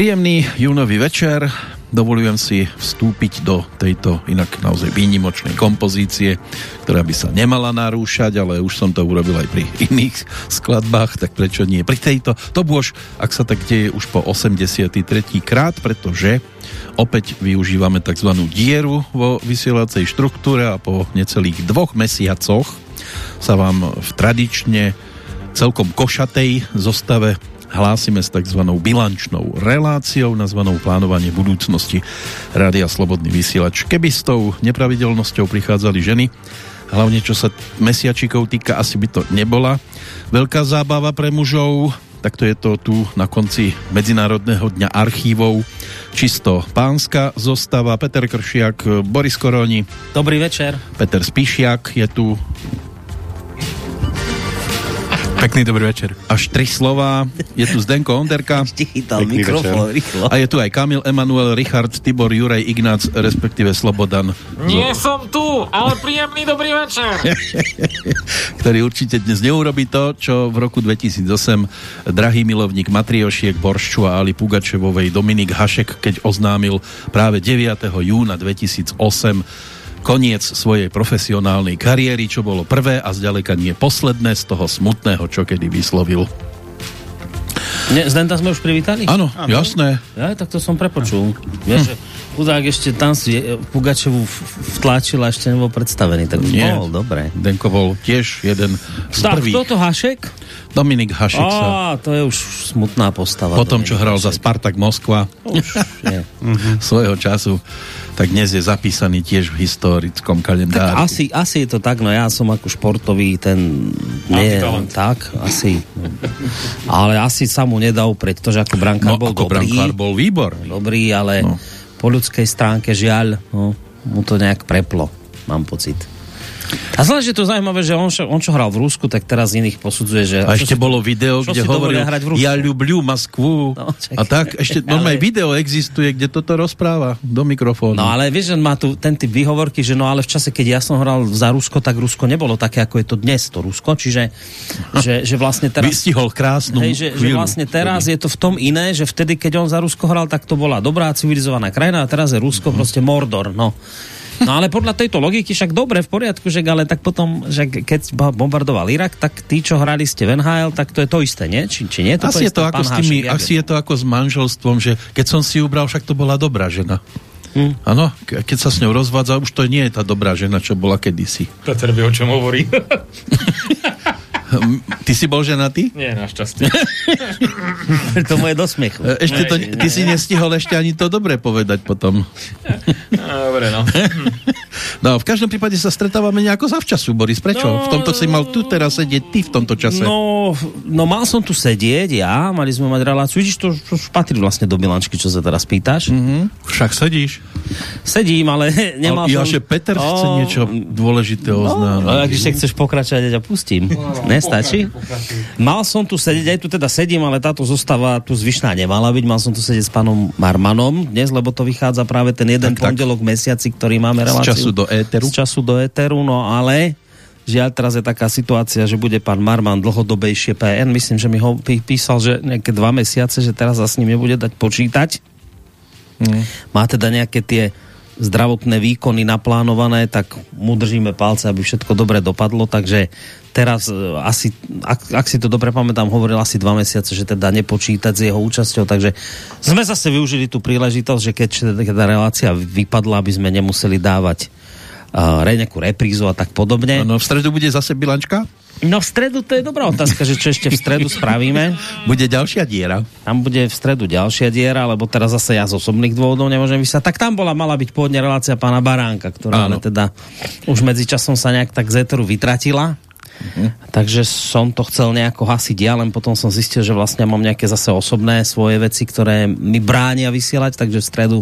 Príjemný júnový večer. Dovolujem si vstúpiť do tejto inak naozaj výnimočnej kompozície, ktorá by sa nemala narúšať, ale už som to urobil aj pri iných skladbách, tak prečo nie pri tejto? To bôž, ak sa tak deje už po 83. krát, pretože opäť využívame tzv. dieru vo vysielacej štruktúre a po necelých dvoch mesiacoch sa vám v tradične celkom košatej zostave hlásime s tzv. bilančnou reláciou nazvanou plánovanie budúcnosti Rádia Slobodný vysielač. Keby s tou nepravidelnosťou prichádzali ženy, hlavne čo sa mesiačikov týka, asi by to nebola veľká zábava pre mužov, takto je to tu na konci Medzinárodného dňa archívov. Čisto pánska zostava, Peter Kršiak, Boris Koroni. Dobrý večer. Peter Spišiak je tu, Pekný dobrý večer. Až tri slova. Je tu Zdenko Onderka. Ešte chytal mikrofón rýchlo. A je tu aj Kamil, Emanuel, Richard, Tibor, Juraj, Ignác, respektíve Slobodan. Nie som tu, ale príjemný dobrý večer. ktorý určite dnes neurobí to, čo v roku 2008 drahý milovník Matriošiek, Boršču a Ali Pugačevovej Dominik Hašek, keď oznámil práve 9. júna 2008 koniec svojej profesionálnej kariéry, čo bolo prvé a zďaleka nie posledné z toho smutného, čo kedy vyslovil. Ne, Zdenta sme už privítali? Áno, jasné. Ja, tak to som prepočul. Hm. Vieš, že chudák ešte tam si eh, Pugačevu vtlačil a ešte nebol predstavený, tak už Nie. bol, dobre. Denko bol tiež jeden z Tak, prvých. toto Hašek? Dominik Hašek sa Á, to je už smutná postava. potom, čo hral za Hašek. Spartak Moskva Už, svojho času, tak dnes je zapísaný tiež v historickom Tak kalendári. asi, asi je to tak, no ja som ako športový ten, nie, tak, asi. Ale asi sa mu nedá uprieť, to, že ako brankár No, bol ako dobrý, brankár bol výborný. dobrý, ale No. po ľudskej stránke žiaľ, no, mu to nejak preplo, mám pocit. A zvlášť je to zaujímavé, že on, čo- on čo hral v Rusku, tak teraz iných posudzuje, že... A ešte si- bolo video, kde hovoril, ja ľubľu Moskvu. No, čakaj. a tak, ešte normálne Ale- video existuje, kde toto rozpráva do mikrofónu. No ale vieš, že má tu ten typ výhovorky, že no ale v čase, keď ja som hral za Rusko, tak Rusko nebolo také, ako je to dnes, to Rusko, čiže že, že vlastne teraz... Vystihol krásnu Hej, že, že vlastne teraz je to v tom iné, že vtedy, keď on za Rusko hral, tak to bola dobrá civilizovaná krajina a teraz je Rusko proste Mordor, no. No ale podľa tejto logiky však dobre, v poriadku, že ale tak potom, že keď ba- bombardoval Irak, tak tí, čo hrali ste v NHL, tak to je to isté, nie? Či, či nie? To Asi je to, ako s tými, Hašek, ja asi je to ako s manželstvom, že keď som si ju bral, však to bola dobrá žena. Hm. Áno, ke- keď sa s ňou rozvádza, už to nie je tá dobrá žena, čo bola kedysi. Peter vie, o čom hovorí. Hm, Ty si bol ženatý? Nie, našťastie. to moje do smiechu. E, Ešte to, ty si nestihol ešte ani to dobre povedať potom. No, Dobre, no. No, v každom prípade sa stretávame nejako zavčasu, Boris. Prečo? No, v tomto si mal tu teraz sedieť ty v tomto čase. No, no mal som tu sedieť, ja, mali sme mať reláciu, vidíš, to, už patrí vlastne do bilančky, čo sa teraz pýtaš. Mm. Však sedíš. Sedím, ale nemal ja, som... že Peter chce Ó, niečo dôležité No, oznámiť. ak ešte chceš pokračovať, ja ťa pustím. Nestačí? Mal som tu sedieť, aj tu teda sedím, ale táto zostava tu zvyšná nemala byť. Mal som tu sedieť s pánom Marmanom dnes, lebo to vychádza práve ten jeden Tak, tak. pondelok v mesiaci, ktorý máme Z reláciu. času do éteru. Z času do éteru, no ale žiaľ teraz je taká situácia, že bude pán Marman dlhodobejšie PN. Myslím, že mi ho pí- písal, že nejaké dva mesiace, že teraz sa s ním nebude dať počítať. Má teda nejaké tie zdravotné výkony naplánované, tak mu držíme palce, aby všetko dobre dopadlo, takže teraz e, asi, ak, ak si to dobre pamätám, hovoril asi dva mesiace, že teda nepočítať s jeho účasťou, takže sme zase využili tú príležitosť, že keď teda relácia vypadla, aby sme nemuseli dávať uh, nejakú reprízu a tak podobne. No, v stredu bude zase bilančka? No v stredu to je dobrá otázka, že čo ešte v stredu spravíme. Bude ďalšia diera. Tam bude v stredu ďalšia diera, lebo teraz zase ja z osobných dôvodov nemôžem vysať. Tak tam bola, mala byť pôvodne relácia pána Baránka, ktorá Áno. ale teda už medzičasom sa nejak tak z éteru vytratila. Takže som to chcel nejako hasiť ja, len potom som zistil, že vlastne mám nejaké zase osobné svoje veci, ktoré mi bránia vysielať, takže v stredu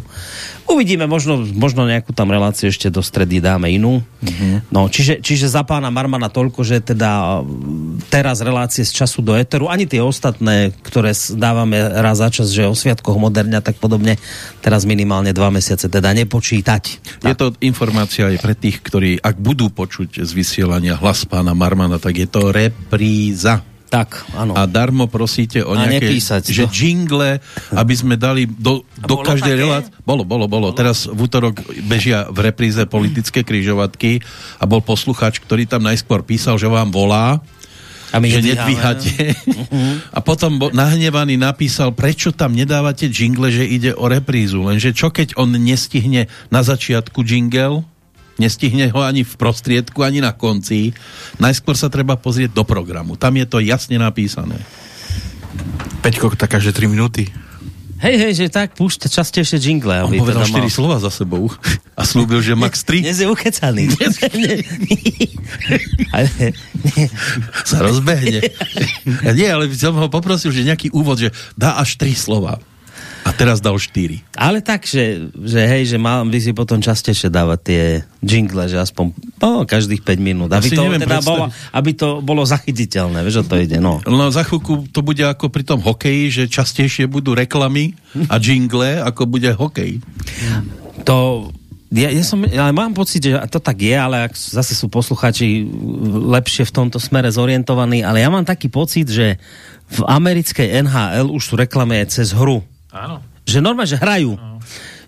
uvidíme, možno, možno nejakú tam reláciu ešte do stredy dáme inú. No, čiže, čiže za pána Marmana toľko, že teda mm, teraz relácie z času do éteru, ani tie ostatné, ktoré dávame raz za čas, že o sviatkoch moderňa, tak podobne, teraz minimálne dva mesiace teda nepočítať. Je to informácia aj pre tých, ktorí, ak budú počuť z vysielania hlas pána Marmana, tak je to repríza. Tak, áno. A darmo prosíte o A nejaké nepísať že to. jingle, aby sme dali do, do bolo každej relácie. Bolo, bolo, bolo. Teraz v útorok bežia v repríze politické križovatky a bol posluchač, ktorý tam najskôr písal, že vám volá, A my že nedvíhate. A potom bo, nahnevaný napísal, prečo tam nedávate jingle, že ide o reprízu. Lenže čo keď on nestihne na začiatku jingle, nestihne ho ani v prostriedku, ani na konci. Najskôr sa treba pozrieť do programu. Tam je to jasne napísané. Peťko, tak každé 3 minúty. Hej, hej, že tak púšťa častejšie jingle. On aby povedal teda 4 mal- slova za sebou a slúbil, že max 3 Dnes je ukecaný. Ale, sa rozbehne. Nie, ale som ho poprosil, že nejaký úvod, že dá až 3 slova. A teraz dal 4. ale tak, že, že hej, že mal by si potom častejšie dávať tie jingle, že aspoň no, každých 5 minút. Aby, to, teda bolo, aby to bolo zachytiteľné, vieš, o to ide, no. No za chvíľku to bude ako pri tom hokeji, že častejšie budú reklamy a jingle, ako bude hokej. To, ja, ja som, ale mám pocit, že to tak je, ale ak zase sú posluchači lepšie v tomto smere zorientovaní, ale ja mám taký pocit, že v americkej NHL už sú reklamy aj cez hru. Áno. Že normálne, že hrajú.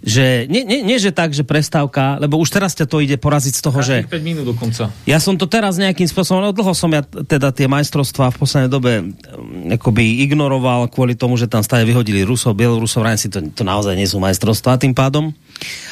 Že, nie, nie, nie, že tak, že prestávka, lebo už teraz ťa to ide poraziť z toho, že... Každých 5 minút dokonca. Ja som to teraz nejakým spôsobom, no dlho som ja teda tie majstrovstvá v poslednej dobe akoby ignoroval kvôli tomu, že tam stále vyhodili Rusov, Bielorusov, si to, to naozaj nie sú majstrovstvá tým pádom.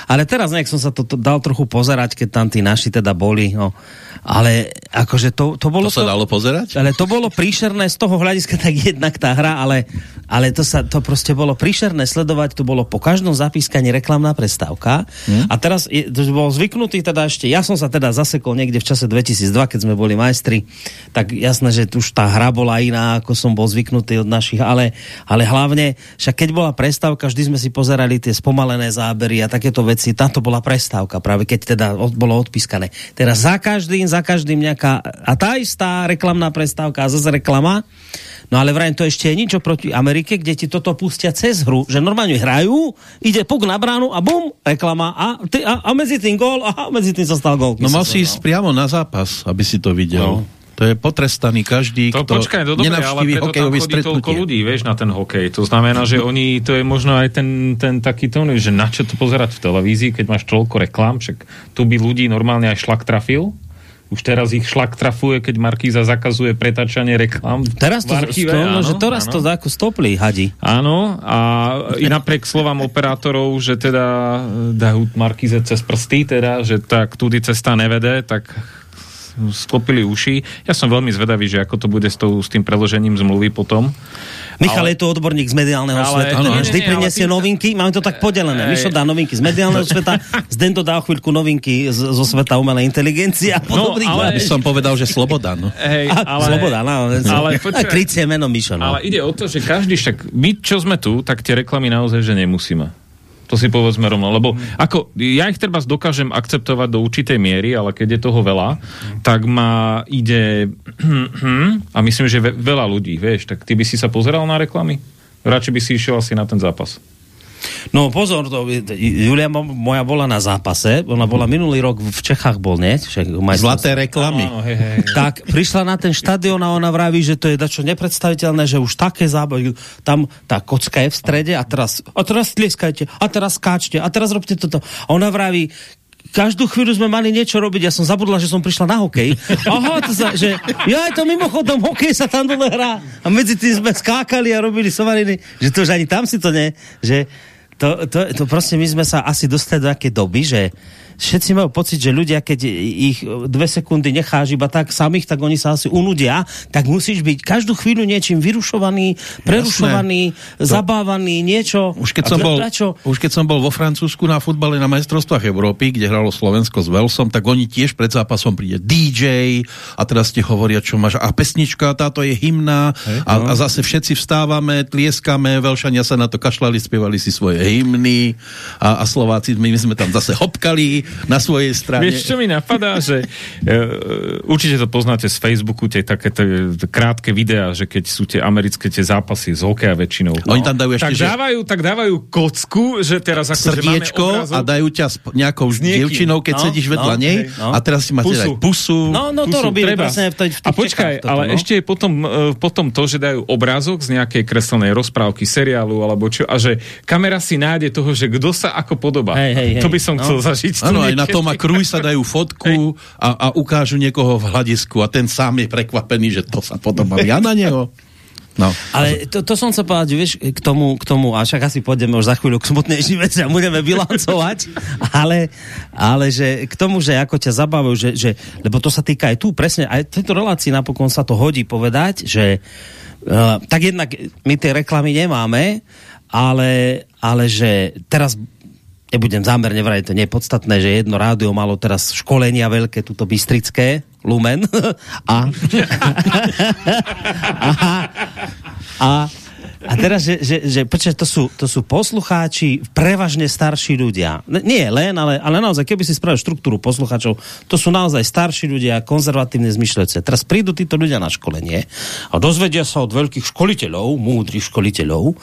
Ale teraz nejak som sa to, to dal trochu pozerať, keď tam tí naši teda boli, no. Ale akože to, to bolo... To sa dalo pozerať? Ale to bolo príšerné z toho hľadiska tak jednak tá hra, ale, ale to, sa, to proste bolo príšerné sledovať, to bolo po každom zapískaní reklamná prestávka. Hm? A teraz je, to bol zvyknutý teda ešte, ja som sa teda zasekol niekde v čase 2002, keď sme boli majstri, tak jasné, že už tá hra bola iná, ako som bol zvyknutý od našich, ale, ale hlavne, však keď bola prestávka, vždy sme si pozerali tie spomalené zábery a takéto veci, táto bola prestávka, práve keď teda od, bolo odpískané. Teraz za každým, za každým nejaká, a tá istá reklamná prestávka a zase reklama, No ale vrajím, to ešte je nič oproti Amerike, kde ti toto pustia cez hru, že normálne hrajú, ide puk na bránu a bum, reklama a, ty, a, a medzi tým gól a medzi tým sa stal gól. No mal si ísť priamo na zápas, aby si to videl. No. To je potrestaný každý, To kto počkaj, to dobre, ale nenavštíví tam hokejové chodí toľko ľudí, vieš, na ten hokej. To znamená, že oni, to je možno aj ten, ten taký tón, že na čo to pozerať v televízii, keď máš toľko reklám, však tu by ľudí normálne aj šlak trafil. Už teraz ich šlak trafuje, keď Markíza zakazuje pretačanie reklám. Teraz to, archíve, no, áno, že teraz áno. to ako stopli, hadi. Áno, a i napriek slovám operátorov, že teda dajú Markíze cez prsty, teda, že tak tudy cesta nevede, tak sklopili uši. Ja som veľmi zvedavý, že ako to bude s, tou, s tým preložením zmluvy potom. Michal Ale- je tu odborník z mediálneho Ale- sveta, nie, vždy nie, ale novinky, máme to tak podelené. Ej. Mišo dá novinky z mediálneho sveta, Zdeno dá o chvíľku novinky z, zo sveta umelej inteligencie a No, podobných ale- By som povedal, že sloboda. No. Hej, ale, Sloboda, no. ale krycie meno Mišo, no. Ale ide o to, že každý však, my čo sme tu, tak tie reklamy naozaj, že nemusíme. To si povedzme rovno, lebo ako, ja ich treba dokážem akceptovať do určitej miery, ale keď je toho veľa, tak ma ide a myslím, že ve, veľa ľudí, vieš, tak ty by si sa pozeral na reklamy? Radšej by si išiel asi na ten zápas. No pozor, to, Julia mo- moja bola na zápase, ona bola minulý rok v Čechách bol, nie? Však. Zlaté reklamy. Áno, hej, hej, hej. Tak prišla na ten štadión a ona vraví, že to je dačo nepredstaviteľné, že už také zábavy, tam tá kocka je v strede a teraz, a teraz tlieskajte, a teraz skáčte, a teraz robte toto. A ona vraví, každú chvíľu sme mali niečo robiť, ja som zabudla, že som prišla na hokej. Aha, to sa, že ja to mimochodom, hokej sa tam dole hrá. A medzi tým sme skákali a robili somariny, že to už ani tam si to ne, že to, to, to proste my sme sa asi dostali do také doby, že všetci majú pocit, že ľudia, keď ich dve sekundy necháš iba tak samých, tak oni sa asi unudia, tak musíš byť každú chvíľu niečím vyrušovaný, prerušovaný, zabávaný, niečo. Už keď, som bol, už keď som bol vo Francúzsku na futbale na majstrovstvách Európy, kde hralo Slovensko s Velsom, tak oni tiež pred zápasom príde DJ a teraz ti hovoria, čo máš. A pesnička, táto je hymna a, a zase všetci vstávame, tlieskame, Velšania sa na to kašľali, spievali si svoje hymny a, a Slováci, my, my sme tam zase hopkali na svojej strane. Vieš, čo mi napadá, že uh, určite to poznáte z Facebooku, tie také tie, krátke videá, že keď sú tie americké tie zápasy z hokeja väčšinou. Oni tam dajú ešte, tak že- dávajú, tak dávajú kocku, že teraz ako, srdiečko že máme obrázok, a dajú ťa s nejakou S dievčinou, keď No, sedíš vedľa no, nej no. a teraz si máte Pusu. dať pusu. No, no to pusu, robili treba. presne v, tej, v A počkaj, toto, ale no. ešte je potom, uh, potom to, že dajú obrázok z nejakej kreslenej rozprávky, seriálu alebo čo, a že kamera si nájde toho, že kto sa ako podobá. Hej, hej, hej. To by som No. chcel zažiť. Áno, aj na. Toma Cruise sa dajú fotku a, a ukážu niekoho v hľadisku a ten sám je prekvapený, že to sa podobá ja na neho. No. Ale to, to som sa povedať, vieš, k tomu, k tomu, a však asi pôjdeme už za chvíľu k smutnejším veciam, budeme bilancovať, ale, ale že k tomu, že ako ťa zabavujú, že, že, lebo to sa týka aj tu, presne, aj tejto relácii napokon sa to hodí povedať, že uh, tak jednak my tie reklamy nemáme, ale, ale že teraz nebudem zámerne vrať, to nie je podstatné, že jedno rádio malo teraz školenia veľké, tuto bystrické, Lumen, a, a, a, a teraz, že, že, že počkaj, to sú, to sú poslucháči, prevažne starší ľudia. Nie len, ale, ale naozaj, keby si spravil štruktúru poslucháčov, to sú naozaj starší ľudia, konzervatívne zmyšľajúce. Teraz prídu títo ľudia na školenie a dozvedia sa od veľkých školiteľov, múdrych školiteľov,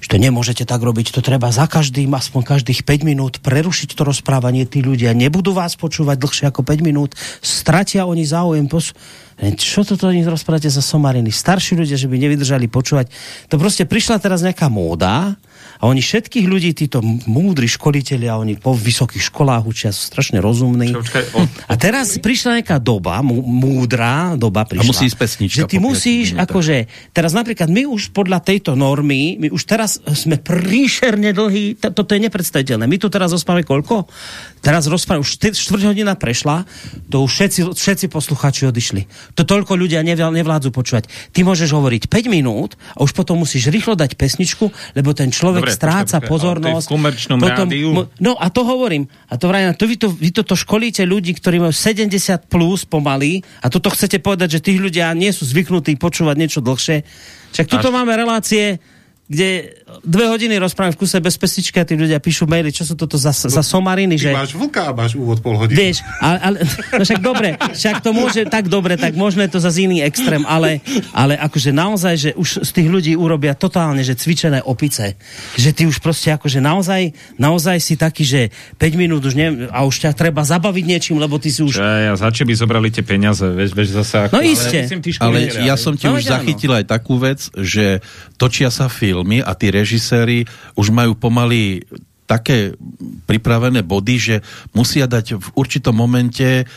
že to nemôžete tak robiť, to treba za každým, aspoň každých 5 minút prerušiť to rozprávanie, tí ľudia nebudú vás počúvať dlhšie ako 5 minút, stratia oni záujem, pos... Čo toto oni rozprávate za somariny? Starší ľudia, že by nevydržali počúvať. To proste prišla teraz nejaká móda a oni všetkých ľudí, títo múdri školitelia, oni po vysokých školách učia, sú strašne rozumní. O- A teraz prišla nejaká doba, mú- múdra doba prišla. musí ísť pesnička Že ty musíš, minútach. akože, teraz napríklad my už podľa tejto normy, my už teraz sme príšerne dlhí, toto je nepredstaviteľné. My tu teraz rozprávame koľko? Teraz rozprávame, už štyr- štvrť hodina prešla, to už všetci, všetci posluchači odišli. To toľko ľudia nevl- nevládzu počúvať. Ty môžeš hovoriť 5 minút a už potom musíš rýchlo dať pesničku, lebo ten človek Dobre, stráca počkaj, pozornosť. v komerčnom rádiu. mo- No a to hovorím. A to vrajím, to vy, to, vy toto školíte ľudí, ktorí majú 70 plus pomaly a toto chcete povedať, že tí ľudia nie sú zvyknutí počúvať niečo dlhšie. Však tuto Až- máme relácie, kde dve hodiny rozprávam v kuse bez pesničky a tí ľudia píšu maily, čo sú toto za, za somariny, Ty že... máš vlka a máš úvod pol hodiny. Vieš, ale, ale no však dobre, však to môže tak dobre, tak možno je to za iný extrém, ale, ale akože naozaj, že už z tých ľudí urobia totálne, že cvičené opice. Že ty už proste akože naozaj, naozaj si taký, že 5 minút už neviem, a už ťa treba zabaviť niečím, lebo ty si už... Že ja, za čo by zobrali tie peniaze, vieš, vieš zase ako... No iste. Ale školitelia, ja som ti No, už zachytil aj takú vec, že točia sa filmy a tí režiséri už majú pomaly také pripravené body, že musia dať v určitom momente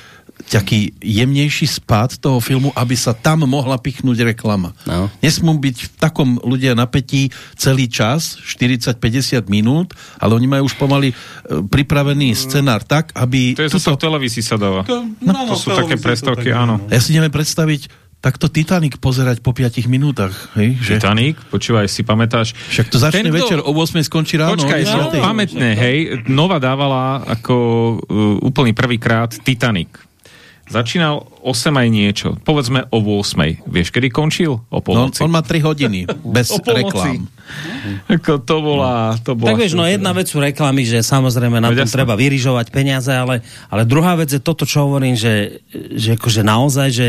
taký jemnejší spád toho filmu, aby sa tam mohla pichnúť reklama. No. Nesmú byť v takom ľudia napätí celý čas, 40-50 minút, ale oni majú už pomaly e, pripravený scenár tak, aby... To je zase v televízii sa dáva. No, To sú také prestávky, áno. Ja si neviem predstaviť takto Titanic pozerať po 5 minútach. Hej? Že... Titanic, počúvaj, si pamätáš... Však to začne Ten, kto- večer, o 8 skončí ráno. Počkaj, no, 10. pamätné, hej, Nova dávala ako uh, úplný prvýkrát Titanic. Začínal 8 aj niečo, povedzme o 8. Vieš, kedy končil? O No, polnoci. on má 3 hodiny, bez reklám. Ako to bola... To bola Tak vieš, no jedna vec sú reklamy, že samozrejme na Veď tom jasné. treba vyrižovať peniaze, ale, ale druhá vec je toto, čo hovorím, že, že akože naozaj, že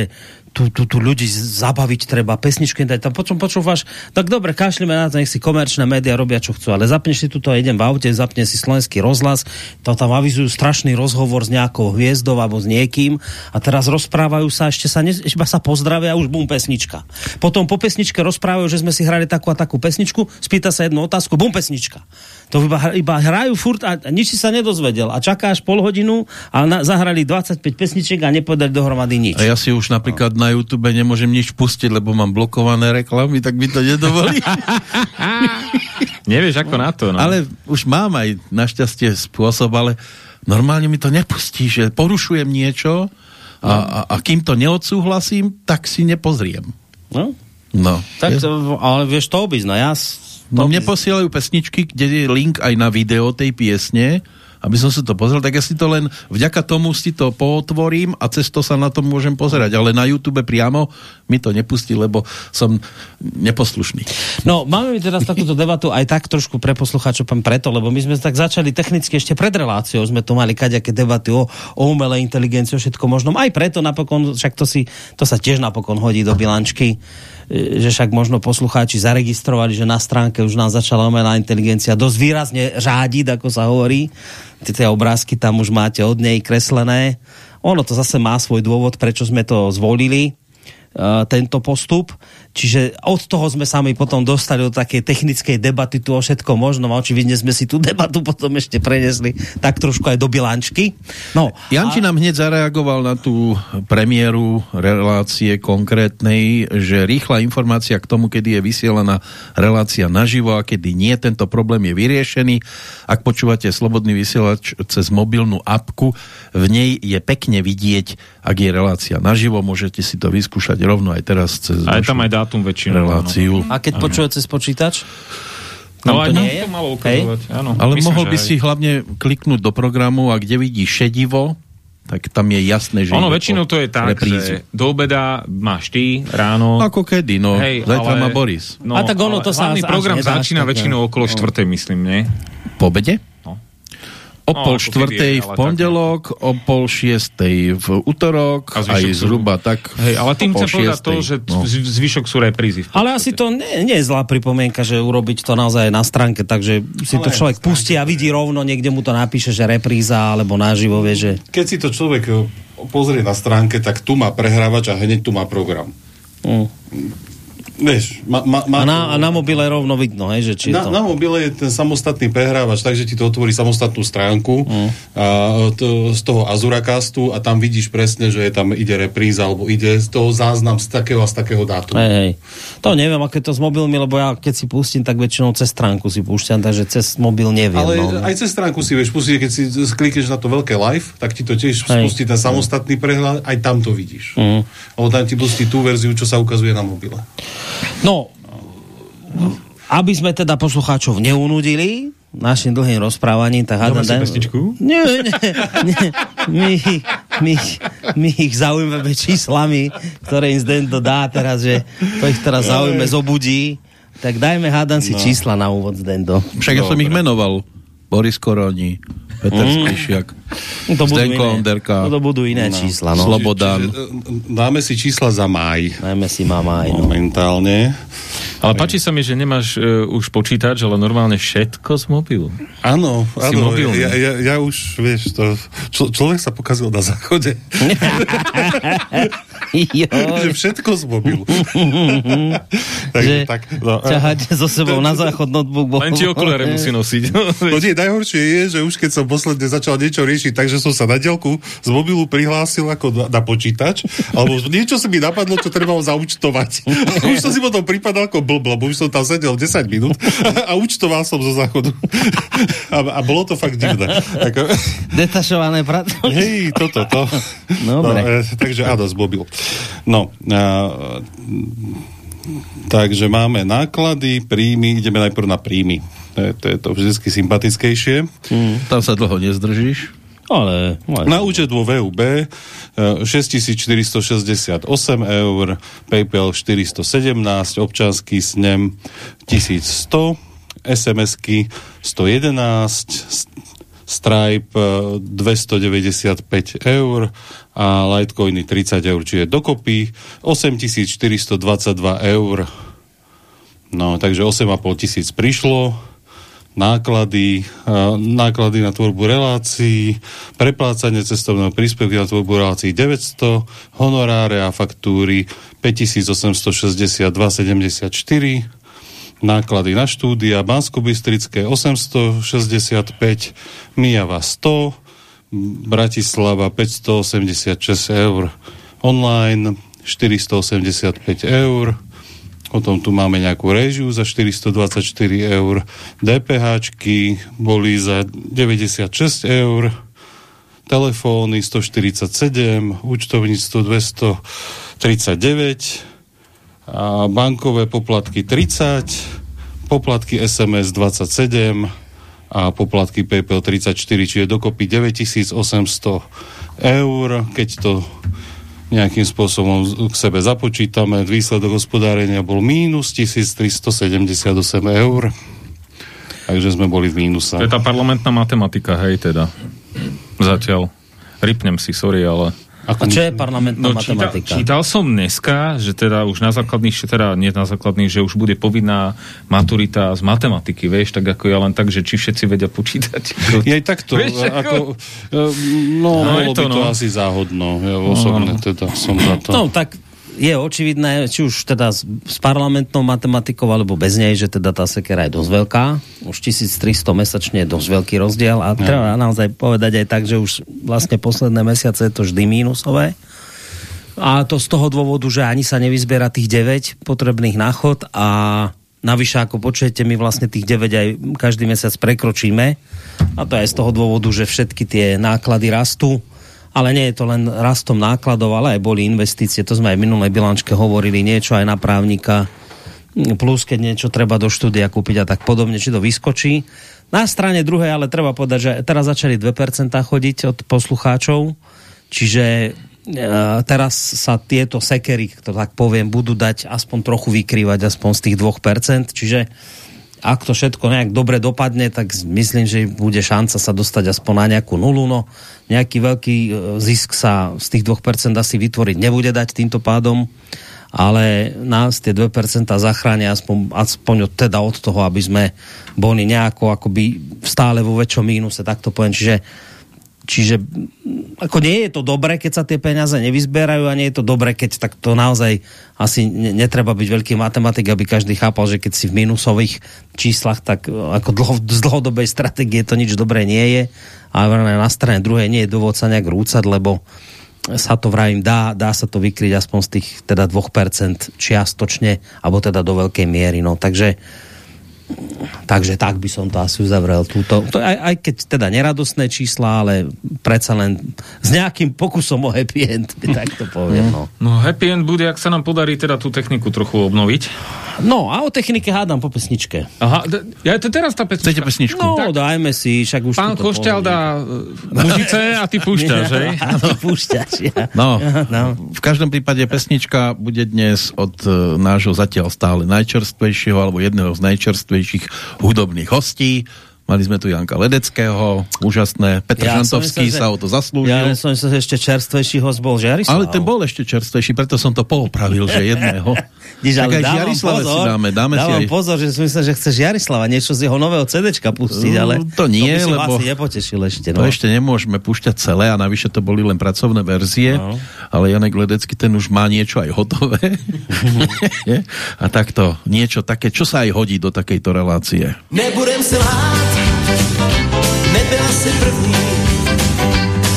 tu, tu, tu ľudí zabaviť treba, pesničky dať, tam počom počúvaš, tak dobre, kašlime na to, nech si komerčné médiá robia, čo chcú, ale zapneš si tuto, idem v aute, zapne si slovenský rozhlas, to tam avizujú strašný rozhovor s nejakou hviezdou alebo s niekým a teraz rozprávajú sa, ešte sa, ne, iba sa pozdravia a už bum pesnička. Potom po pesničke rozprávajú, že sme si hrali takú a takú pesničku, spýta sa jednu otázku, bum pesnička. To iba, iba hrajú furt a nič si sa nedozvedel a čakáš pol hodinu a na, zahrali 25 pesničiek a nepovedali dohromady nič. A ja si už napríklad na YouTube nemôžem nič pustiť, lebo mám blokované reklamy, tak mi to nedovolí. Nevieš ako na to, no. ale už mám aj našťastie spôsob, ale normálne mi to nepustí, že porušujem niečo a, a, a kým to neodsúhlasím, tak si nepozriem. No? No. Tak, Je- ale vieš to obísť, no ja... No mne posielajú pesničky, kde je link aj na video tej piesne aby som si to pozrel, tak ja si to len vďaka tomu si to pootvorím a cez to sa na to môžem pozerať, ale na YouTube priamo mi to nepustí, lebo som neposlušný. No, máme teraz takúto debatu aj tak trošku pre poslucháčov preto, lebo my sme tak začali technicky ešte pred reláciou, sme tu mali kaďaké debaty o, o umelej inteligencii, o všetko možnom. Aj preto napokon, však to, si, to sa tiež napokon hodí do bilančky, že však možno poslucháči zaregistrovali, že na stránke už nám začala umelá inteligencia dosť výrazne řádiť, ako sa hovorí. Tie obrázky tam už máte od nej kreslené. Ono to zase má svoj dôvod, prečo sme to zvolili Eh, tento postup. Čiže od toho sme sa my potom dostali do takej technickej debaty tu o všetko možno a očividne sme si tú debatu potom ešte prenesli tak trošku aj do bilančky. No, Janči a... nám hneď zareagoval na tú premiéru relácie konkrétnej, že rýchla informácia k tomu, kedy je vysielaná relácia naživo a kedy nie, tento problém je vyriešený. Ak počúvate Slobodný vysielač cez mobilnú apku, v nej je pekne vidieť, ak je relácia naživo, môžete si to vyskúšať rovno aj teraz cez a je tam aj dátum väčšinou. Reláciu. A keď počúvate cez počítač? No aj nie je? to malo ukazovať, áno. Ale Myslím, mohol by aj. si hlavne kliknúť do programu a kde vidí šedivo, tak tam je jasné, že... Ono väčšinou to je tak, reprízu. že do obeda máš ty, ráno... Ako kedy, no. Hej, Zajtra ale... má Boris. No, a tak ono to sa... program začína väčšinou okolo štvrtej, myslím, nie? Po obede? O no, pol štvrtej v pondelok, tak... o pol šiestej v útorok, a aj zhruba tak. Hej, ale tým chcem povedať to, že no. zvyšok sú reprízy. Ale asi to nie, nie je zlá pripomienka, že urobiť to naozaj na stránke, takže si ale to človek pustí a vidí rovno, niekde mu to napíše, že repríza alebo naživo vie, že... Keď si to človek eh, pozrie na stránke, tak tu má prehrávač a hneď tu má program. Mm. Vieš, ma, ma, ma, a, na, a na mobile rovno vidno, hej, že či na, to... na mobile je ten samostatný prehrávač, takže ti to otvorí samostatnú stránku mm. a, to, z toho Azuracastu a tam vidíš presne, že je tam ide repríza alebo ide z toho záznam z takého a z takého dátumu. Hej, hej. To neviem, aké to s mobilmi, lebo ja keď si pustím, tak väčšinou cez stránku si púšťam, takže cez mobil neviem. Ale no. aj cez stránku si vieš pustiť, keď si klikneš na to veľké live, tak ti to tiež hej. spustí ten samostatný prehľad, aj tam to vidíš. Mm. Lebo tam ti pustí tú verziu, čo sa ukazuje na mobile. No, aby sme teda poslucháčov neunudili našim dlhým rozprávaním, tak hádam... Dáme si pesničku? Nie, nie, nie. My, my, my ich zaujímame číslami, ktoré im Zdendo dá teraz, že to ich teraz zaujíme, zobudí. Tak dajme, hádam si no. čísla na úvod Zdendo. Však ja som ich menoval. Boris Koroni, Peter mm. Spišiak, to Zdenko iné, Onderka. To budú iné no. čísla. No. Slobodan. Čiže, čiže, dáme si čísla za maj. Dáme si má maj. No. Momentálne. Ale páči sa mi, že nemáš uh, už počítač, ale normálne všetko z mobilu. Áno, áno. Ja, ja, ja už, vieš, to, člo, človek sa pokazil na záchode. že všetko z mobilu. Takže že tak, no, ťahať so sebou na záchod notebook. Len ti okuláre musí nosiť. no nie, najhoršie je, že už keď som posledne začal niečo riešiť, takže som sa na dielku z mobilu prihlásil ako na, na počítač, alebo niečo sa mi napadlo, čo treba zaučtovať. už som si potom pripadal ako blb, lebo už som tam sedel 10 minút a účtoval som zo záchodu. a, a bolo to fakt divné. Ako... Detašované prato. Hej, toto, to. Dobre. No, e, takže áno, zmobil. No, a, takže máme náklady, príjmy, ideme najprv na príjmy. To je to, je to vždy sympatickejšie. Mm. Tam sa dlho nezdržíš. Ale, ale... Na účet vo VUB 6468 eur, PayPal 417, občanský snem 1100, SMS-ky 111, Stripe 295 eur a Litecoiny 30 eur, čiže dokopy 8422 eur. No, takže 8,5 tisíc prišlo náklady, náklady na tvorbu relácií, preplácanie cestovného príspevku na tvorbu relácií 900, honoráre a faktúry 5862,74, náklady na štúdia Bansko-Bystrické 865, Mijava 100, Bratislava 586 eur, online 485 eur, potom tu máme nejakú režiu za 424 eur, DPHčky boli za 96 eur, telefóny 147, účtovníctvo 239, a bankové poplatky 30, poplatky SMS 27 a a poplatky PayPal 34, čiže dokopy 9800 eur, keď to nejakým spôsobom k sebe započítame, výsledok hospodárenia bol mínus 1378 eur. Takže sme boli v mínuse. To je tá parlamentná matematika, hej, teda. Zatiaľ. Rypnem si, sorry, ale... Ako a čo je parlamentná no, matematika? Čítal, čítal som dneska, že teda už na základných, teda nie na základných, že už bude povinná maturita z matematiky, vieš, tak ako ja len tak, že či všetci vedia počítať. Je aj takto, vieš, ako, no, no bolo to, by to no. asi záhodno, ja osobne no. teda som za to. No, tak je očividné, či už teda s, s parlamentnou matematikou, alebo bez nej, že teda tá sekera je dosť veľká. Už 1300 mesačne je dosť veľký rozdiel a treba naozaj povedať aj tak, že už vlastne posledné mesiace je to vždy mínusové. A to z toho dôvodu, že ani sa nevyzbiera tých 9 potrebných náchod a navyše, ako počujete, my vlastne tých 9 aj každý mesiac prekročíme. A to aj z toho dôvodu, že všetky tie náklady rastú ale nie je to len rastom nákladov, ale aj boli investície, to sme aj v minulej bilančke hovorili, niečo aj na právnika, plus keď niečo treba do štúdia kúpiť a tak podobne, či to vyskočí. Na strane druhej ale treba povedať, že teraz začali 2% chodiť od poslucháčov, čiže e, teraz sa tieto sekery, to tak poviem, budú dať aspoň trochu vykrývať aspoň z tých 2%, čiže ak to všetko nejak dobre dopadne, tak myslím, že bude šanca sa dostať aspoň na nejakú nulu. No, nejaký veľký e, zisk sa z tých 2% asi vytvoriť nebude dať týmto pádom, ale nás tie 2% zachránia aspoň, aspoň od, teda od toho, aby sme boli nejako akoby stále vo väčšom mínuse, tak to poviem. Čiže Čiže ako nie je to dobré, keď sa tie peniaze nevyzbierajú a nie je to dobré, keď tak to naozaj asi netreba byť veľký matematik, aby každý chápal, že keď si v minusových číslach, tak ako dlho, z dlhodobej stratégie to nič dobré nie je. A na strane druhej nie je dôvod sa nejak rúcať, lebo sa to vravím, dá, dá sa to vykryť aspoň z tých teda 2% čiastočne, alebo teda do veľkej miery. No. Takže Takže tak by som to asi uzavrel. Túto, to aj, aj keď teda neradostné čísla, ale predsa len s nejakým pokusom o happy end, tak to poviem. No. no happy end bude, ak sa nám podarí teda tú techniku trochu obnoviť. No a o technike hádam po pesničke. Aha, ja to teraz tá pesnička. Chcete pesničku? No, tak. dajme si, však už Pán Košťal dá muzice a ty púšťaš, hej? Áno, púšťaš, ja. No, no, v každom prípade pesnička bude dnes od uh, nášho zatiaľ stále najčerstvejšieho, alebo jedného z najčerstvejších hudobných hostí. Mali sme tu Janka Ledeckého, úžasné. Petr ja Žantovský myslel, sa o to zaslúžil. Ja som myslel, že ešte čerstvejší host bol Žiarislav. Ale ten bol ešte čerstvejší, preto som to poopravil, že jedného. Ale tak aj Žiarislave si dáme. Dáme dávam si aj... pozor, že som myslel, že chceš Žiarislava niečo z jeho nového CDčka pustiť, ale to nie, to lebo asi nepotešil ešte. No. To ešte nemôžeme púšťať celé a navyše to boli len pracovné verzie, no. ale Janek Ledecký ten už má niečo aj hotové. a takto, niečo také, čo sa aj hodí do takejto relácie. Nebudem si lhát, nebyla si první,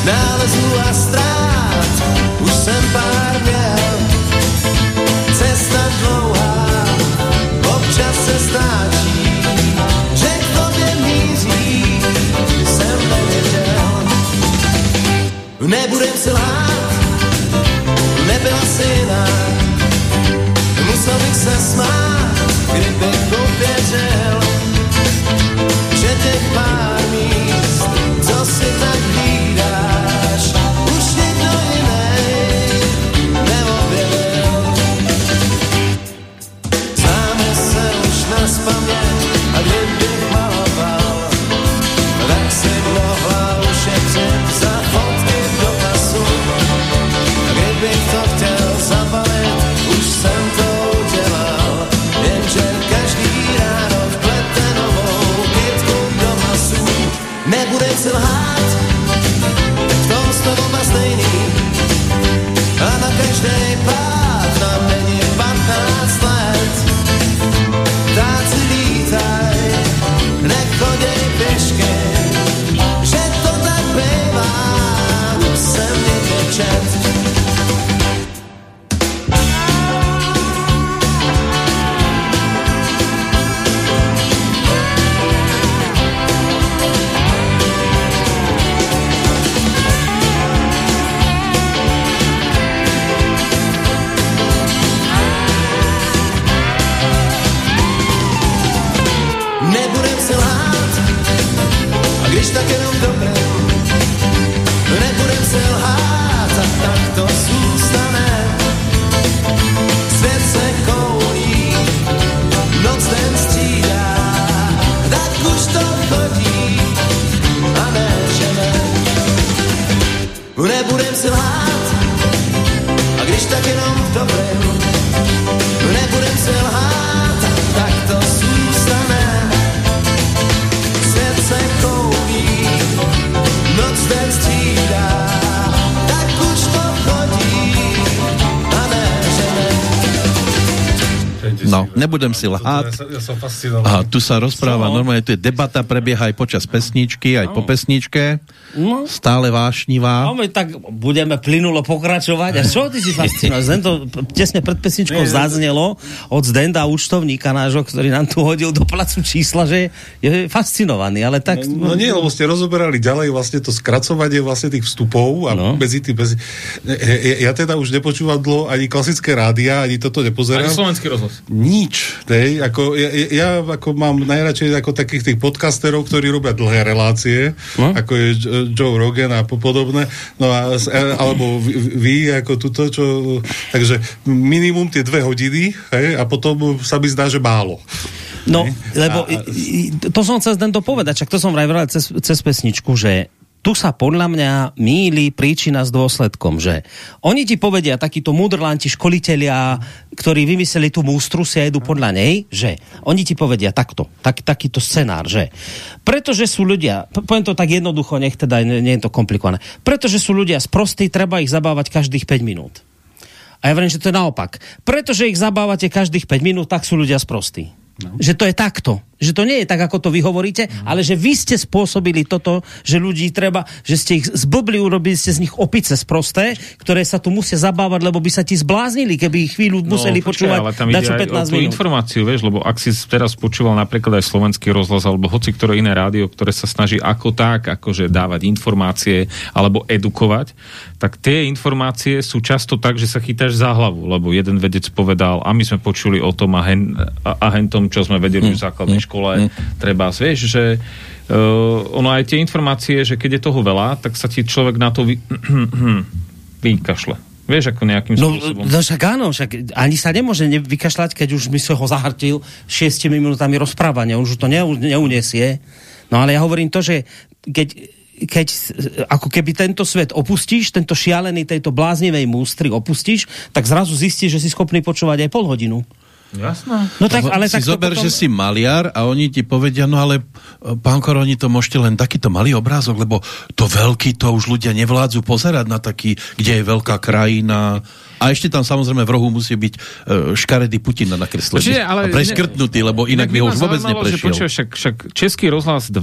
nálezu a strát, Nebudem si lhát, nebyla si jiná, musel bych se smát, kdybych vista tiene un No, nebudem si lhať. Ja, som fascinovaný. A tu sa rozpráva, Čo? normálne tu je debata, prebieha aj počas pesničky, aj po pesničke. No. Stále vášnivá. No, my tak budeme plynulo pokračovať. A čo ty si fascinuješ? Tento tesne pred pesničkou zaznelo od Zdenda účtovníka nášho, ktorý nám tu hodil do placu čísla, že je fascinovaný, ale tak... No nie, lebo ste rozoberali ďalej vlastne to skracovanie vlastne tých vstupov a No. no. medzi tým... Medzi... Ja, ja teda už nepočúvam dlho ani klasické rádia, ani toto nepozerám. Ani slovenský rozhlas. Nič. Tej, ako, ja, ja, ako mám najradšej ako takých tých podcasterov, ktorí robia dlhé relácie, No. ako je Jo- Joe Rogan a po- podobné, no a, a- alebo vy, vy ako tuto, čo, takže minimum tie dve hodiny, hej, a potom sa mi zdá, že málo. No, Hej. lebo A- i, to som chcel tento povedať, čak to som vraj cez, cez pesničku, že tu sa podľa mňa míli príčina s dôsledkom, že oni ti povedia, takíto mudrlanti, školitelia, ktorí vymysleli tú mústru, si idú podľa nej, že oni ti povedia takto, tak, takýto scenár, že pretože sú ľudia, po- poviem to tak jednoducho, nech teda nie, nie je to komplikované, pretože sú ľudia sprostí, treba ich zabávať každých 5 minút. A ja viem, že to je naopak. Pretože ich zabávate každých 5 minút, tak sú ľudia sprostí. No. Že to je takto. Že to nie je tak, ako to vy hovoríte, Mhm. mm. ale že vy ste spôsobili toto, že ľudí treba, že ste ich zblbli, urobili ste z nich opice sprosté, ktoré sa tu musia zabávať, lebo by sa ti zbláznili, keby ich chvíľu museli počkaj, počúvať No, ale tam ide dačo aj o 15 tú minút. informáciu, vieš, lebo ak si teraz počúval napríklad aj slovenský rozhlas alebo hoci ktoré iné rádio, ktoré sa snaží ako tak, akože dávať informácie alebo edukovať, tak tie informácie sú často tak, že sa chytáš za hlavu, lebo jeden vedec povedal, a my sme počuli o tom a hen, a, a hen tom, čo sme vedeli už v základnej škole, treba, vieš, že uh, ono aj tie informácie, že keď je toho veľa, tak sa ti človek na to vy, vykašle. Vieš, ako nejakým No, spôsobom. no však áno, však ani sa nemôže ne- vykašľať, keď už mi sa ho zahrtil šiestimi minútami rozprávania, on už to neu, neuniesie. No ale ja hovorím to, že keď, keď ako keby tento svet opustíš, tento šialený, tejto bláznivej mústry opustíš, tak zrazu zistíš, že si schopný počúvať aj pol hodinu. Jasné. No tak, ale si tak to zober, potom... že si maliar a oni ti povedia, no ale e, pán Koroni, to môžete len takýto malý obrázok, lebo to veľký, to už ľudia nevládzu pozerať na taký, kde je veľká krajina. A ešte tam samozrejme v rohu musí byť e, škaredý Putin nakreslený. Čiže, ale- a preškrtnutý, lebo inak by ho už vôbec neprešiel. Že, počuaj, však, však Český rozhlas 2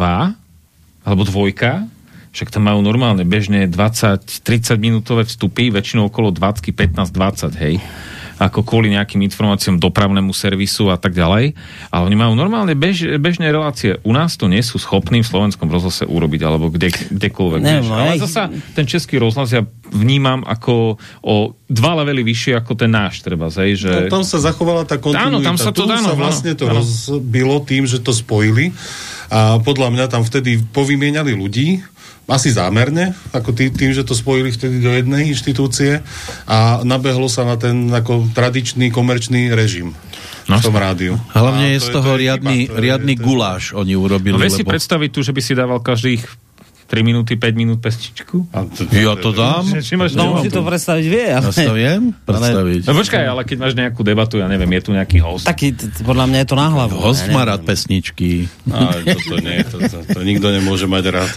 alebo dvojka, však tam majú normálne bežne 20-30 minútové vstupy, väčšinou okolo 20, 15, 20, hej ako kvôli nejakým informáciám dopravnému servisu a tak ďalej. Ale oni majú normálne bež, bežné relácie. U nás to nie sú schopní v slovenskom rozhlase urobiť, alebo kde, kdekoľvek. Ne, no, Ale zasa ten český rozhlas ja vnímam ako o dva levely vyššie ako ten náš, treba, hej, že... No, tam sa zachovala tá kontinuita. Áno, tam sa to- tu áno, sa vlastne to áno. rozbilo tým, že to spojili a podľa mňa tam vtedy povymieniali ľudí, asi zámerne, ako tý, tým, že to spojili vtedy do jednej inštitúcie a nabehlo sa na ten ako tradičný komerčný režim No, v tom rádiu. Hlavne A je to z toho to je riadny, chyba, to je- riadny to je- guláš oni urobili. No vieš si lebo... predstaviť tu, že by si dával každých 3 minúty, 5 minút pesničku? A to- Ja to dám. Či máš No, si to predstaviť vie, ale... Ja to viem predstaviť. No počkaj, ale keď máš nejakú debatu, ja neviem, je tu nejaký host. Taký, podľa mňa je to na hlavu. Host má rád pesničky. A toto nie, to, to, to nikto nemôže mať rád.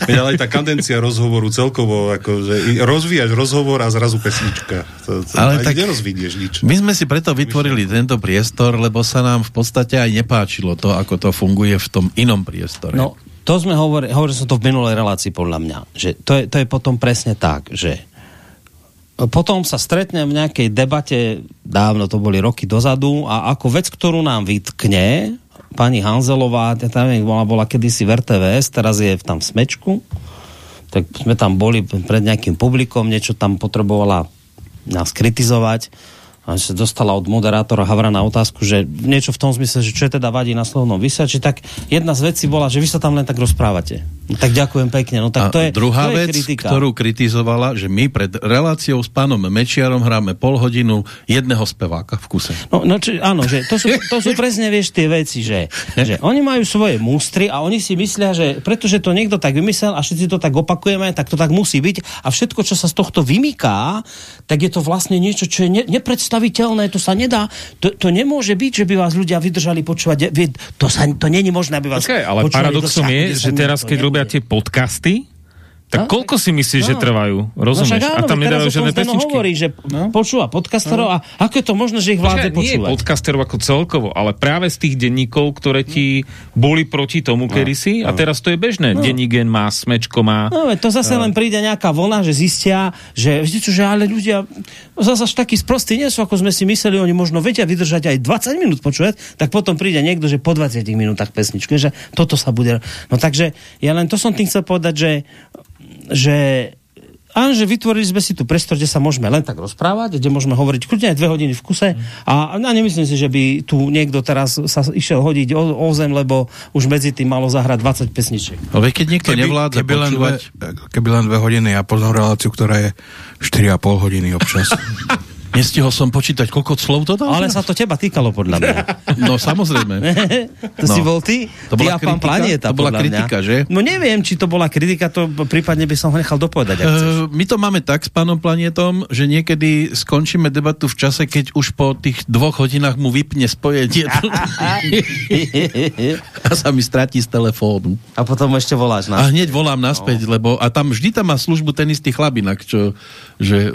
Veď ale aj tá kadencia rozhovoru celkovo, akože rozvíjaš rozhovor a zrazu pesnička. To, to, Ale ale tak- nerozvidieš nič. My sme si preto vytvorili tento priestor, lebo sa nám v podstate aj nepáčilo to, ako to funguje v tom inom priestore. No, to sme hovorili, hovoril som to v minulej relácii podľa mňa, že to je, to je potom presne tak, že potom sa stretnem v nejakej debate, dávno to boli roky dozadu, a ako vec, ktorú nám vytkne pani Hanzelová, ja tam bola, bola kedysi v RTVS, teraz je tam v Smečku, tak sme tam boli pred nejakým publikom, niečo tam potrebovala nás kritizovať sa dostala od moderátora Havrana otázku, že niečo v tom zmysle, že čo je teda vadí na slovnom vysiači, tak jedna z vecí bola, že vy sa tam len tak rozprávate. No, tak ďakujem pekne. No tak a to je, druhá to je vec, kritika. ktorú kritizovala, že my pred reláciou s pánom Mečiarom hráme pol hodinu jedného speváka v kuse. No, no či, áno, že to sú, to sú presne, vieš, tie veci, že, že oni majú svoje mústry a oni si myslia, že pretože to niekto tak vymyslel a všetci to tak opakujeme, tak to tak musí byť a všetko, čo sa z tohto vymyká, tak je to vlastne niečo, čo je ne, nepredstaviteľné, to sa nedá, to, to nemôže byť, že by vás ľudia vydržali počúvať, vie, to, sa, to není možné, aby vás Počkaj, ale počúvali paradoxom je, 10 že teraz, keď nemôže. Robia podcasty, Tak koľko si myslíš, že No. trvajú? No Rozumieš? však áno, a tam nedávajú žiadne pesničky. hovorí, že počúva podcasterov a ako je to možné, že ich vládne Počkaj, nie počúvať? podcasterov ako celkovo, ale práve z tých denníkov, ktoré ti boli proti tomu kedysi a teraz to je bežné. Dennígen má, Smečko má. No, to zase len príde nejaká vlna, že zistia, že, čo, že ale ľudia zase až takí sprostí nie sú, ako sme si mysleli, oni možno vedia vydržať aj 20 minút počúvať, tak potom príde niekto, že po 20 minútach pesničku, že toto sa bude... No takže ja len to som tým chcel povedať, že, že Áno, že vytvorili sme si tu priestor, kde sa môžeme len tak rozprávať, kde môžeme hovoriť kľudne aj dve hodiny v kuse a, a nemyslím si, že by tu niekto teraz sa išiel hodiť o, o zem, lebo už medzi tým malo zahrať 20 pesničiek. Ale keď niekto nevládza keby, len dve, počúvať, keby len dve hodiny, ja poznám reláciu, ktorá je 4,5 hodiny občas. nestihol som počítať, koľko slov to dal? Ale sa to teba týkalo, podľa mňa. No samozrejme. to No. si bol ty? To bola ty a pán kritika? Planieta, To bola mňa. kritika, že? No neviem, či to bola kritika, to prípadne by som ho nechal dopovedať. Uh, my to máme tak s pánom Planetom, že niekedy skončíme debatu v čase, keď už po tých dvoch hodinách mu vypne spojenie a sa mi stratí z telefónu. A potom ešte voláš A nás. hneď volám naspäť, lebo a tam vždy tam má službu ten istý chlabinak, čo, že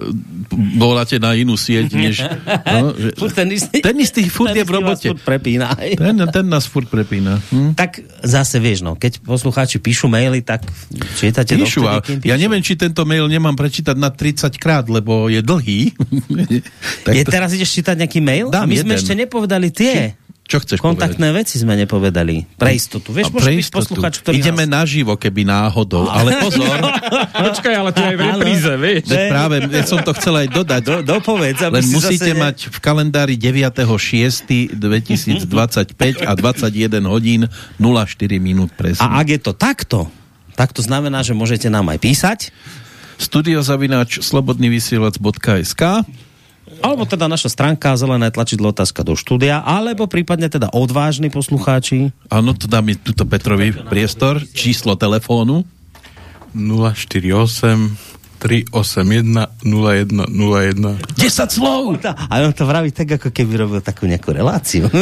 voláte na inú sieť, než... No, že, Furt ten istý, ten istý furt ten je v robote. furt prepína. Ten, ten nás furt prepína. Hm? Tak zase vieš, no, keď poslucháči píšu maily, tak čítate Píšu, a dovtedy, kým ja píšu. neviem, či tento mail nemám prečítať na 30 krát, lebo je dlhý. tak Je, to- teraz ideš čítať nejaký mail? Dám a my sme jeden. ešte nepovedali tie. Čo chceš Kontaktné veci sme nepovedali. Pre istotu. povedať? Vieš, môže byť posluchač, ktorý Ideme nás... naživo, keby náhodou. Ale pozor, Počkaj, ale to je v repríze, vieš. veď práve ja som to chcel aj dodať. Do, dopovedz, aby Len musíte zase... mať v kalendári 9.6.2025 a 21 hodín 04 minút presne. A ak je to takto, tak to znamená, že môžete nám aj písať, Studiozavináč slobodnyvysielac.sk alebo teda naša stránka zelené tlačidlo otázka do štúdia, alebo prípadne teda odvážni poslucháči. Áno, to dá mi tuto Petrovi priestor, číslo telefónu. 048 381 0101 10 slov! A on to vraví tak, ako keby robil takú nejakú reláciu. Ako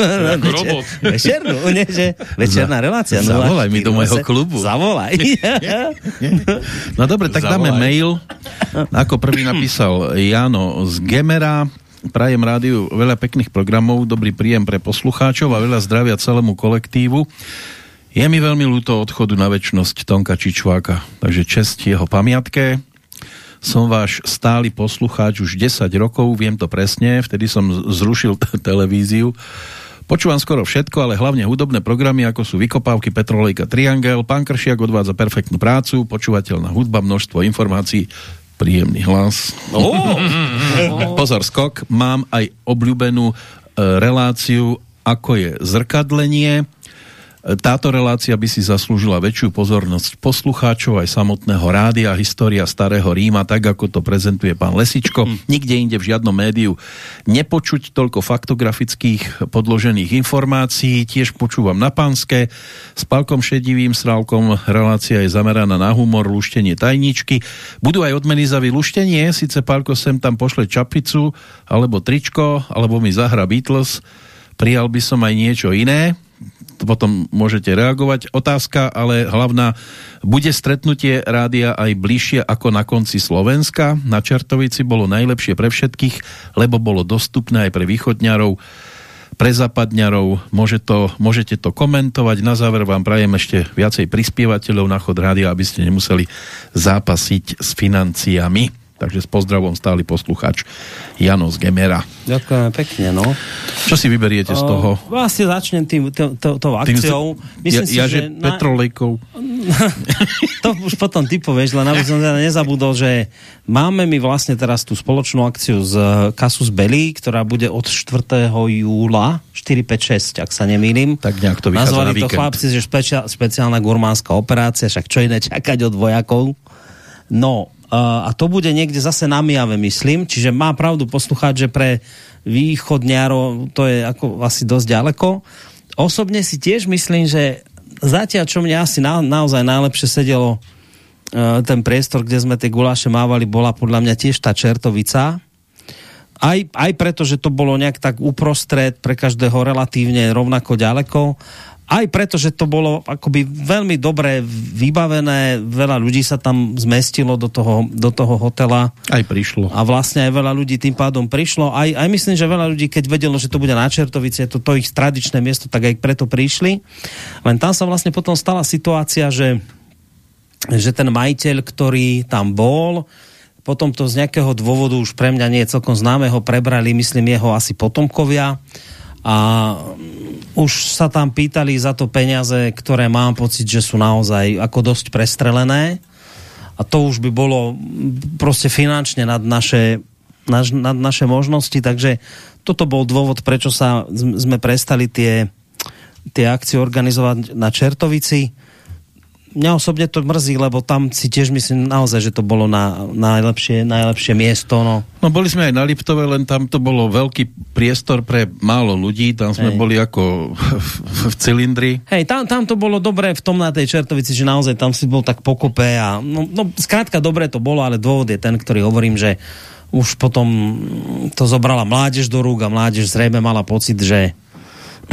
Večer- robot. Večernú, nie, že večerná relácia. Zavolaj mi do 048. môjho klubu. Zavolaj. No dobre, tak dáme Zavolaj. mail. Ako prvý napísal Jano z Gemera. Prajem rádiu veľa pekných programov, dobrý príjem pre poslucháčov a veľa zdravia celému kolektívu. Je mi veľmi ľúto odchodu na väčšnosť Tonka Čičváka, takže čest jeho pamiatke. Som váš stály poslucháč už 10 rokov, viem to presne, vtedy som zrušil televíziu. Počúvam skoro všetko, ale hlavne hudobné programy, ako sú Vykopávky, Petrolejka, Triangel, Pán Kršiak odvádza perfektnú prácu, počúvateľná hudba, množstvo informácií, príjemný hlas. Pozor, skok, mám aj obľúbenú e, reláciu, ako je zrkadlenie. Táto relácia by si zaslúžila väčšiu pozornosť poslucháčov aj samotného rádia História starého Ríma, tak ako to prezentuje pán Lesičko. Nikde inde v žiadnom médiu nepočuť toľko faktografických podložených informácií. Tiež počúvam na pánske. S Palkom Šedivým Srálkom relácia je zameraná na humor, luštenie tajničky. Budú aj odmeny za vyluštenie, síce Palko sem tam pošle čapicu, alebo tričko, alebo mi zahra Beatles. Prijal by som aj niečo iné, potom môžete reagovať. Otázka, ale hlavná, bude stretnutie rádia aj bližšie ako na konci Slovenska? Na Čertovici bolo najlepšie pre všetkých, lebo bolo dostupné aj pre východňarov, pre západňarov. Môže to, môžete to komentovať. Na záver vám prajem ešte viacej prispievateľov na chod rádia, aby ste nemuseli zápasiť s financiami. Takže s pozdravom stály poslucháč Jano z Gemera. Ďakujem pekne, no. Čo si vyberiete z toho? Vlastne začnem tým, tým, to Tým akciou. ja, Myslím si, ja, že... že Petrolejkov. to už potom ty povieš, len aby som teda nezabudol, že máme my vlastne teraz tú spoločnú akciu z Kasus Belli, ktorá bude od 4. júla 4, 5, 6, ak sa nemýlim. Tak nejak to vychádza Nazvali na to víkend. chlapci, že špeciál, špeciálna gurmánska operácia, však čo iné čakať od vojakov. No, a to bude niekde zase na Mijave, myslím, čiže má pravdu poslucháč, že pre východňarov to je ako asi dosť ďaleko. Osobne si tiež myslím, že zatiaľ, čo mne asi na, naozaj najlepšie sedelo uh, ten priestor, kde sme tie guláše mávali, bola podľa mňa tiež tá čertovica. Aj, aj preto, že to bolo nejak tak uprostred, pre každého relatívne rovnako ďaleko aj preto, že to bolo akoby veľmi dobre vybavené, veľa ľudí sa tam zmestilo do toho, do toho hotela. Aj prišlo. A vlastne aj veľa ľudí tým pádom prišlo. Aj, aj myslím, že veľa ľudí, keď vedelo, že to bude na Čertovici, je to, to ich tradičné miesto, tak aj preto prišli. Len tam sa vlastne potom stala situácia, že, že ten majiteľ, ktorý tam bol, potom to z nejakého dôvodu už pre mňa nie je celkom známeho, prebrali, myslím, jeho asi potomkovia a už sa tam pýtali za to peniaze, ktoré mám pocit, že sú naozaj ako dosť prestrelené. A to už by bolo proste finančne nad naše, naš, nad naše možnosti, takže toto bol dôvod, prečo sa sme prestali tie, tie akcie organizovať na Čertovici mňa osobne to mrzí, lebo tam si tiež myslím naozaj, že to bolo na najlepšie, najlepšie miesto. No. no boli sme aj na Liptove, len tam to bolo veľký priestor pre málo ľudí, tam sme Hej. boli ako v cylindri. Hej, tam, tam to bolo dobré v tom na tej Čertovici, že naozaj tam si bol tak pokope a no, no skrátka dobre to bolo, ale dôvod je ten, ktorý hovorím, že už potom to zobrala mládež do rúk a mládež zrejme mala pocit, že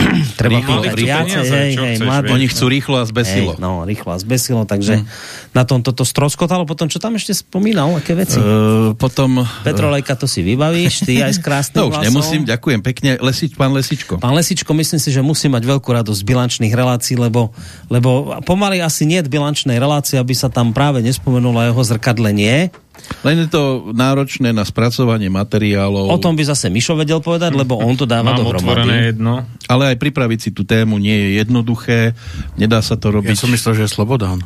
treba rýchlo, viacej, hej, hej, mladí, Oni chcú rýchlo a zbesilo. Hej, no, rýchlo a zbesilo, takže hmm. na tom toto stroskotalo. Potom, čo tam ešte spomínal, aké veci? Uh, potom... Petrolejka, to si vybavíš, ty aj s krásnym To už nemusím, ďakujem pekne. Lesič, pán Lesičko. Pán Lesičko, myslím si, že musí mať veľkú radosť z bilančných relácií, lebo, lebo pomaly asi nie bilančnej relácie, aby sa tam práve nespomenulo jeho zrkadlenie len je to náročné na spracovanie materiálov. O tom by zase Mišo vedel povedať, lebo on to dáva Mám dohromady. jedno. Ale aj pripraviť si tú tému nie je jednoduché. Nedá sa to robiť. Ja som myslel, že je Slobodán.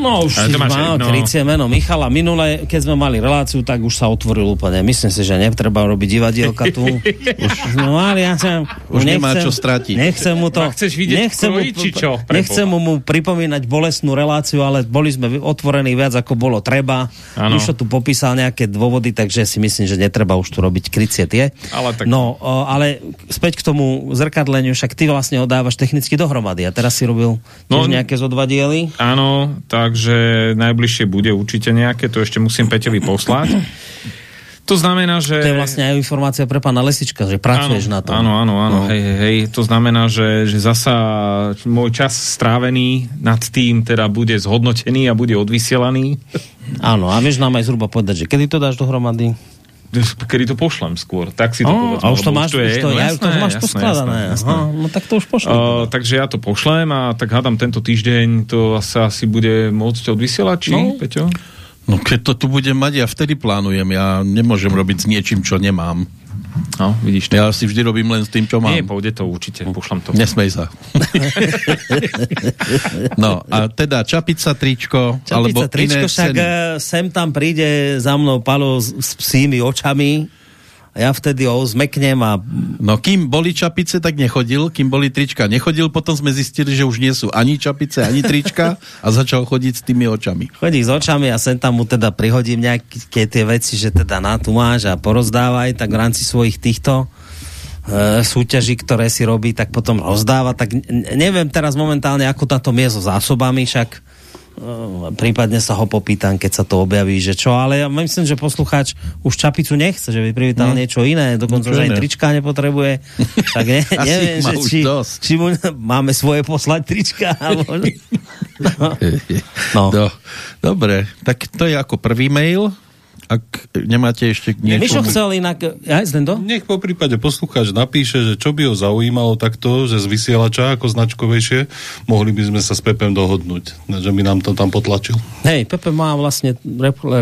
No už si mal no. krycie meno Michala. Minule, keď sme mali reláciu, tak už sa otvoril úplne. Myslím si, že netreba robiť divadielka tu. už no, ale ja sem, už nechcem, nemá čo stratiť. Nechcem mu to... A chceš vidieť nechcem kroji, mu, čo? Nechcem mu, mu pripomínať bolestnú reláciu, ale boli sme otvorení viac, ako bolo treba. Ano. Už tu popísal nejaké dôvody, takže si myslím, že netreba už tu robiť krycie tie. Ale tak... No, ale späť k tomu zrkadleniu, však ty vlastne ho dávaš technicky dohromady. A teraz si robil no, nejaké z odvadiely. Áno, tak takže najbližšie bude určite nejaké, to ešte musím Peťovi poslať. To znamená, že... To je vlastne aj informácia pre pána Lesička, že pracuješ áno, na tom. Áno, áno, áno, no. hej, hej. To znamená, že, že zasa môj čas strávený nad tým teda bude zhodnotený a bude odvysielaný. Áno, a vieš nám aj zhruba povedať, že kedy to dáš dohromady? Kedy to pošlem skôr, tak si to oh, povedzme. A už to máš, už to, no, jasné, to máš jasné, poskladané. Jasné, jasné. Aha, no tak to už pošlem. Uh, takže ja to pošlem a tak hádam tento týždeň to sa asi bude môcť odvysielať, či, no. Peťo? No keď to tu budem mať, ja vtedy plánujem. Ja nemôžem robiť s niečím, čo nemám. No, vidíš to. Ja si vždy robím len s tým, čo mám. Nie, pôjde to určite, pošlem to. Nesmej sa. no, a teda čapica, tričko, čapica, alebo tričko, iné však ceny. Eh, sem tam príde za mnou Palo s, s psími očami ja vtedy ho zmeknem a... No kým boli čapice, tak nechodil, kým boli trička nechodil, potom sme zistili, že už nie sú ani čapice, ani trička a začal chodiť s tými očami. Chodí s očami a sem tam mu teda prihodím nejaké tie veci, že teda na tu máš a porozdávaj, tak v rámci svojich týchto e, súťaží, ktoré si robí, tak potom rozdáva, tak neviem teraz momentálne, ako táto mie so zásobami, však prípadne sa ho popýtam, keď sa to objaví, že čo, ale ja myslím, že poslucháč už čapicu nechce, že by privítal hmm. niečo iné, dokonca, že aj trička nepotrebuje, tak ne, neviem, že či, či mu máme svoje poslať trička, alebo... no. no. Do, dobre, tak to je ako prvý mail, ak nemáte ešte niečo... Mišo chcel inak... Ja, to? Nech po prípade poslucháč napíše, že čo by ho zaujímalo takto, že z vysielača ako značkovejšie, mohli by sme sa s Pepem dohodnúť, že by nám to tam potlačil. Hej, Pepe má vlastne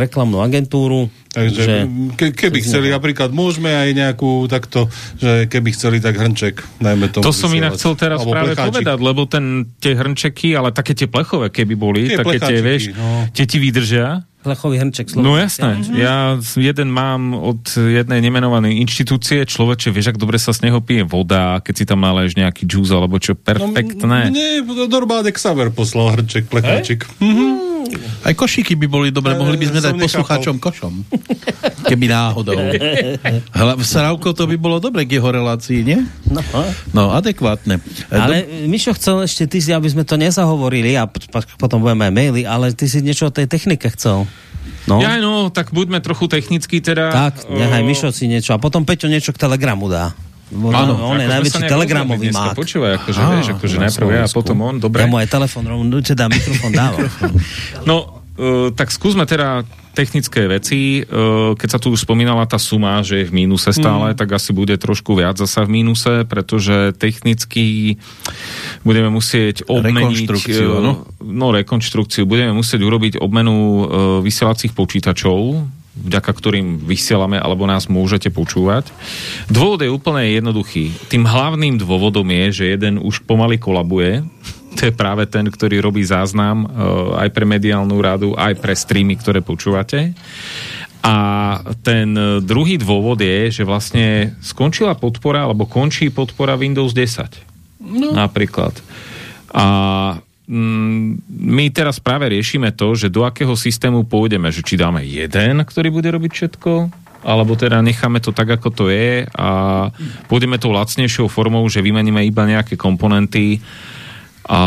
reklamnú agentúru, Takže že, ke, keby chceli, napríklad môžeme aj nejakú takto, že keby chceli, tak hrnček, najmä tomu. To som inak chcel teraz Alebo práve plecháčik. povedať, lebo ten, tie hrnčeky, ale také tie plechové, keby boli, tie také tie, vieš, no. tie ti vydržia plechový hrnček. Slovenský. No jasné. Ja jeden mám od jednej nemenovanej inštitúcie. Človeče, vieš, ak dobre sa z neho pije voda, keď si tam naleješ nejaký džús alebo čo, perfektné. No, nie, normálne Xaver poslal hrnček, plecháčik. Mhm. Aj košíky by boli dobre, mohli by sme dať poslucháčom košom. Keby náhodou. Sravko, to by bolo dobre k jeho relácii, nie? No, no adekvátne. Ale Do... Mišo chcel ešte, ty si, aby sme to nezahovorili a potom budeme aj maily, ale ty si niečo o tej technike chcel. No. Ja, no, tak buďme trochu technicky teda. Tak, nechaj Mišo si niečo a potom Peťo niečo k Telegramu dá. Áno, on je najväčší telegramový mák. Počúvaj, akože, Á, vieš, akože na najprv ja potom on, dobre. Ja mu aj telefon, rovno, teda mikrofón dávam. No, uh, tak skúsme teda technické veci. Uh, keď sa tu už spomínala tá suma, že je v mínuse stále, tak asi bude trošku viac zasa v mínuse, pretože technicky budeme musieť obmeniť... Rekonštrukciu, áno? No, rekonštrukciu. Budeme musieť urobiť obmenu vysielacích počítačov, vďaka ktorým vysielame alebo nás môžete počúvať. Dôvod je úplne jednoduchý. Tým hlavným dôvodom je, že jeden už pomaly kolabuje. To je práve ten, ktorý robí záznam uh, aj pre mediálnu radu, aj pre streamy, ktoré počúvate. A ten eh, druhý dôvod je, že vlastne skončila podpora, alebo končí podpora Windows 10. No. Napríklad. A my teraz práve riešime to, že do akého systému pôjdeme, že či dáme jeden, ktorý bude robiť všetko, alebo teda necháme to tak, ako to je a pôjdeme tou lacnejšou formou, že vymeníme iba nejaké komponenty a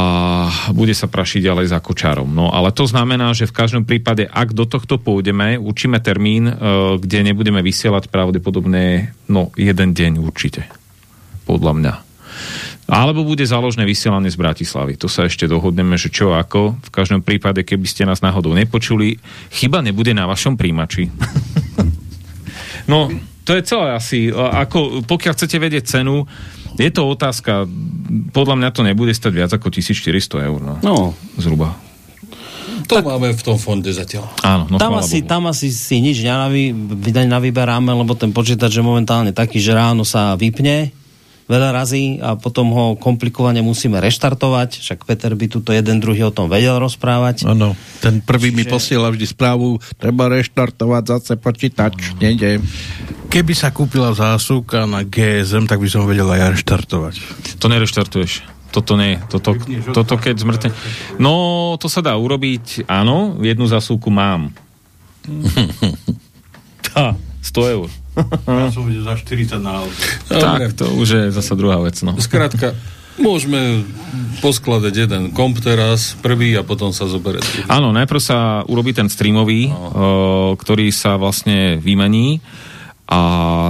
bude sa prašiť ďalej za kočárom. No ale to znamená, že v každom prípade, ak do tohto pôjdeme, určíme termín, e, kde nebudeme vysielať pravdepodobne no, jeden deň určite. Podľa mňa. Alebo bude záložné vysielanie z Bratislavy. To sa ešte dohodneme, že čo ako. V každom prípade, keby ste nás náhodou nepočuli, chyba nebude na vašom príjimači. no, to je celé asi. Ako, pokiaľ chcete vedieť cenu, je to otázka, podľa mňa to nebude stať viac ako 1400 eur. No. No, Zhruba. To tak... máme v tom fonde zatiaľ. Áno, no tam, asi, Bohu. tam asi si nič nenavy, navyberáme, lebo ten počítač je momentálne taký, že ráno sa vypne veľa razy a potom ho komplikovane musíme reštartovať, však Peter by tuto jeden druhý o tom vedel rozprávať. Áno, ten prvý mi Čiže- posiela vždy správu, treba reštartovať zase počítač, nejde. Keby sa kúpila zásuvka na GSM, tak by som vedel aj reštartovať. To nereštartuješ. Toto nie. Toto, toto keď zmrte... No, to sa dá urobiť, áno, jednu zasúku mám. Tá, 100 eur. Ja som videl za 40 na auto. Tak, to už je zasa druhá vec, no. Skrátka, môžeme poskladať jeden komp teraz, prvý a potom sa zoberie. Áno, najprv sa urobí ten streamový, no. ktorý sa vlastne vymení a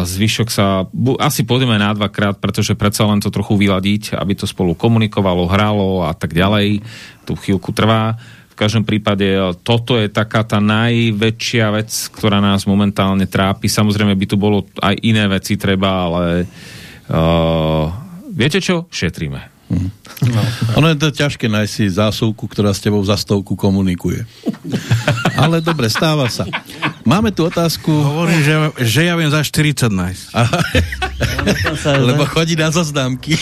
zvyšok sa, bu, asi pôjdeme na dvakrát, pretože predsa len to trochu vyladiť, aby to spolu komunikovalo, hralo a tak ďalej. Tu chvíľku trvá. V každom prípade toto je taká tá najväčšia vec, ktorá nás momentálne trápi. Samozrejme by tu bolo aj iné veci treba, ale uh, viete čo? Šetríme. No. Ono je to ťažké nájsť si zásuvku, ktorá s tebou za stovku komunikuje. Ale dobre, stáva sa. Máme tu otázku, Hovorím, že, že ja viem za 40 nájsť. lebo chodí na zoznámky.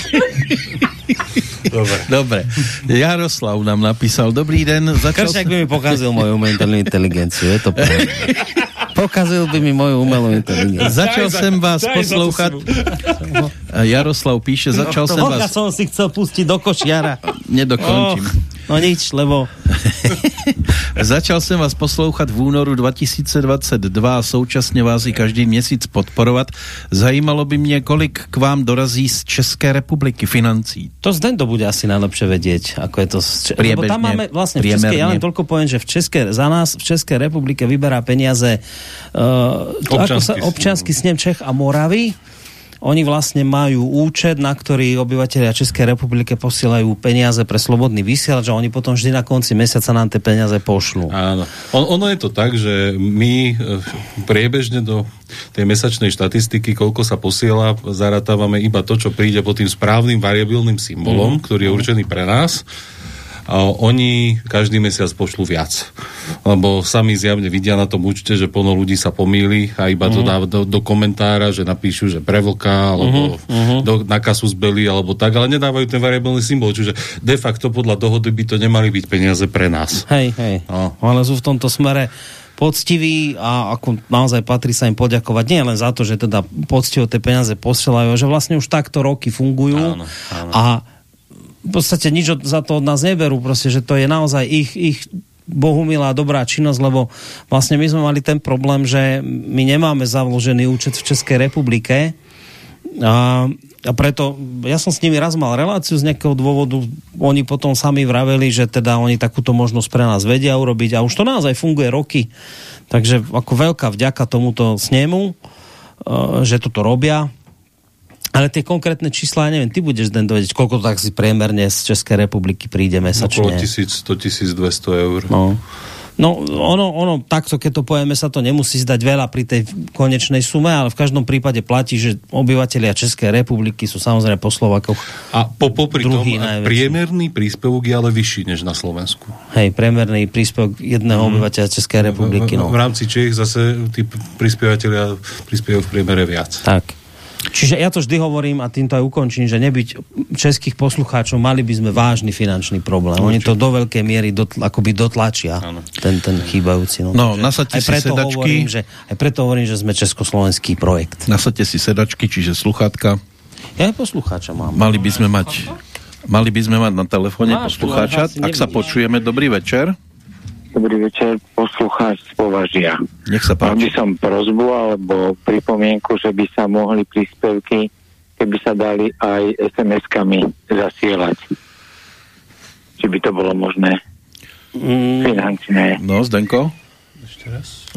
Dobre. Dobre. Jaroslav nám napísal, dobrý den, začal Kršňák by mi pokazil moju umelú inteligenciu, je to pravda. Pokazil by mi moju umelú inteligenciu. Začal sem vás poslouchat. Jaroslav píše, začal to sem vlka vás... som si chcel pustiť do košiara. Nedokončím. Oh, no nič, lebo Začal jsem vás poslouchat v únoru 2022 a současně vás i každý měsíc podporovat. Zajímalo by mě, kolik k vám dorazí z České republiky financí. to z to bude asi najlepšie vedieť, ako je to... Z Če- lebo tam máme vlastne v Českej, ja len toľko poviem, že v Českej, za nás v Českej republike vyberá peniaze uh, ako sa, občiansky snem Čech a Moravy. Oni vlastne majú účet, na ktorý obyvateľia Českej republike posielajú peniaze pre slobodný vysielač a oni potom vždy na konci mesiaca nám tie peniaze pošlú. Áno. On, ono je to tak, že my e, priebežne do tej mesačnej štatistiky, koľko sa posiela, zaratávame iba to, čo príde pod tým správnym variabilným symbolom, mm. ktorý je určený pre nás. A oni každý mesiac pošlú viac. Lebo sami zjavne vidia na tom účte, že plno ľudí sa pomýli a iba to dá do, do komentára, že napíšu, že pre vlka, alebo uh-huh. do, na kasu zbeli, alebo tak, ale nedávajú ten variabilný symbol. Čiže de facto podľa dohody by to nemali byť peniaze pre nás. Hej, hej. No. Ale sú v tomto smere poctiví a ako naozaj patrí sa im poďakovať nie len za to, že teda poctivo tie peniaze posielajú, že vlastne už takto roky fungujú Áno, áno. a v podstate nič od- za to od nás neberú, proste, že to je naozaj ich, ich bohumilá dobrá činnosť, lebo vlastne my sme mali ten problém, že my nemáme založený účet v Českej republike a, a preto ja som s nimi raz mal reláciu z nejakého dôvodu, oni potom sami vraveli, že teda oni takúto možnosť pre nás vedia urobiť a už to naozaj funguje roky. Takže ako veľká vďaka tomuto snemu, eh, že toto robia. Ale tie konkrétne čísla, ja neviem, ty budeš den vedieť, koľko tak si priemerne z Českej republiky príde Okolo mesačne. 1100, 1200 eur. No. No, ono, ono, takto, keď to povieme, sa to nemusí zdať veľa pri tej konečnej sume, ale v každom prípade platí, že obyvateľia Českej republiky sú samozrejme po Slovakoch. A po, popri tom najväčší. priemerný príspevok je ale vyšší než na Slovensku. Hej, priemerný príspevok jedného obyvateľa Českej republiky. v, No. v rámci Čech zase tí prispievateľia prispievajú v priemere viac. Tak. Čiže ja to vždy hovorím a týmto aj ukončím, že nebyť českých poslucháčov, mali by sme vážny finančný problém. Oni to do veľkej miery dotl, akoby dotlačia, ten, ten chýbajúci. No, No, aj si preto sedačky. Hovorím, že, aj preto hovorím, že sme československý projekt. Nasadte si sedačky, čiže sluchátka. Ja aj poslucháča mám. Mali by sme mať Mali by sme mať na telefóne Máš, poslucháča. Ak sa počujeme, dobrý večer. Dobrý večer, poslucháč z Považia. Nech sa Mal by páči. som prozbu alebo pripomienku, že by sa mohli príspevky, keby sa dali aj SMS-kami zasielať. Či by to bolo možné Mm, finančné. No, Zdenko?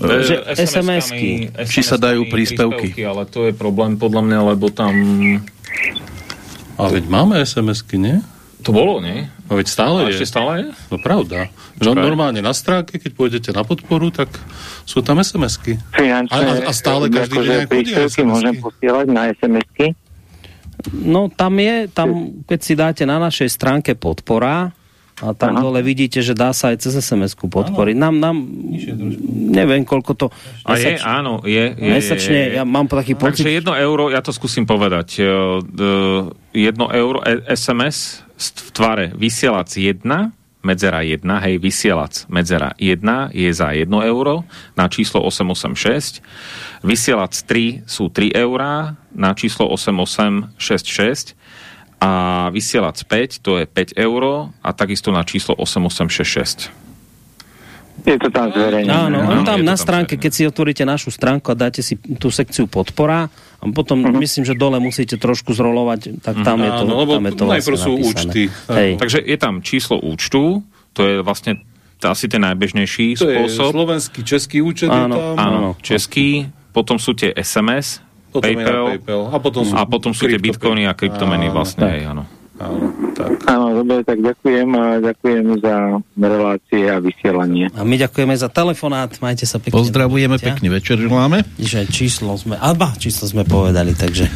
Že SMS-kami, SMS-ky. Či sa dajú SMS-kami príspevky? Ale to je problém podľa mňa, lebo tam... Ale veď máme SMS-ky, nie? To bolo, nie? No veď stále A je. ešte stále je? No pravda. No, normálne na stránke, keď pôjdete na podporu, tak sú tam SMS-ky. Finančné, A- a- a stále každý deň akože aj chodia SMS-ky? môžem posielať na SMS-ky? No tam je, tam keď si dáte na našej stránke podpora a tam Aha. dole vidíte, že dá sa aj cez SMS-ku podporiť. Nám, nám, neviem koľko to... A je, mesač- áno, je. je Mesačne, je, je. ja mám taký Takže pocit... jedno euro, ja to skúsim povedať. E, Jedno euro e- SMS v tvare vysielac 1, medzera 1, hej, vysielac medzera 1 je za 1 euro na číslo 886. Vysielac 3 sú 3 eurá na číslo 8866 a vysielac 5 to je 5 euro a takisto na číslo 8866. Je to tam zverejnené. Áno, Áno, on tam je to na tam stránke, zverejnené. keď si otvoríte našu stránku a dáte si tú sekciu podpora a potom Mhm. myslím, že dole musíte trošku zrolovať, tak tam je to, Áno, lebo tam je to najprv vlastne sú napísané. účty. Hej. Takže je tam číslo účtu, to je vlastne t- asi ten najbežnejší To je spôsob. slovenský, český účet Áno, je tam. Áno. český, potom sú tie SMS, Potom PayPal, PayPal. A potom sú, a potom sú tie bitcoiny a kryptomeny vlastne, hej, áno. Áno, tak. Áno, dobre, tak ďakujem a ďakujem za relácie a vysielanie. A my ďakujeme za telefonát, majte sa pekne. Pozdravujeme, Ďakujem. pekný večer želáme. Že číslo sme, alba, číslo sme povedali, takže...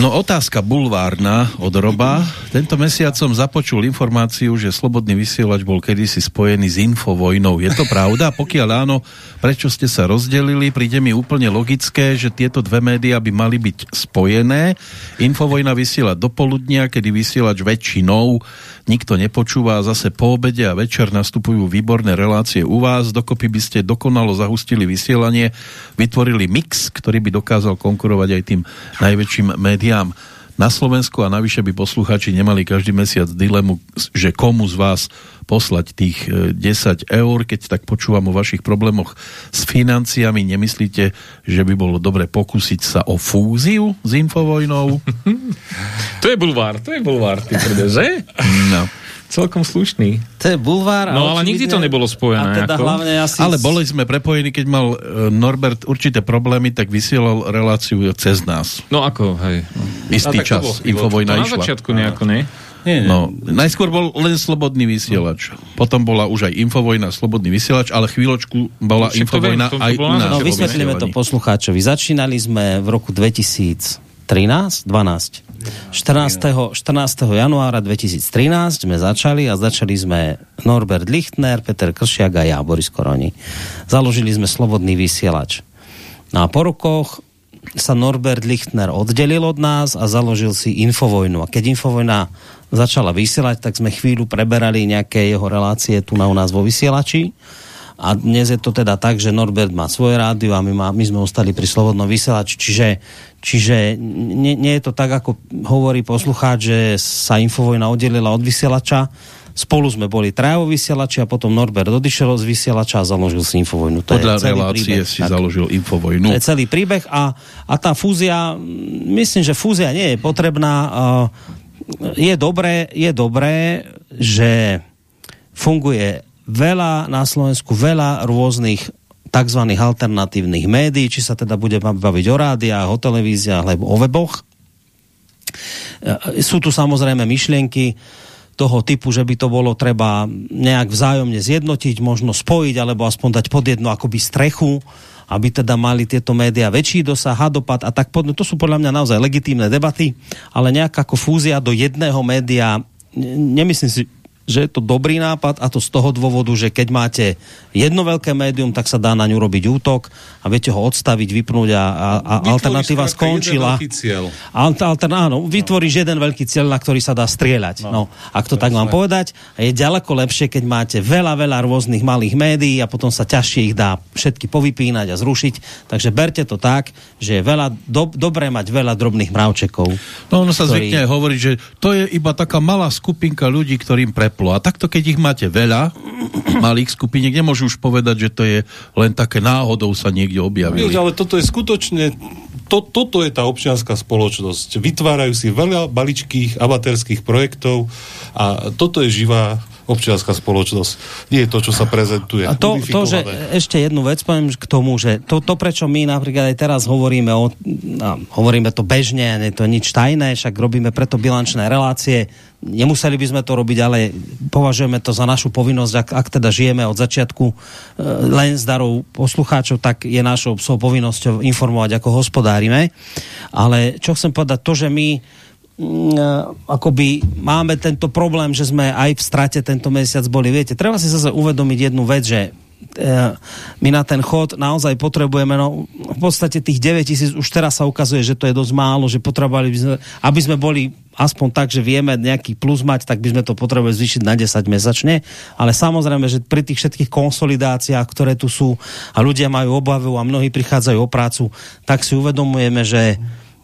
No otázka bulvárna od Roba. Tento mesiac som započul informáciu, že Slobodný vysielač bol kedysi spojený s infovojnou. Je to pravda? Pokiaľ áno, prečo ste sa rozdelili? Príde mi úplne logické, že tieto dve médiá by mali byť spojené. Infovojna vysiela do poludnia, kedy vysielač väčšinou nikto nepočúva zase po obede a večer nastupujú výborné relácie u vás. Dokopy by ste dokonalo zahustili vysielanie, vytvorili mix, ktorý by dokázal konkurovať aj tým najväčším médiám na Slovensku a navyše by posluchači nemali každý mesiac dilemu, že komu z vás poslať tých e, 10 eur, keď tak počúvam o vašich problémoch s financiami, nemyslíte, že by bolo dobre pokúsiť sa o fúziu s Infovojnou? To je bulvár, to je bulvár, ty prde, že? No. Celkom slušný. To je bulvár. No, ale nikdy to nebolo spojené, A teda ako? hlavne asi... Ale boli sme prepojení, keď mal e, Norbert určité problémy, tak vysielal reláciu cez nás. No ako, hej. Istý A čas. Infovojna To na išla. začiatku nejako, nie? Nie, nie. No, najskôr bol len slobodný vysielač. Potom bola už aj Infovojna, slobodný vysielač, ale chvíľočku bola viem, Infovojna to aj u nás. No vysvetlíme to poslucháčovi. Začínali sme v roku 2013, 12. 14. 14. januára 2013 sme začali a začali sme Norbert Lichtner, Peter Kršiak a ja, Boris Koroni. Založili sme Slobodný vysielač. No a po rokoch sa Norbert Lichtner oddelil od nás a založil si Infovojnu. A keď Infovojna začala vysielať, tak sme chvíľu preberali nejaké jeho relácie tu na u nás vo vysielači. A dnes je to teda tak, že Norbert má svoje rádio a my, má, my sme ostali pri Slobodnom vysielači. Čiže, čiže nie, nie je to tak, ako hovorí poslucháč, že sa Infovojna oddelila od vysielača. Spolu sme boli trajo vysielači a potom Norbert odišiel z vysielača a založil si Infovojnu. To Podľa je celý relácie príbeh. si Tak. založil Infovojnu. To je celý príbeh a, a tá fúzia, myslím, že fúzia nie je potrebná. Uh, je dobré, je dobré, že funguje veľa na Slovensku, veľa rôznych tzv. alternatívnych médií, či sa teda bude baviť o rádiách, o televíziách, alebo o weboch. Sú tu samozrejme myšlienky toho typu, že by to bolo treba nejak vzájomne zjednotiť, možno spojiť, alebo aspoň dať pod jednu akoby strechu, aby teda mali tieto médiá väčší dosah a dopad a tak podobne. To sú podľa mňa naozaj legitímne debaty, ale nejaká ako fúzia do jedného média, nemyslím si, že je to dobrý nápad a to z toho dôvodu, že keď máte jedno veľké médium, tak sa dá na ňu robiť útok a viete ho odstaviť, vypnúť a, a, a alternatíva skončila. Alter, alter, áno, vytvoríš jeden veľký cieľ, na ktorý sa dá strieľať. No, no ak to, to tak mám povedať. Je ďaleko lepšie, keď máte veľa, veľa rôznych malých médií a potom sa ťažšie ich dá všetky povypínať a zrušiť. Takže berte to tak, že je veľa, do, dobré mať veľa drobných mravčekov. No ono sa ktorý... zvykne hovoriť, že to je iba taká malá skupinka ľudí, ktorým pre teplo. A takto, keď ich máte veľa, malých skupiniek, nemôžu už povedať, že to je len také náhodou sa niekde objavili. Ale toto je skutočne to, toto je tá občianská spoločnosť. Vytvárajú si veľa maličkých amatérských projektov a toto je živá občianská spoločnosť. Nie je to, čo sa prezentuje. A to, to že ešte jednu vec poviem k tomu, že to, to prečo my napríklad aj teraz hovoríme o, no, hovoríme to bežne, nie je to nič tajné, však robíme preto bilančné relácie, nemuseli by sme to robiť, ale považujeme to za našu povinnosť, ak, ak teda žijeme od začiatku e, len z darov poslucháčov, tak je našou povinnosťou informovať, ako hospodárime. Ale čo chcem povedať, to, že my akoby máme tento problém, že sme aj v strate tento mesiac boli. Viete, treba si zase uvedomiť jednu vec, že e, my na ten chod naozaj potrebujeme, no v podstate tých 9 tisíc už teraz sa ukazuje, že to je dosť málo, že potrebovali by sme, aby sme boli aspoň tak, že vieme nejaký plus mať, tak by sme to potrebovali zvýšiť na 10 mesačne, ale samozrejme, že pri tých všetkých konsolidáciách, ktoré tu sú a ľudia majú obavu a mnohí prichádzajú o prácu, tak si uvedomujeme, že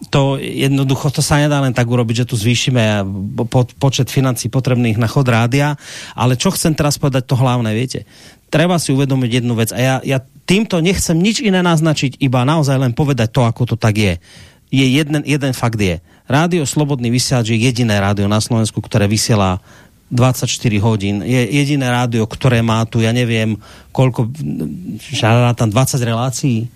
to jednoducho to sa nedá len tak urobiť, že tu zvýšime po, počet financí potrebných na chod rádia, ale čo chcem teraz povedať to hlavné, viete, treba si uvedomiť jednu vec a ja, ja týmto nechcem nič iné naznačiť, iba naozaj len povedať to, ako to tak je. Je jeden, jeden fakt je. Rádio Slobodný vysielač je jediné rádio na Slovensku, ktoré vysiela 24 hodín. Je jediné rádio, ktoré má tu, ja neviem, koľko, tam 20 relácií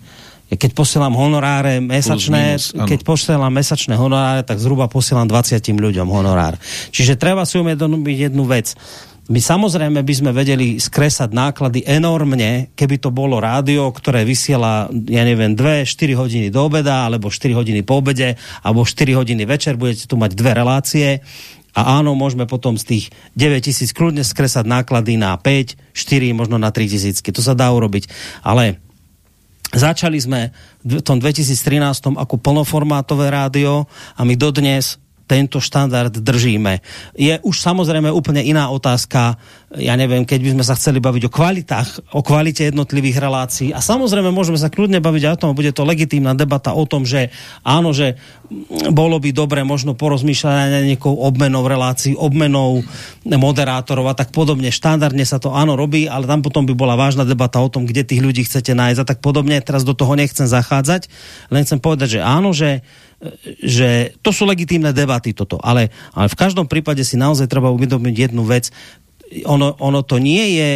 keď posielam honoráre mesačné, minus, keď posielam mesačné honoráre, tak zhruba posielam 20 ľuďom honorár. Čiže treba si uvedomiť jednu vec. My samozrejme by sme vedeli skresať náklady enormne, keby to bolo rádio, ktoré vysiela, ja neviem, 2-4 hodiny do obeda, alebo 4 hodiny po obede, alebo 4 hodiny večer, budete tu mať dve relácie. A áno, môžeme potom z tých 9 tisíc kľudne skresať náklady na 5, 4, možno na 3 tisícky. To sa dá urobiť. Ale Začali sme v tom 2013 ako plnoformátové rádio a my dodnes tento štandard držíme. Je už samozrejme úplne iná otázka, ja neviem, keď by sme sa chceli baviť o kvalitách, o kvalite jednotlivých relácií a samozrejme môžeme sa kľudne baviť o tom, bude to legitímna debata o tom, že áno, že bolo by dobre možno porozmýšľať aj nejakou obmenou relácií, obmenou moderátorov a tak podobne. Štandardne sa to áno robí, ale tam potom by bola vážna debata o tom, kde tých ľudí chcete nájsť a tak podobne. Teraz do toho nechcem zachádzať, len chcem povedať, že áno, že že to sú legitímne debaty toto, ale, ale v každom prípade si naozaj treba uvedomiť jednu vec. Ono, ono to nie je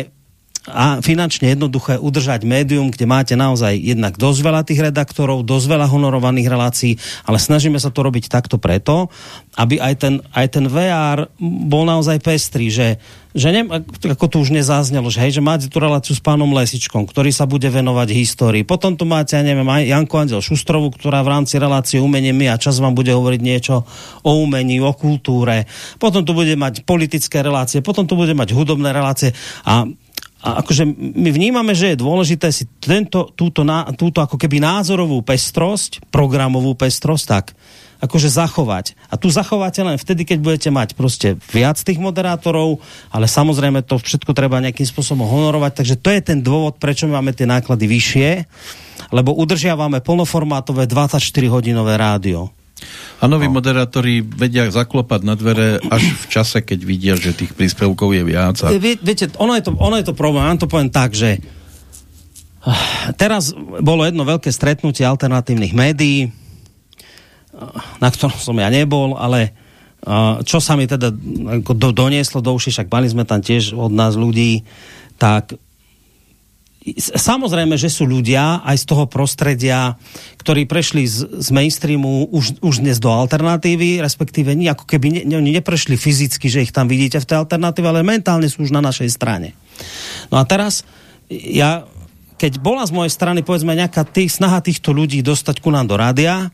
a finančne jednoduché udržať médium, kde máte naozaj jednak dosť veľa tých redaktorov, dosť veľa honorovaných relácií, ale snažíme sa to robiť takto preto, aby aj ten, aj ten VR bol naozaj pestrý, že, že ne, ako tu už nezáznelo, že, hej, že máte tú reláciu s pánom Lesičkom, ktorý sa bude venovať histórii. Potom tu máte, ja neviem, aj Janko Andel Šustrovu, ktorá v rámci relácie umenie my a čas vám bude hovoriť niečo o umení, o kultúre. Potom tu bude mať politické relácie, potom tu bude mať hudobné relácie a a akože my vnímame, že je dôležité si tento, túto, túto ako keby názorovú pestrosť, programovú pestrosť, tak akože zachovať. A tu zachováte len vtedy, keď budete mať proste viac tých moderátorov, ale samozrejme to všetko treba nejakým spôsobom honorovať, takže to je ten dôvod, prečo máme tie náklady vyššie, lebo udržiavame plnoformátové 24-hodinové rádio. A noví no. moderátori vedia zaklopať na dvere až v čase, keď vidia, že tých príspevkov je viac. A... Vie, viete, ono je, to, ono je to problém. Ja to poviem tak, že ah, teraz bolo jedno veľké stretnutie alternatívnych médií, na ktorom som ja nebol, ale ah, čo sa mi teda do, donieslo do uši, však mali sme tam tiež od nás ľudí, tak samozrejme, že sú ľudia aj z toho prostredia, ktorí prešli z, z mainstreamu už, už dnes do alternatívy, respektíve nie, ako keby ne, oni neprešli fyzicky, že ich tam vidíte v tej alternatíve, ale mentálne sú už na našej strane. No a teraz ja, keď bola z mojej strany povedzme nejaká tý, snaha týchto ľudí dostať ku nám do rádia,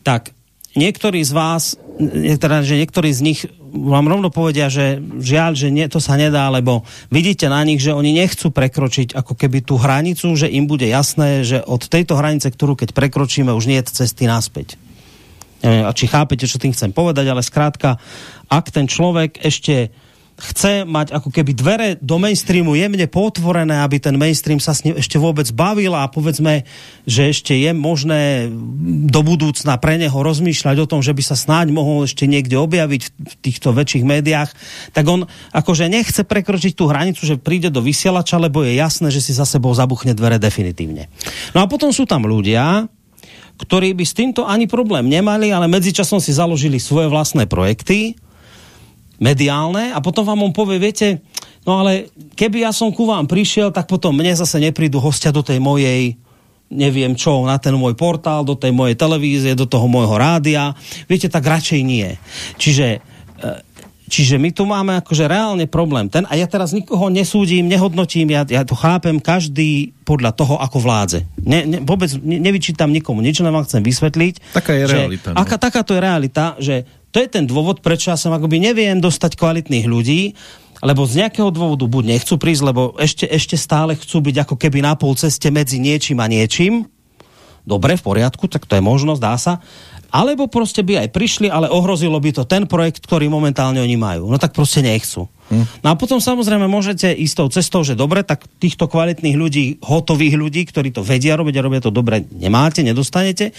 tak niektorí z vás, teda, že niektorí z nich vám rovno povedia, že žiaľ, že nie, to sa nedá, lebo vidíte na nich, že oni nechcú prekročiť ako keby tú hranicu, že im bude jasné, že od tejto hranice, ktorú keď prekročíme, už nie je cesty naspäť. Neviem, či chápete, čo tým chcem povedať, ale skrátka, ak ten človek ešte chce mať ako keby dvere do mainstreamu jemne potvorené, aby ten mainstream sa s ním ešte vôbec bavil a povedzme, že ešte je možné do budúcna pre neho rozmýšľať o tom, že by sa snáď mohol ešte niekde objaviť v týchto väčších médiách, tak on akože nechce prekročiť tú hranicu, že príde do vysielača, lebo je jasné, že si za sebou zabuchne dvere definitívne. No a potom sú tam ľudia, ktorí by s týmto ani problém nemali, ale medzičasom si založili svoje vlastné projekty, mediálne a potom vám on povie, viete, no ale keby ja som ku vám prišiel, tak potom mne zase neprídu hostia do tej mojej neviem čo, na ten môj portál, do tej mojej televízie, do toho môjho rádia. Viete, tak radšej nie. Čiže e, Čiže my tu máme akože reálne problém. Ten, a ja teraz nikoho nesúdim, nehodnotím, ja, ja to chápem každý podľa toho, ako vládze. Ne, ne, vôbec ne, nevyčítam nikomu, niečo vám chcem vysvetliť. Taká je že, realita, no. Aká, takáto je realita, že to je ten dôvod, prečo ja som akoby neviem dostať kvalitných ľudí, lebo z nejakého dôvodu buď nechcú prísť, lebo ešte, ešte stále chcú byť ako keby na pol ceste medzi niečím a niečím. Dobre, v poriadku, tak to je možnosť, dá sa. Alebo proste by aj prišli, ale ohrozilo by to ten projekt, ktorý momentálne oni majú. No tak proste nechcú. Hm. No a potom samozrejme môžete ísť tou cestou, že dobre, tak týchto kvalitných ľudí, hotových ľudí, ktorí to vedia robiť a robia to dobre, nemáte, nedostanete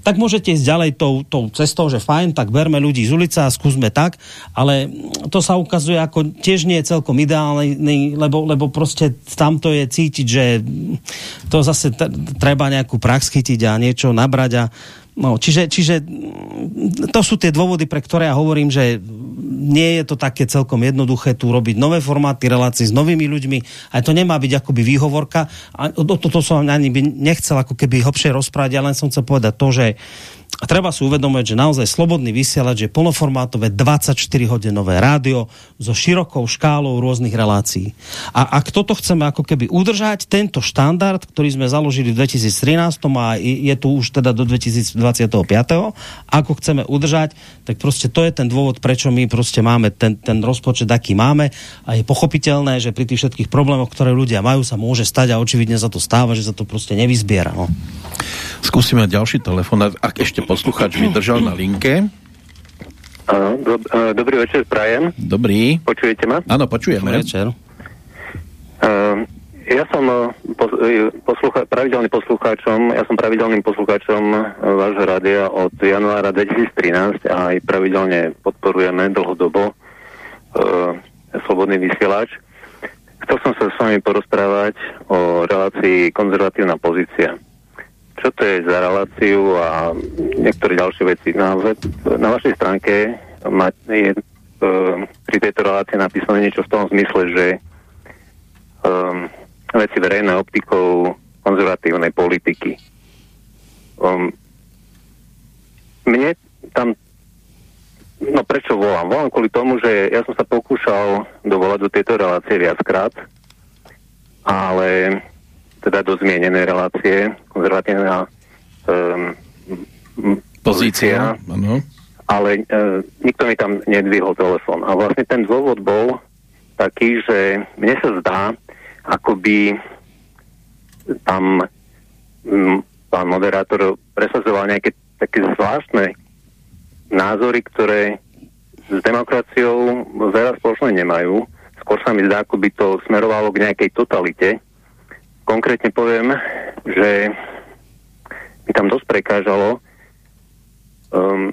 tak môžete ísť ďalej tou, tou cestou, že fajn, tak berme ľudí z ulice a skúsme tak, ale to sa ukazuje ako tiež nie je celkom ideálne, lebo, lebo proste tamto je cítiť, že to zase treba nejakú prax chytiť a niečo nabrať a No, čiže, čiže to sú tie dôvody, pre ktoré ja hovorím, že nie je to také celkom jednoduché tu robiť nové formáty relácií s novými ľuďmi, aj to nemá byť akoby výhovorka. A o toto som ani by nechcel ako keby hlbšie rozprávať, ja len som chcel povedať to, že a treba si uvedomovať, že naozaj slobodný vysielač je plnoformátové 24-hodinové rádio so širokou škálou rôznych relácií. A ak toto chceme ako keby udržať, tento štandard, ktorý sme založili v 2013 a je tu už teda do 2025, ako chceme udržať, tak proste to je ten dôvod, prečo my proste máme ten, ten rozpočet, aký máme a je pochopiteľné, že pri tých všetkých problémoch, ktoré ľudia majú, sa môže stať a očividne sa to stáva, že sa to proste nevyzbiera. No. Skúsime ďalší telefon, ak ešte posluchač vydržal na linke. Áno, dob- eh, dobrý večer, prajem. Dobrý. Počujete ma? Áno, počujeme. Dobrý večer. Uh, ja som eh, pos- poslucha- pravidelným poslucháčom, ja som pravidelným poslucháčom vášho rádia od januára 2013 a aj pravidelne podporujeme dlhodobo uh, Slobodný vysielač. Chcel som sa s vami porozprávať o relácii konzervatívna pozícia. Čo to je za reláciu a niektoré ďalšie veci. Na, na vašej stránke má, je uh, pri tejto relácii napísané niečo v tom zmysle, že um, veci verejné optikou konzervatívnej politiky. Um, mne tam No prečo volám? Volám kvôli tomu, že ja som sa pokúšal dovolať do tejto relácie viackrát, ale teda do zmienenej relácie, konzervatívna um, Pozícia, áno. ale e, nikto mi tam nedvihol telefon. A vlastne ten dôvod bol taký, že mne sa zdá, ako by tam m, pán moderátor presadzoval nejaké také zvláštne názory, ktoré s demokraciou veľa spoločné nemajú. Skôr sa mi zdá, ako by to smerovalo k nejakej totalite. Konkrétne poviem, že mi tam dosť prekážalo um,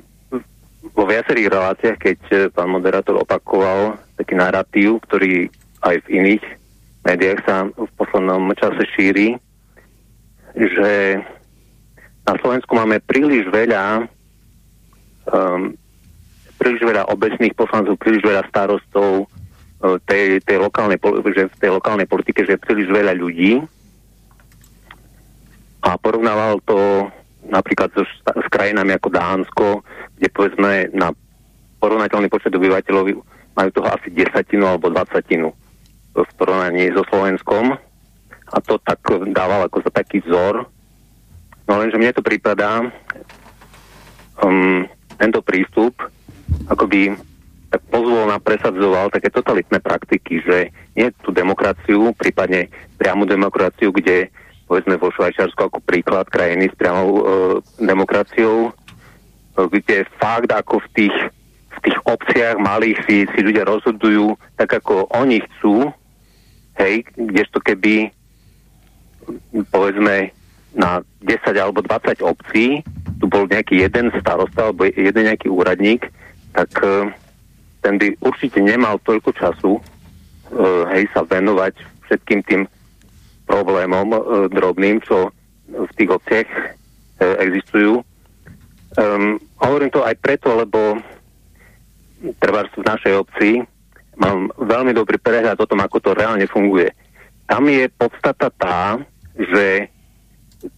vo viacerých reláciách, keď eh, pán moderátor opakoval taký narratív, ktorý aj v iných médiách sa v poslednom čase šíri, že na Slovensku máme príliš veľa um, príliš veľa obecných poslancov, príliš veľa starostov uh, tej, tej lokálnej, že v tej lokálnej politike, že je príliš veľa ľudí a porovnával to napríklad so, s krajinami ako Dánsko, kde povedzme na porovnateľný počet obyvateľov majú toho asi desatinu alebo dvacatinu v porovnaní so Slovenskom a to tak dával ako za taký vzor. No lenže mne to prípada um, tento prístup akoby tak pozvolna presadzoval také totalitné praktiky, že nie tú demokraciu, prípadne priamu demokraciu, kde povedzme vo Švajčiarsku ako príklad krajiny s priamou e, demokraciou, e, kde fakt ako v tých, v tých obciach malých si, si ľudia rozhodujú tak, ako oni chcú, hej, kdežto keby povedzme na 10 alebo 20 obcí tu bol nejaký jeden starosta alebo jeden nejaký úradník, tak e, ten by určite nemal toľko času e, hej, sa venovať všetkým tým problémom e, drobným, čo v tých obciach e, existujú. Um, hovorím to aj preto, lebo treba v našej obci mám veľmi dobrý prehľad o tom, ako to reálne funguje. Tam je podstata tá, že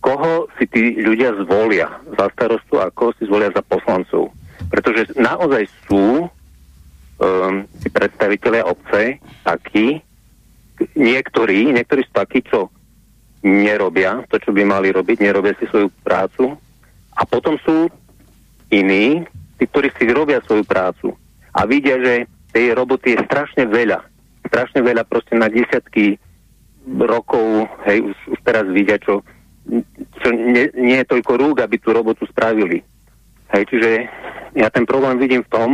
koho si tí ľudia zvolia za starostu a koho si zvolia za poslancov. Pretože naozaj sú um, tí predstavitelia obce takí, niektorí, niektorí sú takí, čo nerobia to, čo by mali robiť, nerobia si svoju prácu a potom sú iní, tí, ktorí si robia svoju prácu a vidia, že tej roboty je strašne veľa. Strašne veľa proste na desiatky rokov, hej, už, už teraz vidia, čo, čo nie, nie je toľko rúk, aby tú robotu spravili. Hej, čiže ja ten problém vidím v tom,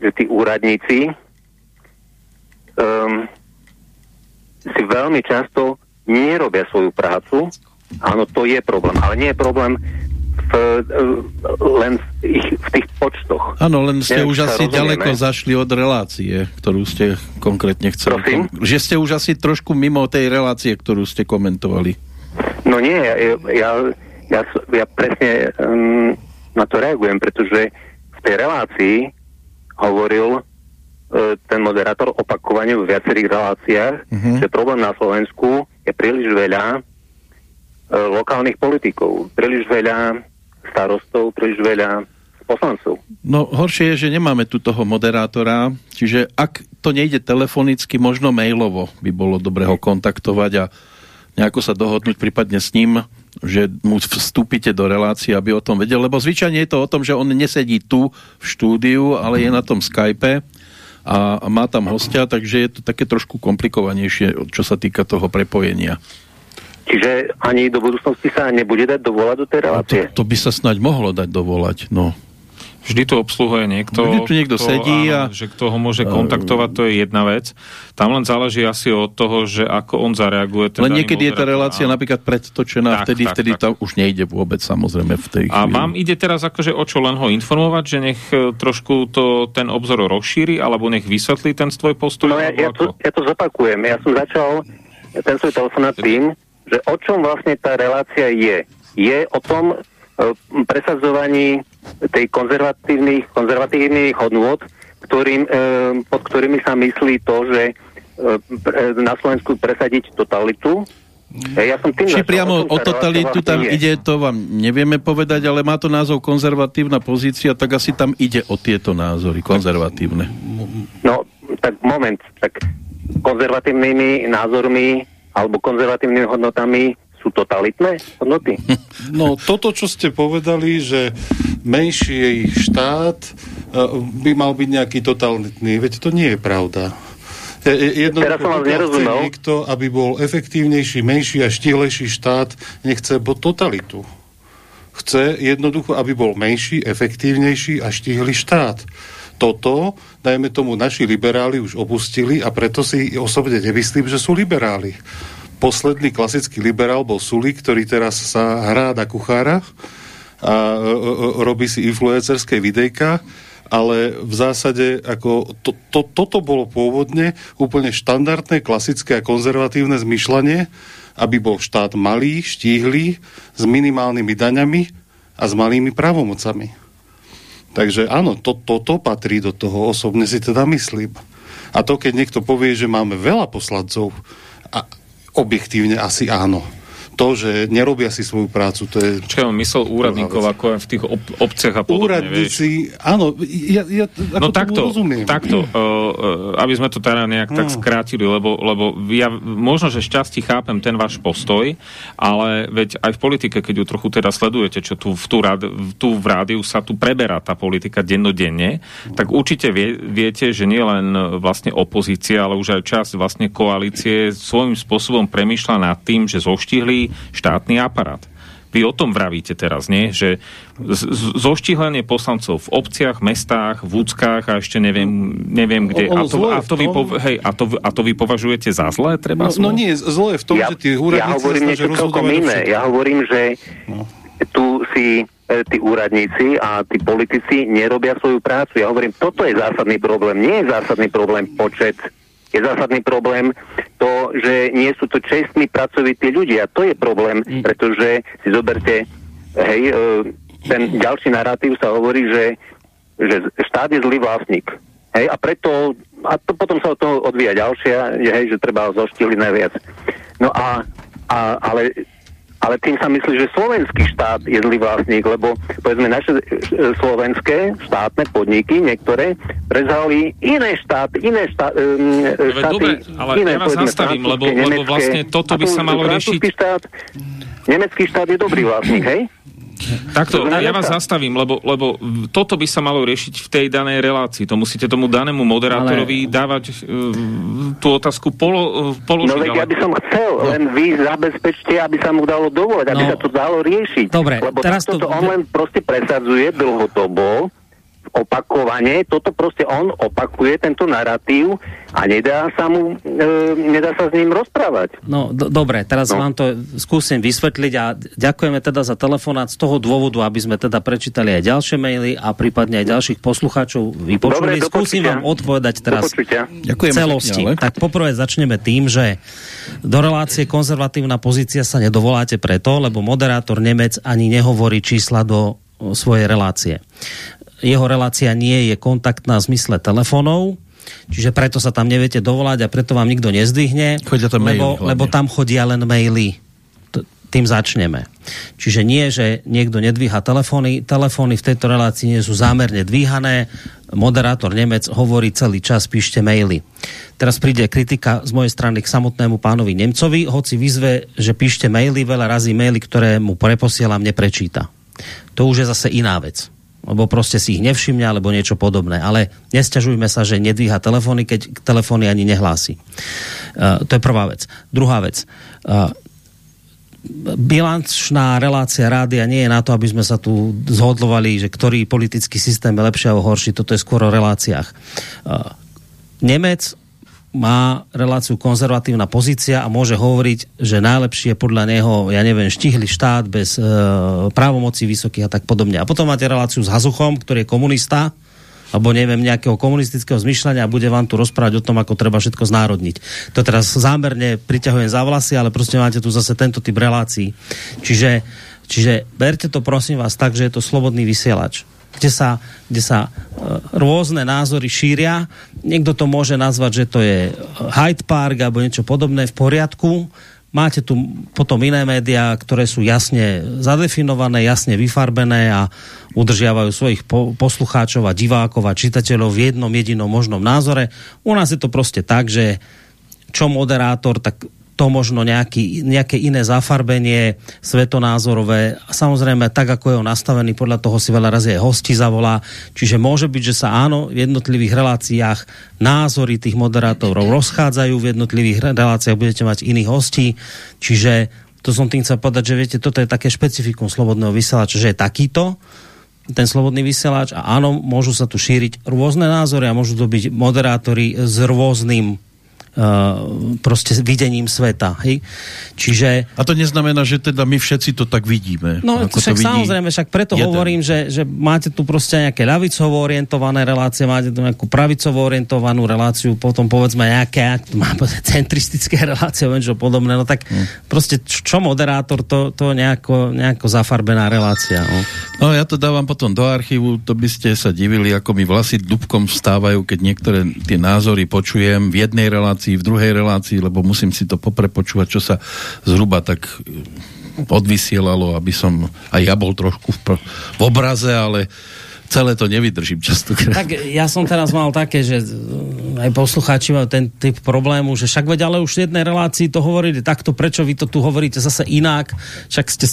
že tí úradníci um, si veľmi často nerobia svoju prácu. Áno, to je problém, ale nie je problém v, len v, ich, v tých počtoch. Áno, len ste Neviem, už asi rozumieme. ďaleko zašli od relácie, ktorú ste konkrétne chceli. Prosím? Že ste už asi trošku mimo tej relácie, ktorú ste komentovali. No nie, ja, ja, ja, ja presne um, na to reagujem, pretože v tej relácii hovoril ten moderátor opakovane v viacerých reláciách, Mhm. že problém na Slovensku je príliš veľa uh, lokálnych politikov, príliš veľa starostov, príliš veľa poslancov. No horšie je, že nemáme tu toho moderátora, čiže ak to nejde telefonicky, možno mailovo by bolo dobre ho kontaktovať a nejako sa dohodnúť prípadne s ním, že mu vstúpite do relácie, aby o tom vedel, lebo zvyčajne je to o tom, že on nesedí tu v štúdiu, ale je na tom Skype a má tam hostia, takže je to také trošku komplikovanejšie, čo sa týka toho prepojenia. Čiže ani do budúcnosti sa nebude dať dovolať do tej relácie. to, to by sa snáď mohlo dať dovolať, no. Vždy to obsluhuje niekto. Vždy tu niekto kto, sedí a- Že kto ho môže kontaktovať, to je jedna vec. Tam len záleží asi od toho, že ako on zareaguje. Ten Len daný niekedy je tá relácia Áno. napríklad predtočená, Tak, vtedy, tak, vtedy tak. tam už nejde vôbec samozrejme v tej A chvíli. vám ide teraz akože o čo len ho informovať, že nech e, trošku to, ten obzor rozšíri, alebo nech vysvetlí ten svoj postoj? No ja, ja, to, ja to zopakujem. Ja som začal ten svoj telefonát tým, že o čom vlastne tá relácia je. Je o tom presadzovaní tej konzervatívnych, konzervatívnych hodnôt, ktorým, e, pod ktorými sa myslí to, že e, pre- na Slovensku presadiť totalitu. E, Ja som tým Či začal, priamo o tá totalitu tam vlastne je. ide, to vám nevieme povedať, ale má to názov konzervatívna pozícia, tak asi tam ide o tieto názory, konzervatívne. No, tak moment, tak konzervatívnymi názormi alebo konzervatívnymi hodnotami sú totalitné hodnoty? No toto, čo ste povedali, že menší štát e, by mal byť nejaký totalitný, veď to nie je pravda. E, e, Teraz som vás nerozumel. Niekto, aby bol efektívnejší, menší a štihlejší štát, nechce bo totalitu. Chce jednoducho, aby bol menší, efektívnejší a štihlý štát. Toto, dajme tomu, naši liberáli už opustili a preto si osobne nemyslím, že sú liberáli. Posledný klasický liberál bol Sulik, ktorý teraz sa hrá na kuchára a e, e, robí si influencerské videjka, ale v zásade ako to, to, toto bolo pôvodne úplne štandardné, klasické a konzervatívne zmyšľanie, aby bol štát malý, štíhly, s minimálnymi daňami a s malými právomocami. Takže áno, to, toto patrí do toho, osobne si teda myslím. A to, keď niekto povie, že máme veľa poslancov, a objektívne asi áno. To, že nerobia si svoju prácu, to je... Čo ja myslel úradníkov, ako aj v tých ob, obciach a podobne, vieš. Úradníci, áno, ja, ja ako No takto, rozumiem. takto uh, aby sme to teda nejak tak No. skrátili, lebo, lebo ja možno, že šťastí chápem ten váš postoj, ale veď aj v politike, keď ju trochu teda sledujete, čo tu v, tú rád, tu v rádiu sa tu preberá tá politika dennodenne, tak určite vie, viete, že nie len vlastne opozícia, ale už aj časť vlastne koalície svojím spôsobom premýšľa nad tým, že zoštihli štátny aparát. Vy o tom vravíte teraz, nie? Že zoštihlenie poslancov v obciach, mestách, v úckách a ešte neviem, neviem kde. A Ono to, zlo je a, to vy tom- po, hej, a, to, a to vy považujete za zlé? Treba No, no nie, je v tom, ja, že tie ja úradníci hovorím sa niečo snažia celkom o iné. Ja hovorím, že tu si e, tí úradníci a tí politici nerobia svoju prácu. Ja hovorím, toto je zásadný problém. Nie je zásadný problém počet. Je zásadný problém to, že nie sú to čestní, pracovití ľudia. To je problém, pretože si zoberte, hej, e, ten ďalší narratív sa hovorí, že, že štát je zlý vlastník. Hej, a preto, a to potom sa od toho odvíja ďalšia, hej, že treba zoštiliť najviac. No a, a ale, ale tým sa myslí, že slovenský štát je zlý vlastník, lebo povedzme naše e, slovenské štátne podniky, niektoré, prezali iné štáty, iné štá, um, Veď štáty, dobre, ale iné, ja vás povedzme, zastavím, lebo- francúzske, lebo nemecké. vlastne toto by sa malo riešiť- Štát, nemecký štát je dobrý vlastník, hej? Takto, ja vás zastavím, lebo, lebo toto by sa malo riešiť v tej danej relácii. To musíte tomu danému moderátorovi ale... dávať uh, tú otázku polo, uh, položiť. No veď ale- ja by som chcel, len vy zabezpečte, aby sa mu dalo dovolať, aby No. sa to dalo riešiť. Dobre, Lebo teraz to on len proste presadzuje dlhodobo, opakovane, toto proste on opakuje, tento narratív a nedá sa mu, e, nedá sa s ním rozprávať. No, do, dobre, teraz No. vám to skúsim vysvetliť a ďakujeme teda za telefonát z toho dôvodu, aby sme teda prečítali aj ďalšie maily a prípadne aj ďalších poslucháčov vypočuli. Dobre, do Skúsim vám odpovedať teraz. Ďakujem celosti. ale. Tak poprvé začneme tým, že do relácie konzervatívna pozícia sa nedovoláte preto, lebo moderátor Nemec ani nehovorí čísla do svojej relácie. Jeho relácia nie je kontaktná v zmysle telefónov, čiže preto sa tam neviete dovolať a preto vám nikto nezdvihne, Chodia tam maily lebo, hlavne. lebo tam chodia len maily. Tým začneme. Čiže nie, že niekto nedvíha telefóny. Telefóny v tejto relácii nie sú zámerne dvíhané. Moderátor Nemec hovorí celý čas, píšte maily. Teraz príde kritika z mojej strany k samotnému pánovi Nemcovi, hoci vyzve, že píšte maily, veľa razy maily, ktoré mu preposielam, neprečíta. To už je zase iná vec lebo proste si ich nevšimne alebo niečo podobné. Ale nesťažujme sa, že nedvíha telefóny, keď telefóny ani nehlási. Uh, to je prvá vec. Druhá vec. Uh, bilančná relácia rádia nie je na to, aby sme sa tu zhodlovali, že ktorý politický systém je lepší alebo horší. Toto je skôr o reláciách. Uh, Nemec má reláciu konzervatívna pozícia a môže hovoriť, že najlepšie podľa neho, ja neviem, štihlý štát bez e, právomocí vysokých a tak podobne. A potom máte reláciu s Hazuchom, ktorý je komunista, alebo neviem, nejakého komunistického zmyšľania a bude vám tu rozprávať o tom, ako treba všetko znárodniť. To teraz zámerne priťahujem za vlasy, ale proste máte tu zase tento typ relácií. Čiže, čiže berte to prosím vás tak, že je to slobodný vysielač kde sa, kde sa e, rôzne názory šíria. Niekto to môže nazvať, že to je Hyde Park alebo niečo podobné v poriadku. Máte tu potom iné médiá, ktoré sú jasne zadefinované, jasne vyfarbené a udržiavajú svojich po- poslucháčov a divákov a čitateľov v jednom jedinom možnom názore. U nás je to proste tak, že čo moderátor, tak to možno nejaký, nejaké iné zafarbenie svetonázorové. Samozrejme, tak ako je on nastavený, podľa toho si veľa razy aj hosti zavolá. Čiže môže byť, že sa áno, v jednotlivých reláciách názory tých moderátorov rozchádzajú, v jednotlivých re- reláciách budete mať iných hostí. Čiže to som tým chcel povedať, že viete, toto je také špecifikum slobodného vysielača, že je takýto ten slobodný vysielač a áno, môžu sa tu šíriť rôzne názory a môžu to byť moderátori s rôznym proste videním sveta. Hej? Čiže A to neznamená, že teda my všetci to tak vidíme. No, ako však to vidí samozrejme, však preto jeden. hovorím, že, že máte tu proste nejaké ľavicovo orientované relácie, máte tu nejakú pravicovo orientovanú reláciu, potom povedzme nejaké máme centristické relácie, niečo podobné, no tak Hm. proste čo moderátor, to, to nejako, nejako zafarbená relácia. No. No ja to dávam potom do archívu, to by ste sa divili, ako mi vlasy dubkom vstávajú, keď niektoré tie názory počujem v jednej relácii relácii, v druhej relácii, lebo musím si to poprepočúvať, čo sa zhruba tak eh, odvysielalo, aby som aj ja bol trošku v, v obraze, ale celé to nevydržím častokrát. Tak ja som teraz mal také, že mm, aj poslucháči majú ten typ problému, že však veď ale už v jednej relácii to hovorili takto, prečo vy to tu hovoríte zase inak, však ste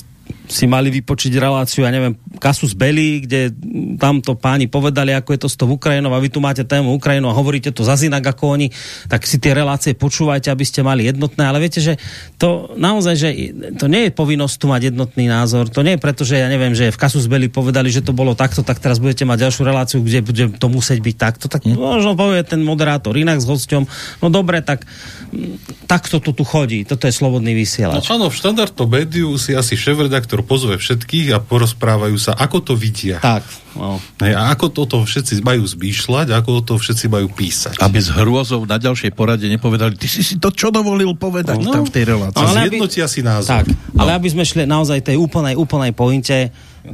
si mali vypočiť reláciu, ja neviem, Kasus Belli, kde tamto páni povedali, ako je to s tou Ukrajinou a vy tu máte tému Ukrajinu a hovoríte to zase inak ako oni, tak si tie relácie počúvajte, aby ste mali jednotné, ale viete, že to naozaj, že to nie je povinnosť tu mať jednotný názor, to nie je preto, že ja neviem, že v Kasus Belli povedali, že to bolo takto, tak teraz budete mať ďalšiu reláciu, kde bude to musieť byť takto, tak Hm. možno povie ten moderátor inak s hosťom, no dobre, tak mm, takto to tu chodí, toto je slobodný No vysielač. áno, v štandardnom médiu si asi šéf-redaktor pozve všetkých a porozprávajú sa, ako to vidia. Tak, no. Hej, a ako toto všetci majú zmýšľať, ako to všetci majú písať. Aby s hrôzou na ďalšej porade nepovedali, ty si si to čo dovolil povedať No. tam v tej relácii. A Ale aby- zjednotia si názor. Tak, ale aby sme šli naozaj tej úplnej, úplnej pointe,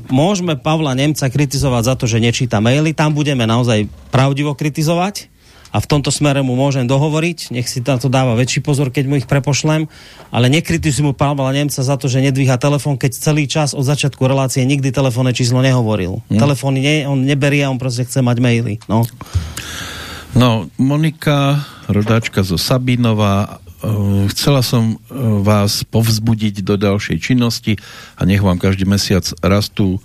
môžeme Pavla Nemca kritizovať za to, že nečíta maily, tam budeme naozaj pravdivo kritizovať a v tomto smere mu môžem dohovoriť, nech si na to dáva väčší pozor, keď mu ich prepošlem, ale nekritizujem mu Pavla Nemca za to, že nedvíha telefón, keď celý čas od začiatku relácie nikdy telefónne číslo nehovoril. Hm. Telefóny nie, on neberie, on proste chce mať maily. No. No, Monika, rodáčka zo Sabinova, eh, chcela som eh, vás povzbudiť do ďalšej činnosti a nech vám každý mesiac rastú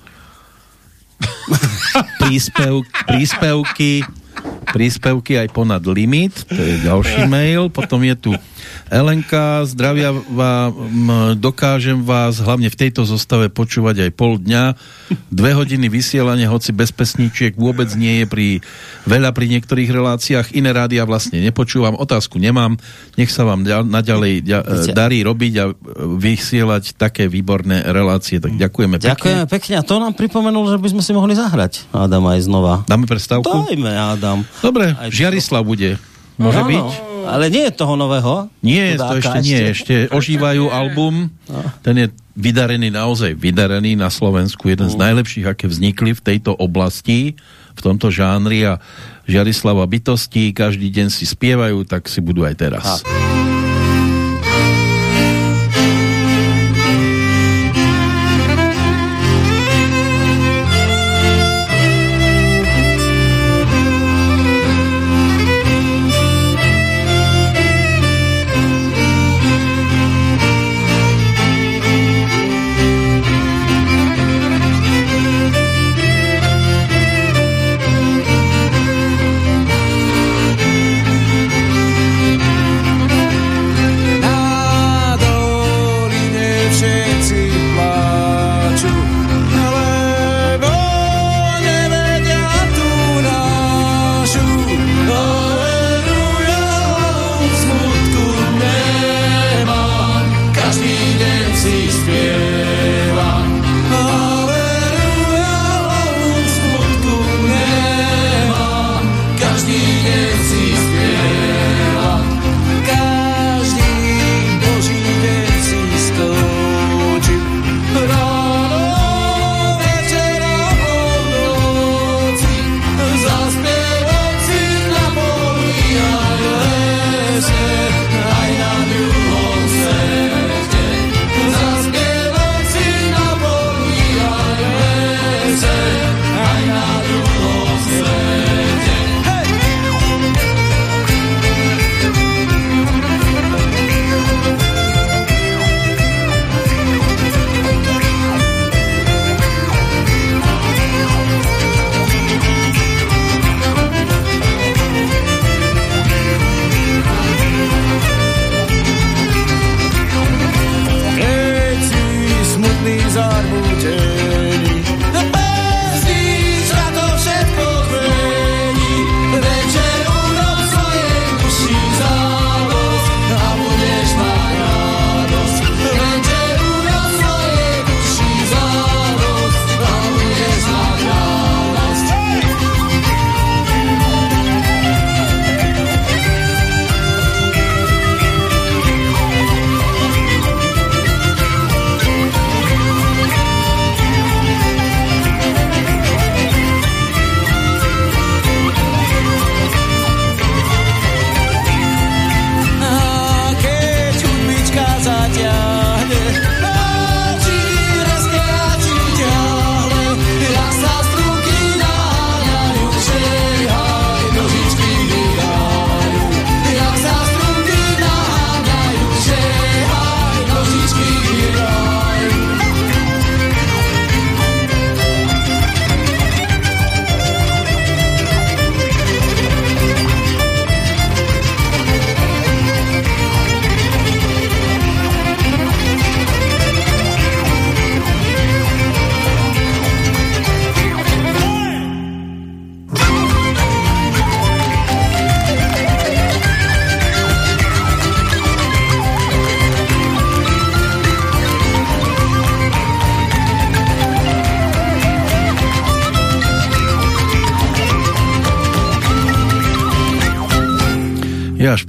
príspev, príspevky príspevky aj ponad limit, to je ďalší mail, potom je tu Elenka, zdravia vám, dokážem vás hlavne v tejto zostave počúvať aj pol dňa, dve hodiny vysielania, hoci bez pesničiek vôbec nie je pri veľa pri niektorých reláciách, iné rádia vlastne nepočúvam, otázku nemám, nech sa vám ďal, naďalej ďa, Viete- darí robiť a vysielať také výborné relácie, tak ďakujeme pekne. Ďakujeme pekne a to nám pripomenul, že by sme si mohli zahrať Adam aj znova. Dáme prestávku? Dajme, Adam. Dobre, Aj- Žiarislav bude. Môže Áno, byť? Ale nie je toho nového. Nie, to ešte nie, ešte ožívajú album. Ten je vydarený naozaj vydarený na Slovensku, jeden z najlepších, aké vznikli v tejto oblasti, v tomto žánri a Žiarislava bytosti každý deň si spievajú, tak si budú aj teraz. Thank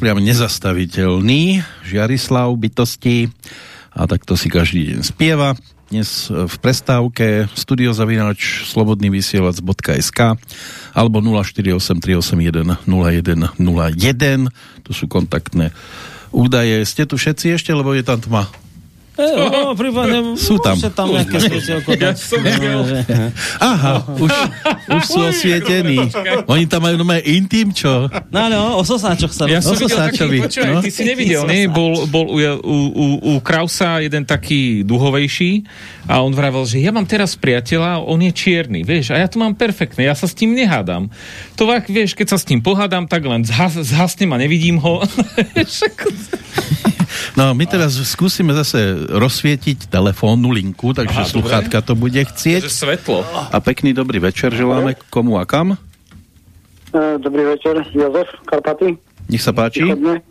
priam nezastaviteľný. Žiarislav bytosti a takto si každý deň spieva. Dnes v prestávke studiozavinač slobodnyvysielac.sk alebo 0483810101 to sú kontaktné údaje. Ste tu všetci ešte, lebo je tam tma? E, no, prípadne, Sú tam. môžete tam nejaké svetielko Ja som videl. Aha, už, už sú osvietení. Oni tam majú nové intim, čo? No, no, o sosáčoch sa... Ja som No, videl taký, počúvaj, no. ty si nevidel, nie? Bol, bol u, u, u, u Krausa jeden taký duhovejší a on vravel, že ja mám teraz priateľa, on je čierny, vieš, a ja to mám perfektné, ja sa s tým nehádam. To vieš, keď sa s tým pohádam, tak len zhas, zhasnem a nevidím ho. No, my teraz skúsime zase rozsvietiť telefónnu linku, takže Aha, sluchátka to bude chcieť. svetlo. A pekný dobrý večer želáme komu a kam. E, Dobrý večer, Jozef Karpaty. Nech sa páči. Východne.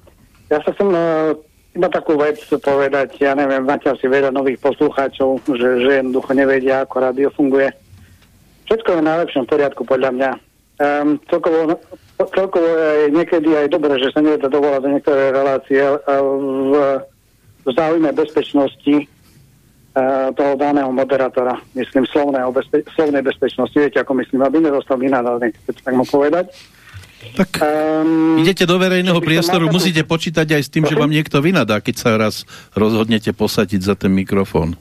Ja sa chcem uh, iba takú vec povedať, ja neviem, máte asi veľa nových poslucháčov, že, že jednoducho nevedia, ako rádio funguje. Všetko je v najlepšom poriadku podľa mňa. Um, celkovo, celkovo je niekedy aj dobré, že sa nedá dovolať do niektoré relácie uh, v, v záujme bezpečnosti uh, toho daného moderátora, myslím, slovného bezpe- slovnej bezpečnosti, viete, ako myslím, aby nedostal vynadaný, keď tak mám povedať. Tak Um, idete do verejného priestoru, musíte počítať aj s tým, že vám niekto vynadá, keď sa raz rozhodnete posadiť za ten mikrofón.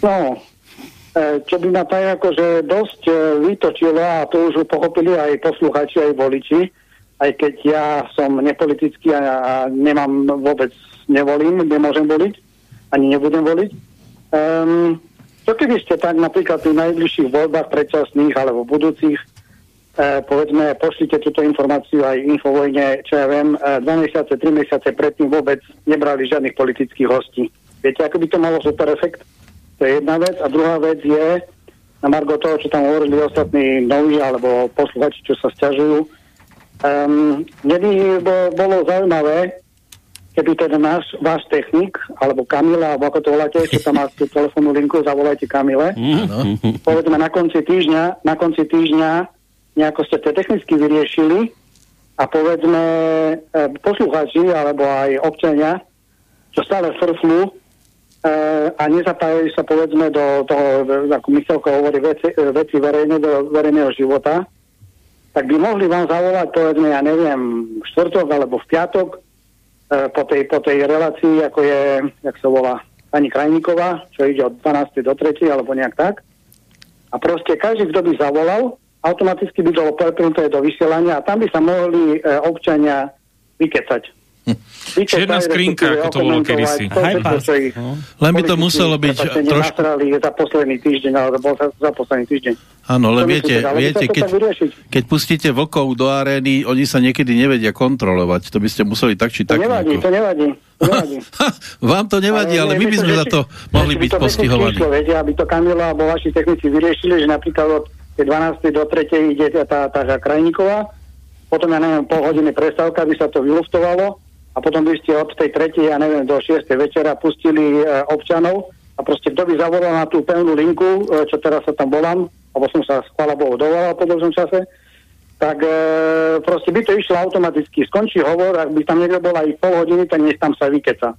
No, čo by ma tak akože dosť e, vytočilo, a to už pochopili aj posluchači, aj voliči, aj keď ja som nepolitický a, a nemám vôbec, nevolím, nemôžem voliť, ani nebudem voliť. Um, čo keby ste tak napríklad v najbližších voľbách predčasných alebo budúcich e, povedzme, pošlite túto informáciu aj Infovojne, čo ja viem, e, dva mesiace, tri mesiace predtým vôbec nebrali žiadnych politických hostí. Viete, ako by to malo super efekt? To je jedna vec. A druhá vec je, na margo toho, čo tam hovorili ostatní noví alebo posluchači, čo sa stiažujú, um, mne by bo- bolo zaujímavé, keby ten náš, váš technik, alebo Kamila, alebo ako to voláte, čo tam má tú telefónnu linku, zavolajte Kamile, povedzme na konci týždňa, na konci týždňa nejako ste to technicky vyriešili a povedzme e, poslucháči alebo aj občania, čo stále frflú e, a nezapájajú sa povedzme do toho, e, ako Michalko hovorí, veci, e, veci verejné, do verejného života, tak by mohli vám zavolať povedzme, ja neviem, v štvrtok alebo v piatok e, po tej, po tej relácii, ako je, jak sa volá, pani Krajníková, čo ide od 12. do 3. alebo nejak tak. A proste každý, kto by zavolal, automaticky by bolo prepnuté do vysielania a tam by sa mohli e, občania vykecať. Čierna skrinka, ako to bolo kedysi. ich Len by to muselo byť trošku... za posledný týždeň, alebo za, za posledný týždeň. Áno, len To viete, viete sa to keď, keď pustíte vlkov do arény, oni sa niekedy nevedia kontrolovať. To by ste museli tak či To tak. nevadí, nejako- to nevadí. To nevadí. Ha, vám to nevadí, ale, my by sme že za to mohli byť postihovaní. aby to Kamila alebo vaši technici vyriešili, že napríklad od tej 12. do 3. ide tá, tá, tá Krajníková, potom ja neviem, pol hodiny prestávka, aby sa to vyluftovalo a potom by ste od tej 3. ja neviem, do 6. večera pustili e, občanov a proste kto by zavolal na tú pevnú linku, e, čo teraz sa tam volám, alebo som sa, chvála Bohu, dovolal po dlhšom čase, tak e, proste by to išlo automaticky. Skončí hovor, ak by tam niekto bol aj pol hodiny, tak nech tam sa vykeca.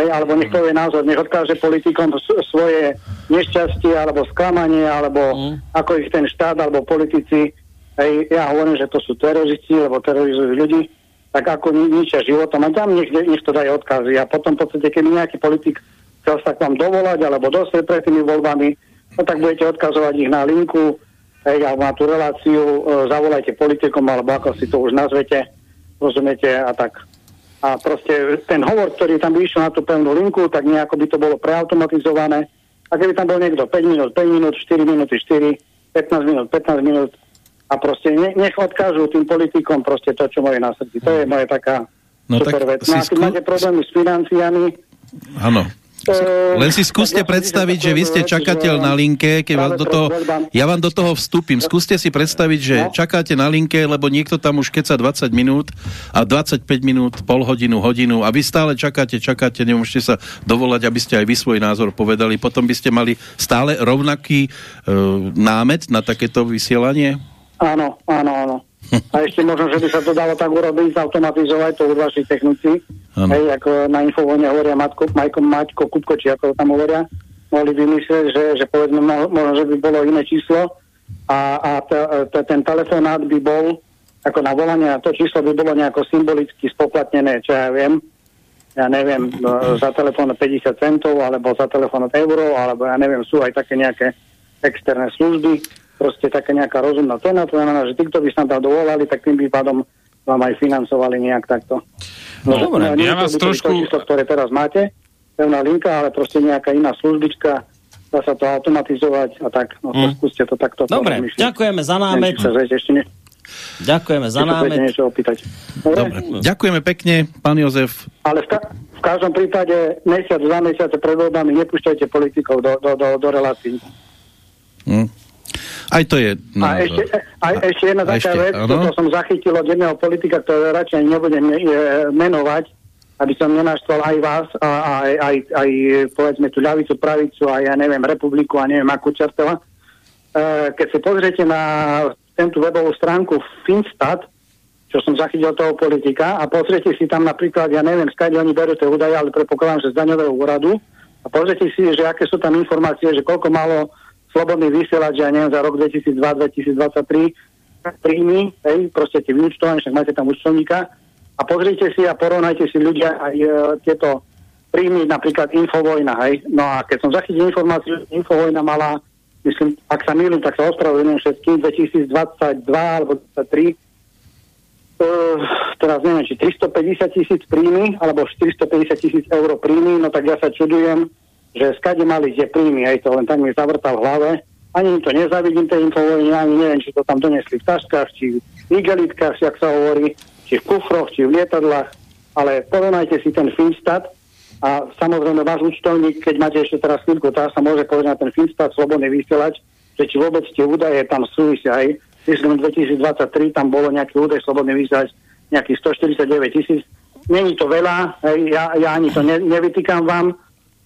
Hej, alebo nech povie názor, nech odkáže politikom svoje nešťastie, alebo sklamanie, alebo ako ich ten štát, alebo politici, hej, ja hovorím, že to sú teroristi, lebo terorizujú ľudí, tak ako ni- ničia životom, a tam nech, nech to dajú odkazy. A potom v podstate, keď nejaký politik chcel sa k vám dovolať, alebo dostať pred tými voľbami, no tak budete odkazovať ich na linku, hej, alebo na tú reláciu, e, zavolajte politikom, alebo ako si to už nazvete, rozumiete, a tak. A proste ten hovor, ktorý tam by išiel na tú pevnú linku, tak nejako by to bolo preautomatizované. A keby tam bol niekto 5 minút, 5 minút, 4 minúty, 4, 15 minút, 15 minút a proste ne, nech odkážu tým politikom proste to, čo majú na srdci. To je moja taká No super tak vec. No skú- máte problémy s financiami, Áno. e, Len si skúste ja predstaviť, že vy ste čakateľ že na linke, keď vám do toho, ja vám do toho vstúpim. Skúste si predstaviť, že No. čakáte na linke, lebo niekto tam už keca 20 minút a 25 minút, pol hodinu, hodinu a vy stále čakáte, čakáte, nemôžete sa dovolať, aby ste aj vy svoj názor povedali. Potom by ste mali stále rovnaký e, námet na takéto vysielanie? Áno, áno, áno. A ešte možno, že by sa to dalo tak urobiť, automatizovať to už vaši technici. Hej, ako na infovojne hovoria Matko, Majko, Maťko, Kupko, či ako tam hovoria. Mohli vymyslieť, že, že povedzme, mo- možno, že by bolo iné číslo a, a t- t- ten telefonát by bol ako na volanie a to číslo by bolo nejako symbolicky spoplatnené, čo ja viem, ja neviem, no, za telefón 50 centov, alebo za telefón euro, alebo ja neviem, sú aj také nejaké externé služby, proste taká nejaká rozumná cena, to znamená, že tí, kto by sa tam dovolali, tak tým by pádom vám aj financovali nejak takto. No, dobre, nie ja to vás to trošku- číslo, ktoré teraz máte, pevná linka, ale proste nejaká iná službička, dá sa to automatizovať a tak, no to Mm. skúste to takto Dobre, porozmýšľať. ďakujeme za námet. Ďakujeme za námet. niečo opýtať. Dobre? Dobre. Ďakujeme pekne, pán Jozef. Ale v, ka- v každom prípade mesiac, dva mesiace pred voľbami nepúšťajte politikov do, do, do, do relácií. Hm. Aj to je... No, a ešte, a ešte jedna taká ešte, vec, áno. som zachytil od jedného politika, ktorého radšej nebudem e, menovať, aby som nenaštval aj vás, a, a, aj, aj, aj povedzme tú ľavicu, pravicu, a ja neviem, republiku a neviem akú čertova. E, keď si pozriete na tento webovú stránku Finstat, čo som zachytil toho politika, a pozriete si tam napríklad, ja neviem, skade oni berú tie údaje, ale predpokladám, že z daňového úradu, a pozrite si, že aké sú tam informácie, že koľko malo slobodný vysielač, ja neviem, za rok 2002-2023 príjmy, hej, proste tie vyúčtovanie, však máte tam účtovníka a pozrite si a porovnajte si ľudia aj e, tieto príjmy, napríklad Infovojna, hej. No a keď som zachytil informáciu, Infovojna mala, myslím, ak sa mýlim, tak sa ospravedlňujem všetkým, 2022 alebo 2023 Uh, teraz neviem, či 350 tisíc príjmy, alebo 450 tisíc eur príjmy, no tak ja sa čudujem, že skade mali tie príjmy, aj to len tak mi zavrtal v hlave. Ani im to nezavidím, tej infovojne, ani neviem, či to tam donesli v taškách, či v igelitkách, jak sa hovorí, či v kufroch, či v lietadlách, ale porovnajte si ten Finstat a samozrejme váš účtovník, keď máte ešte teraz chvíľku, tá sa môže povedať na ten Finstat, slobodný vysielač, že či vôbec tie údaje tam súvisia aj myslím 2023 tam bolo nejaký údaj slobodný vysielač nejakých 149 tisíc. Není to veľa, ja, ja ani to ne, nevytýkam vám,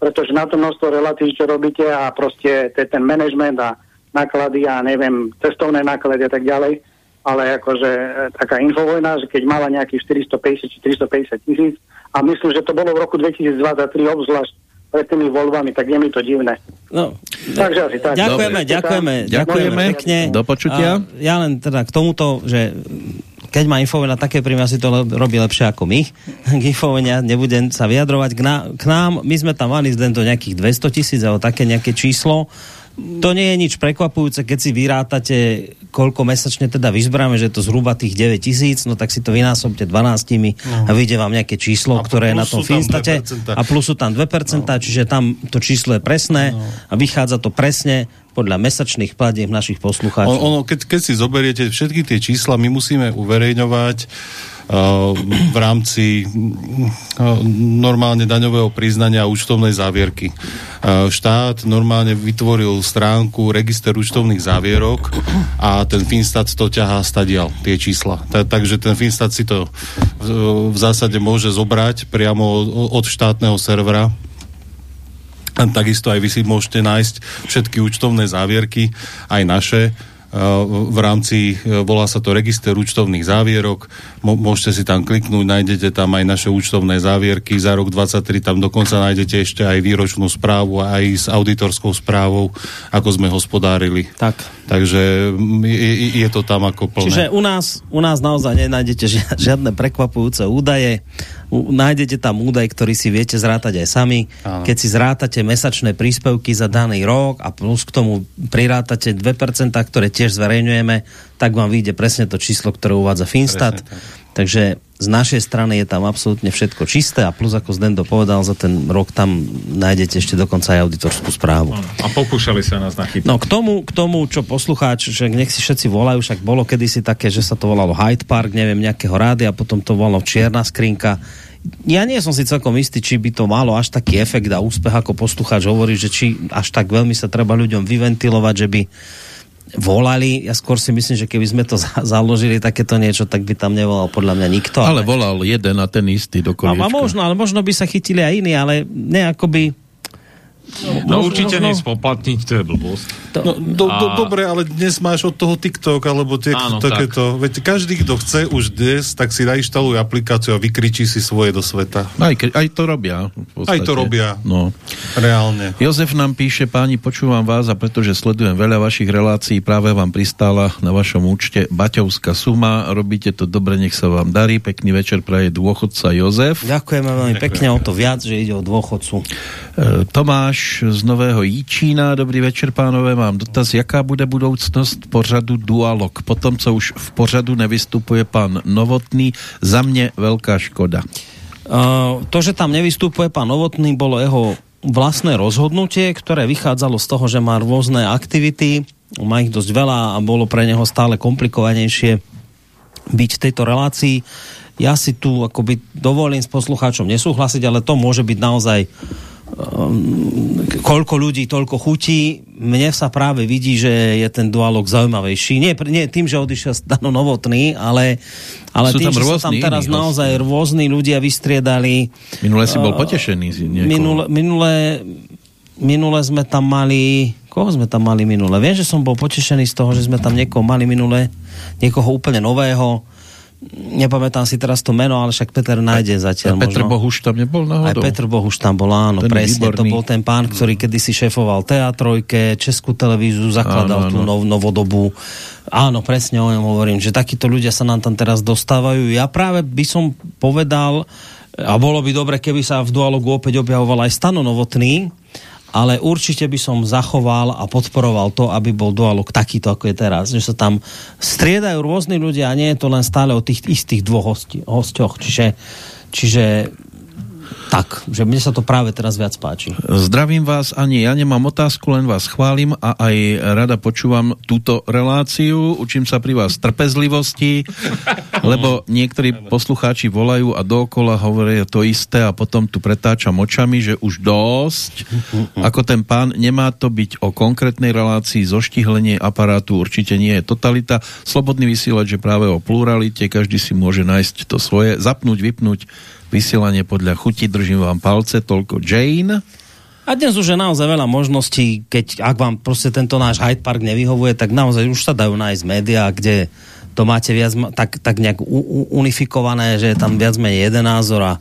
pretože na to množstvo relácií, čo robíte a proste te, ten management a náklady a neviem, cestovné náklady a tak ďalej, ale akože e, taká infovojna, že keď mala nejakých 450 či 350 tisíc a myslím, že to bolo v roku 2023 obzvlášť pred tými voľbami, tak je mi to divné. No, Takže asi tak. Ďakujeme, Dobre. ďakujeme, Ďakujeme. ďakujeme pekne. Do počutia. A ja len teda k tomuto, že keď má Infovena také príjmy, asi to le- robí lepšie ako my. K Infovenia nebudem sa vyjadrovať. K, ná, k nám, my sme tam mali len do nejakých 200 tisíc, alebo také nejaké číslo. To nie je nič prekvapujúce, keď si vyrátate, koľko mesačne teda vyzbráme, že je to zhruba tých 9 tisíc, no tak si to vynásobte 12 a vyjde vám nejaké číslo, A ktoré je na tom Finstate 2%. a plus sú tam 2%, no. čiže tam to číslo je presné a vychádza to presne podľa mesačných platieb našich poslucháčov. On, ono, keď, keď si zoberiete všetky tie čísla, my musíme uverejňovať uh, v rámci uh, normálne daňového priznania účtovnej závierky. Uh, štát normálne vytvoril stránku register účtovných závierok a ten Finstat to ťahá stadial, tie čísla. Ta, takže ten Finstat si to v, zásade môže zobrať priamo od, štátneho servera takisto aj vy si môžete nájsť všetky účtovné závierky, aj naše, v rámci, eh, volá sa to register účtovných závierok, môžete si tam kliknúť, nájdete tam aj naše účtovné závierky, za rok 23 tam dokonca nájdete ešte aj výročnú správu, aj s auditorskou správou, ako sme hospodárili. Tak. Takže mm, je, je- to tam ako plné. Čiže u nás, u nás naozaj nenájdete žia- žiadne prekvapujúce údaje. Nájdete tam údaj, ktorý si viete zrátať aj sami. Áno. Keď si zrátate mesačné príspevky za daný rok a plus k tomu prirátate 2%, ktoré tiež zverejňujeme, tak vám vyjde presne to číslo, ktoré uvádza Finstat. Takže z našej strany je tam absolútne všetko čisté a plus, ako Zdendo povedal, za ten rok tam nájdete ešte dokonca aj auditorskú správu. A pokúšali sa nás nachytiť. No k tomu, k tomu, čo poslucháč, že nech si všetci volajú, však bolo kedysi také, že sa to volalo Hyde Park, neviem, nejakého rádia, potom to volalo Čierna skrinka. Ja nie som si celkom istý, či by to malo až taký efekt a úspech, ako poslucháč hovorí, že či až tak veľmi sa treba ľuďom vyventilovať, že by volali. Ja skôr si myslím, že keby sme to za- založili takéto niečo, tak by tam nevolal podľa mňa nikto. Ale volal jeden a ten istý do A, možno, ale možno by sa chytili aj iní, ale ne akoby No Možno- určite možno- nespoplatniť, to je blbosť. No, do, do, A- dobre, ale dnes máš od toho TikTok, alebo tie, Áno, takéto, veď každý, kto chce už dnes, tak si nainštaluje aplikáciu a vykričí si svoje do sveta. Aj, aj to robia. Aj to robia. No. Reálne. Jozef nám píše, páni, počúvam vás a pretože sledujem veľa vašich relácií, práve vám pristála na vašom účte Baťovská suma. Robíte to dobre, nech sa vám darí. Pekný večer praje dôchodca Jozef. Ďakujeme veľmi pekne o to viac, že ide o dôchodcu. E, Tomáš z Nového Jíčína, dobrý večer pánové, mám dotaz, jaká bude budoucnost pořadu Dualog? Potom, co už v pořadu nevystupuje pán Novotný, za mne veľká škoda. Uh, to, že tam nevystupuje pán Novotný, bolo jeho vlastné rozhodnutie, ktoré vychádzalo z toho, že má rôzne aktivity, má ich dosť veľa a bolo pre neho stále komplikovanejšie byť v tejto relácii. Ja si tu akoby dovolím s poslucháčom nesúhlasiť, ale to môže byť naozaj um, koľko ľudí, toľko chutí. Mne sa práve vidí, že je ten dualog zaujímavejší. Nie, nie tým, že odišiel Stano Novotný, ale, ale Sú tým, tam že sa tam teraz iní naozaj rôzni ľudia vystriedali. Minule si bol Uh, potešený niekoho. Minule, minule, minule sme tam mali... Koho sme tam mali minule? Viem, že som bol potešený z toho, že sme tam niekoho mali minule, niekoho úplne nového. Nepamätám si teraz to meno, ale však Peter nájde zatiaľ. A Petr možno. Bohuš tam nebol Aj náhodou? Petr Bohuš tam bol, áno, Ten presne. To výborný. bol ten pán, ktorý kedysi šéfoval teatrojke, Českú televíziu, zakladal Áno, tú nov, novodobu. Áno, presne o ňom hovorím, že takíto ľudia sa nám tam teraz dostávajú. Ja práve by som povedal, a bolo by dobre, keby sa v dualogu opäť objavoval aj Stano Novotný, ale určite by som zachoval a podporoval to, aby bol dualog takýto, ako je teraz. Že sa tam striedajú rôzni ľudia a nie je to len stále o tých istých dvoch hosti, hosťoch. Čiže, čiže tak, že mne sa to práve teraz viac páči. Zdravím vás, ani ja nemám otázku, len vás chválim a aj rada počúvam túto reláciu. Učím sa pri vás trpezlivosti, lebo niektorí poslucháči volajú a dookola hovoria to isté a potom tu pretáčam očami, že už dosť. Ako ten pán, nemá to byť o konkrétnej relácii, zoštihlenie aparátu určite nie je totalita. Slobodný vysielač je práve o pluralite, každý si môže nájsť to svoje, zapnúť, vypnúť vysielanie podľa chuti, držím vám palce, toľko Jane. A dnes už je naozaj veľa možností, keď ak vám proste tento náš Hyde Park nevyhovuje, tak naozaj už sa dajú nájsť médiá, kde to máte viac, tak, tak nejak u, u, unifikované, že je tam viac menej jeden názor a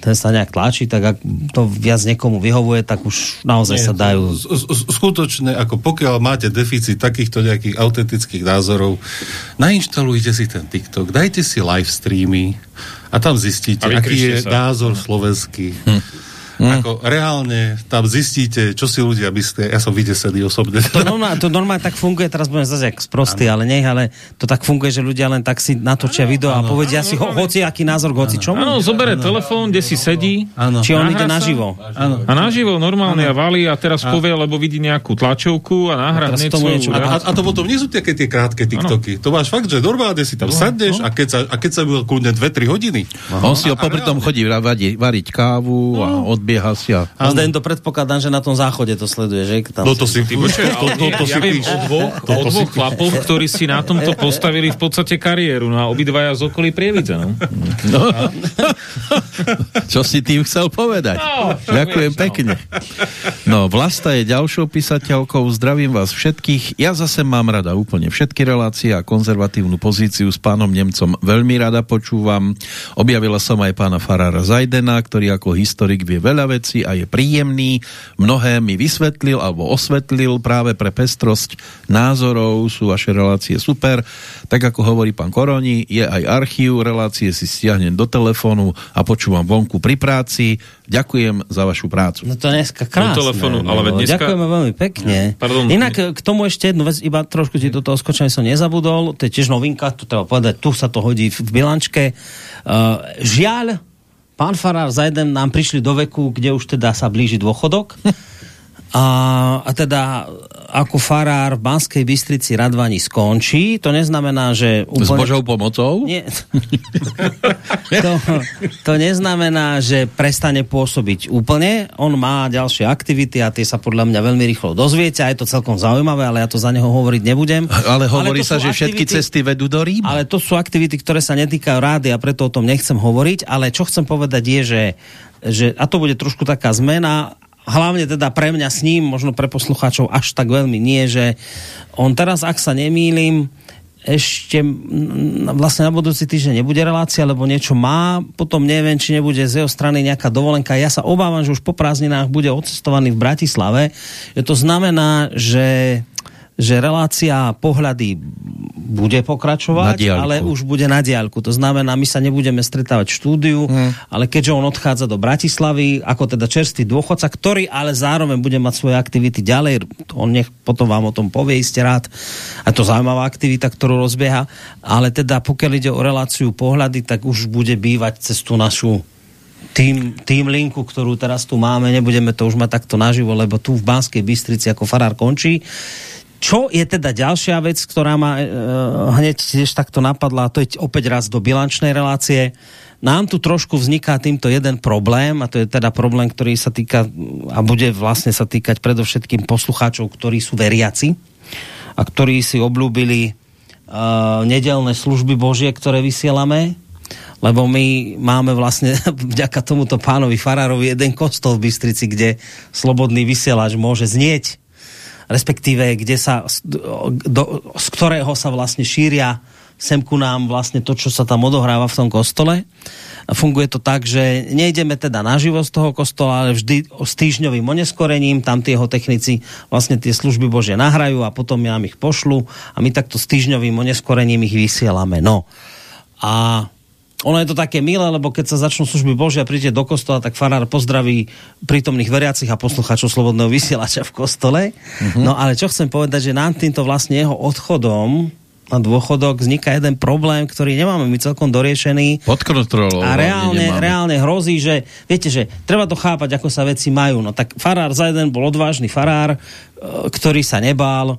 ten sa nejak tlačí, tak ak to viac niekomu vyhovuje, tak už naozaj Nie, sa dajú. Skutočne, ako pokiaľ máte deficit takýchto nejakých autentických názorov, nainštalujte si ten TikTok, dajte si live streamy a tam zistíte, A aký je sa. názor slovenský. Ako reálne tam zistíte, čo si ľudia myslia. Ja som vydesený osobne. To normálne, to normálne tak funguje, teraz budem zase jak sprostý, ale nech, ale to tak funguje, že ľudia len tak si natočia video a povedia si ho, hoci aký názor hoci čomu. Áno, zobere telefón, kde si sedí. Áno. Či on ide naživo. A naživo normálne a valí a teraz povie, lebo vidí nejakú tlačovku a A svoju niečo- A, a, a to potom nie sú také tie krátke TikToky. To máš fakt, že normálne si tam sadneš a keď sa, a keď sa bude kľudne 2-3 hodiny. On si ho popri tom chodí variť, kávu a odbieha si a A to predpokladám, že na tom záchode to sleduje, že? Tam No to si... Ty počkaj, to, to, to, ja si viem o dvoch, To- o to si dvoch píš. chlapoch, ktorí si na tomto postavili v podstate kariéru. No a obidvaja z okolí Prievidze, no. No. Čo si tým chcel povedať? No, Ďakujem vieš, no. pekne. No, Vlasta je ďalšou písateľkou. Zdravím vás všetkých. Ja zase mám rada úplne všetky relácie a konzervatívnu pozíciu s pánom Nemcom veľmi rada počúvam. Objavila som aj pána Farára Zajdena, ktorý ako historik vie veľa vecí a je príjemný. Mnohé mi vysvetlil alebo osvetlil práve pre pestrosť názorov. Sú vaše relácie super. Tak ako hovorí pán Koroni, je aj archív, relácie si stiahnem do telefónu a počúvam vonku pri práci. Ďakujem za vašu prácu. No to je dneska krásne. telefónu, ale dneska- Ďakujeme veľmi pekne. Pardon. Inak e, k tomu ešte jednu vec, iba trošku ti do toho skočím, som nezabudol, to je tiež novinka, to treba povedať, tu sa to hodí v, v bilančke. Uh, žiaľ, pán Farár Zajden nám prišli do veku, kde už teda sa blíži dôchodok. A, a teda ako farár v Banskej Bystrici Radvani skončí, to neznamená, že S Božou pomocou? nie. to, to neznamená, že prestane pôsobiť úplne. On má ďalšie aktivity a tie sa podľa mňa veľmi rýchlo dozviete a je to celkom zaujímavé, ale ja to za neho hovoriť nebudem. Ale hovorí to sa, že všetky aktivity- cesty vedú do Ríma. ale to sú aktivity, ktoré sa netýkajú rády a preto o tom nechcem hovoriť, ale čo chcem povedať je, že, že a to bude trošku taká zmena, hlavne teda pre mňa s ním, možno pre poslucháčov až tak veľmi nie, že on teraz, ak sa nemýlim, ešte vlastne na budúci týždeň nebude relácia, lebo niečo má, potom neviem, či nebude z jeho strany nejaká dovolenka. Ja sa obávam, že už po prázdninách bude odcestovaný v Bratislave. To znamená, že že relácia pohľady bude pokračovať, ale už bude na diálku. To znamená, my sa nebudeme stretávať v štúdiu, hmm. ale keďže on odchádza do Bratislavy, ako teda čerstvý dôchodca, ktorý ale zároveň bude mať svoje aktivity ďalej, on nech potom vám o tom povie iste rád, a to zaujímavá aktivita, ktorú rozbieha, ale teda pokiaľ ide o reláciu pohľady, tak už bude bývať cez tú našu tým, tým linku, ktorú teraz tu máme, nebudeme to už mať takto naživo, lebo tu v Banskej Bystrici ako farár končí. Čo je teda ďalšia vec, ktorá ma e, hneď tiež takto napadla, a to je opäť raz do bilančnej relácie. Nám tu trošku vzniká týmto jeden problém, a to je teda problém, ktorý sa týka, a bude vlastne sa týkať predovšetkým poslucháčov, ktorí sú veriaci a ktorí si obľúbili e, nedelné služby Božie, ktoré vysielame, lebo my máme vlastne vďaka tomuto pánovi Farárovi jeden kostol v Bystrici, kde slobodný vysielač môže znieť respektíve kde sa, do, z ktorého sa vlastne šíria sem ku nám vlastne to, čo sa tam odohráva v tom kostole. Funguje to tak, že nejdeme teda naživo z toho kostola, ale vždy s týždňovým oneskorením, tam tie technici vlastne tie služby Bože nahrajú a potom nám ich pošlu a my takto s týždňovým oneskorením ich vysielame. No. A ono je to také milé, lebo keď sa začnú služby Božia, príde do kostola, tak farár pozdraví prítomných veriacich a poslucháčov slobodného vysielača v kostole. Mm-hmm. No ale čo chcem povedať, že nám týmto vlastne jeho odchodom na dôchodok vzniká jeden problém, ktorý nemáme my celkom doriešený. Pod kontrolou. A reálne, reálne hrozí, že viete, že treba to chápať, ako sa veci majú. No tak farár za jeden bol odvážny farár, e, ktorý sa nebál,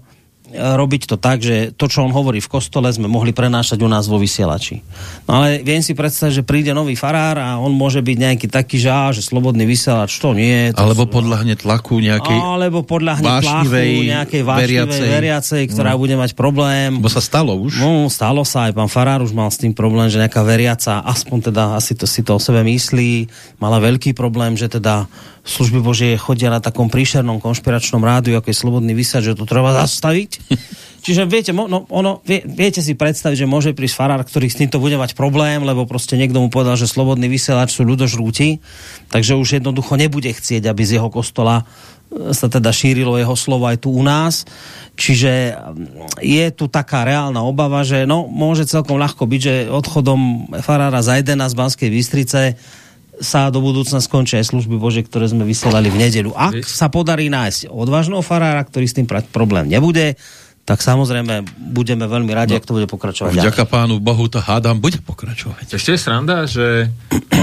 robiť to tak, že to, čo on hovorí v kostole, sme mohli prenášať u nás vo vysielači. No ale viem si predstaviť, že príde nový farár a on môže byť nejaký taký, že, á, že slobodný vysielač, to nie. To alebo sú, podľahne tlaku nejakej Alebo podľahne tlaku nejakej vášnivej veriacej, veriacej ktorá no. bude mať problém. Bo sa stalo už. No, stalo sa, aj pán farár už mal s tým problém, že nejaká veriaca, aspoň teda asi to si to o sebe myslí, mala veľký problém, že teda služby Božie chodia na takom príšernom konšpiračnom rádiu, ako je Slobodný vysač, že to treba zastaviť. Čiže viete, no, ono, vie, viete si predstaviť, že môže prísť farár, ktorý s týmto bude mať problém, lebo proste niekto mu povedal, že Slobodný vysielač sú ľudožrúti, takže už jednoducho nebude chcieť, aby z jeho kostola e, sa teda šírilo jeho slovo aj tu u nás. Čiže mm, je tu taká reálna obava, že no, môže celkom ľahko byť, že odchodom farára Zajdena z Banskej Bystrice sa do budúcna skončia aj služby Bože, ktoré sme vysielali v nedeľu. Ak sa podarí nájsť odvážneho farára, ktorý s tým problém nebude, tak samozrejme budeme veľmi radi, no, ak to bude pokračovať. Vďaka pánu Bohu to hádam, bude pokračovať. Ešte je sranda, že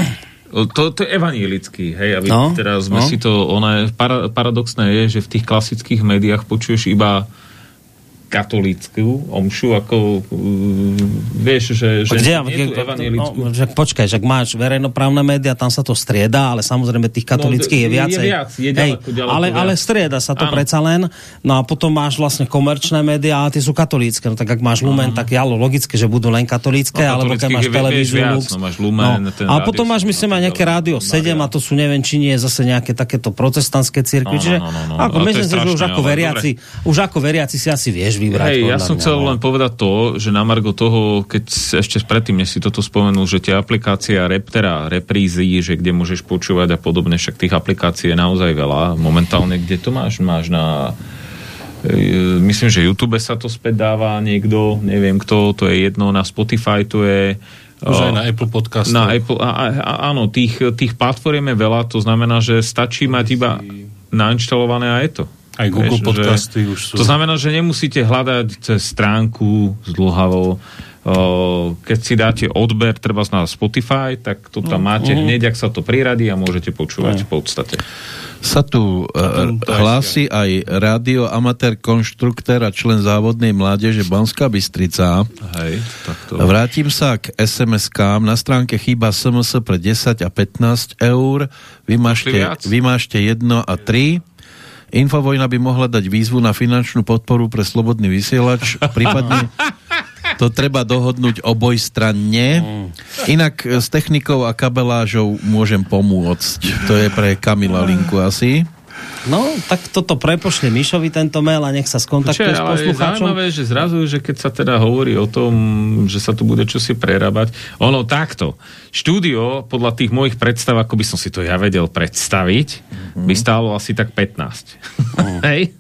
to, to je evanielický, hej, aby no, teraz sme no. si to, ono para, paradoxné je, že v tých klasických médiách počuješ iba katolícku omšu, ako uh, vieš, že, že Kde, nie, nie tú no, že počkaj, že máš verejnoprávne médiá, tam sa to strieda, ale samozrejme tých katolických no, je viacej. Je viac, je ďaleko, Hej, ďaleko ale, viac. ale strieda sa to ano. predsa len. No a potom máš vlastne komerčné médiá, ale tie sú katolícke. No tak ak máš Lumen, uh-huh. tak jalo logické, že budú len katolícke, no, alebo keď máš televíziu Lux. No, máš Lumen, no. A potom máš, myslím, aj nejaké rádio 7 a to sú, neviem, či nie zase nejaké takéto protestantské cirkvi. No, ako myslím si, že už ako veriaci, už ako veriaci si asi vieš vybrať. Hej, ja som chcel no. len povedať to, že na Margo toho, keď ešte predtým, než si toto spomenul, že tie aplikácie rep, teda reprízy, že kde môžeš počúvať a podobne, však tých aplikácií je naozaj veľa. Momentálne, kde to máš? Máš na e, myslím, že YouTube sa to späť dáva niekto, neviem kto, to je jedno, na Spotify to je už aj na Apple podcast. Na Apple, a, a, áno, tých, tých platform je veľa, to znamená, že stačí mať iba nainštalované a je to. Aj Google Vieš, podcasty že, už sú. To znamená, že nemusíte hľadať cez stránku zdlhavo. Keď si dáte odber treba na Spotify, tak to tam no, máte uh-huh. hneď, ak sa to priradí a môžete počúvať uh. v podstate. Sa tu uh, hlási aj rádio amatér konštruktér a člen závodnej mládeže Banská Bystrica. Hej, takto. Vrátim sa k SMS-kám. Na stránke chýba SMS pre 10 a 15 eur. Vymažte, vymažte 1 a 3 Infovojna by mohla dať výzvu na finančnú podporu pre slobodný vysielač, prípadne to treba dohodnúť obojstranne. Inak s technikou a kabelážou môžem pomôcť. To je pre Kamila Linku asi. No, tak toto prepošle Mišovi tento mail a nech sa skontaktuje Počkaj, s ale je poslucháčom. zaujímavé, že zrazu, že keď sa teda hovorí o tom, že sa tu bude čosi prerábať, ono takto. Štúdio, podľa tých mojich predstav, ako by som si to ja vedel predstaviť, by stálo asi tak 15. Hej?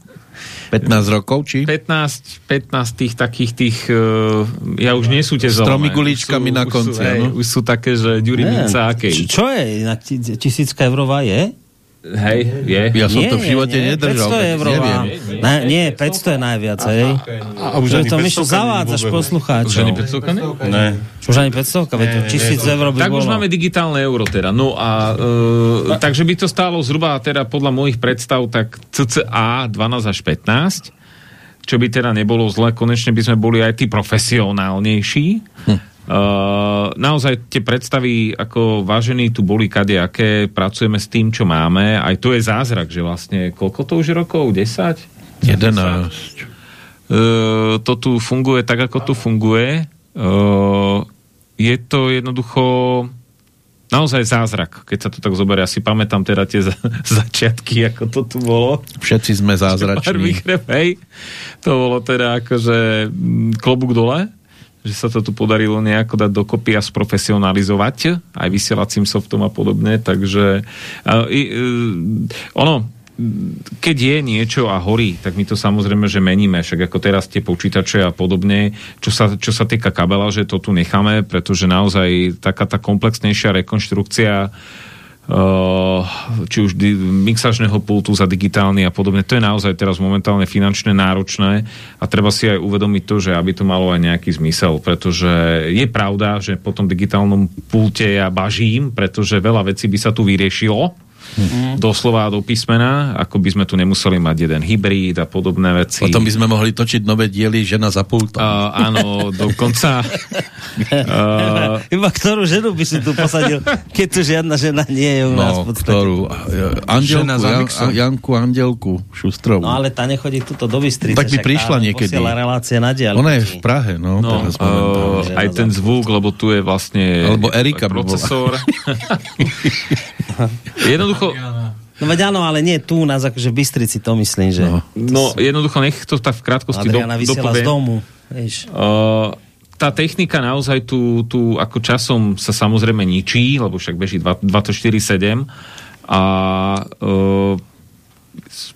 15 rokov, či? 15, 15 tých takých tých, uh, ja už nie sú tie S tromi guličkami sú- na už konci, Sú, hej, áno. už sú také, že Ďuri Neviem, Mincákej. Čo, čo je? Tisícka eurová je? Hej, je. Ja som Nie, to v živote nie, nedržal. 500 tak eurová. neviem. Ne, nie, 500 je najviac, hej. A už Že ani to 500 Mišo není zavádzaš poslucháčov. Už ani 500 ne? Ne. Už ani 500, veď tisíc eur by Tak bolo. už máme digitálne euro teda. No a e, takže by to stálo zhruba teda podľa mojich predstav tak cca 12 až 15 čo by teda nebolo zle, konečne by sme boli aj tí profesionálnejší. Hm. Uh, naozaj tie predstavy, ako vážení tu boli kadejaké, pracujeme s tým, čo máme. Aj to je zázrak, že vlastne, koľko to už rokov? 10? 11. Uh, to tu funguje tak, ako tu funguje. Uh, je to jednoducho naozaj zázrak, keď sa to tak zoberie. Ja si pamätám teda tie za, začiatky, ako to tu bolo. Všetci sme zázrační. Hej. To bolo teda akože mm, klobúk dole, že sa to tu podarilo nejako dať dokopy a sprofesionalizovať aj vysielacím softom a podobne, takže uh, uh, ono, keď je niečo a horí, tak my to samozrejme, že meníme, však ako teraz tie počítače a podobne, čo sa, čo sa týka kabela, že to tu necháme, pretože naozaj taká tá komplexnejšia rekonštrukcia Uh, či už mixažného pultu za digitálny a podobne. To je naozaj teraz momentálne finančne náročné a treba si aj uvedomiť to, že aby to malo aj nejaký zmysel, pretože je pravda, že po tom digitálnom pulte ja bažím, pretože veľa vecí by sa tu vyriešilo Mhm. doslova do písmena, ako by sme tu nemuseli mať jeden hybrid a podobné veci. Potom by sme mohli točiť nové diely Žena za pultom. Uh, áno, dokonca uh, Iba ktorú ženu by si tu posadil, keď tu žiadna žena nie je u nás v No, ktorú? Andelku, Jan, mixom. Janku Andelku Šustrovú. No ale tá nechodí tuto do Bystrice. Tak by prišla niekedy. Relácie na diaľku. Ona je v Prahe, no, No, teraz uh, aj ten zvuk, lebo tu je vlastne Alebo Erika by bola. jednoducho, No veď áno, ale nie tu nás, akože v Bystrici to myslím, že... No. no, jednoducho nech to tak v krátkosti do, Adriana vysiela z dopoviem. domu. Vieš. Uh, tá technika naozaj tu, tu ako časom sa samozrejme ničí, lebo však beží 2- 24-7 a uh,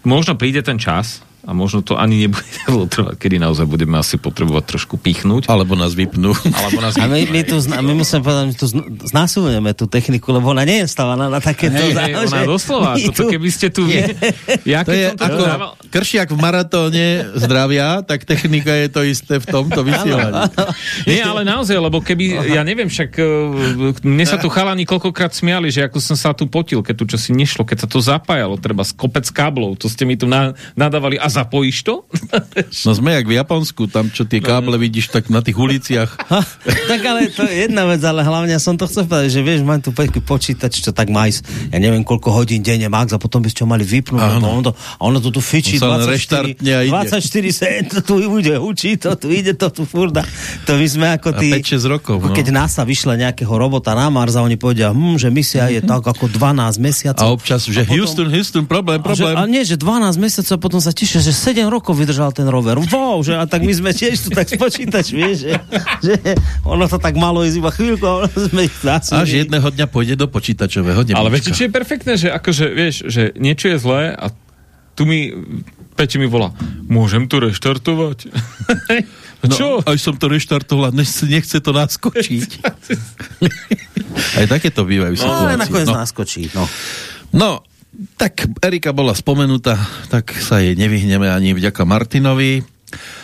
možno príde ten čas a možno to ani nebude dlho trvať, kedy naozaj budeme asi potrebovať trošku pichnúť. Alebo nás vypnú. Alebo nás A my, my, tu, zna- my musíme povedať, my tu zn- znásilňujeme tú techniku, lebo ona nie je stavaná na takéto... Hej, že- ona doslova, toto keby ste tu... Je. Ja To je som to ako dával, kršiak v maratóne zdravia, tak technika je to isté v tomto vysielaní. Nie, ale naozaj, lebo keby, ja neviem, však uh, mne sa tu chalani koľkokrát smiali, že ako som sa tu potil, keď tu čosi nešlo, keď sa to zapájalo, treba z kopec káblov, to ste mi tu na, nadávali a zapojíš to? No sme jak v Japonsku, tam čo tie káble vidíš, tak na tých uliciach. Ha, tak ale to je jedna vec, ale hlavne ja som to chcel povedať, že vieš, mám tu pekný počítač, čo tak má ja neviem koľko hodín denne max a potom by ste ho mali vypnúť, lebo on to, a ono to tu fičí On sa len 24, reštartne a ide. 24 set, to tu ide, učí to, tu ide to tu furda. To my sme ako A tí... 5-6 rokov, no. Keď NASA vyšle nejakého robota na Mars a oni povedia, hm, že misia je tak ako 12 mesiacov. A občas, že potom- Houston, Houston, problém, A, že, problém. a nie, že 12 mesiacov a potom sa tešia, že 7 rokov vydržal ten rover. Wow, že a tak my sme tiež tu tak spočítač, vieš, že, že ono to tak malo ísť iba chvíľku a ono sme ich Až zásili. jedného dňa pôjde do počítačového Ale viete, čo je perfektné, že akože, vieš, že niečo je zlé a tu mi, Peťo mi volá, môžem to reštartovať? No, čo? Až som to reštartoval, nechce, nechce to naskočiť. Aj takéto bývajú No, ale nakoniec No. naskočí. No. No, tak Erika bola spomenutá, tak sa jej nevyhneme ani vďaka Martinovi.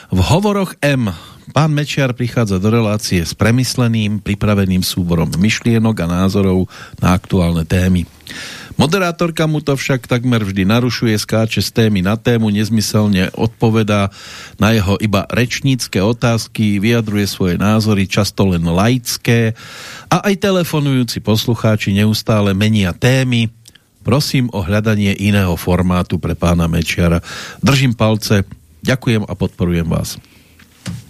V hovoroch M pán Mečiar prichádza do relácie s premysleným, pripraveným súborom myšlienok a názorov na aktuálne témy. Moderátorka mu to však takmer vždy narušuje, skáče z témy na tému, nezmyselne odpovedá na jeho iba rečnícke otázky, vyjadruje svoje názory, často len laické a aj telefonujúci poslucháči neustále menia témy, Prosím o hľadanie iného formátu pre pána Mečiara. Držím palce, ďakujem a podporujem vás.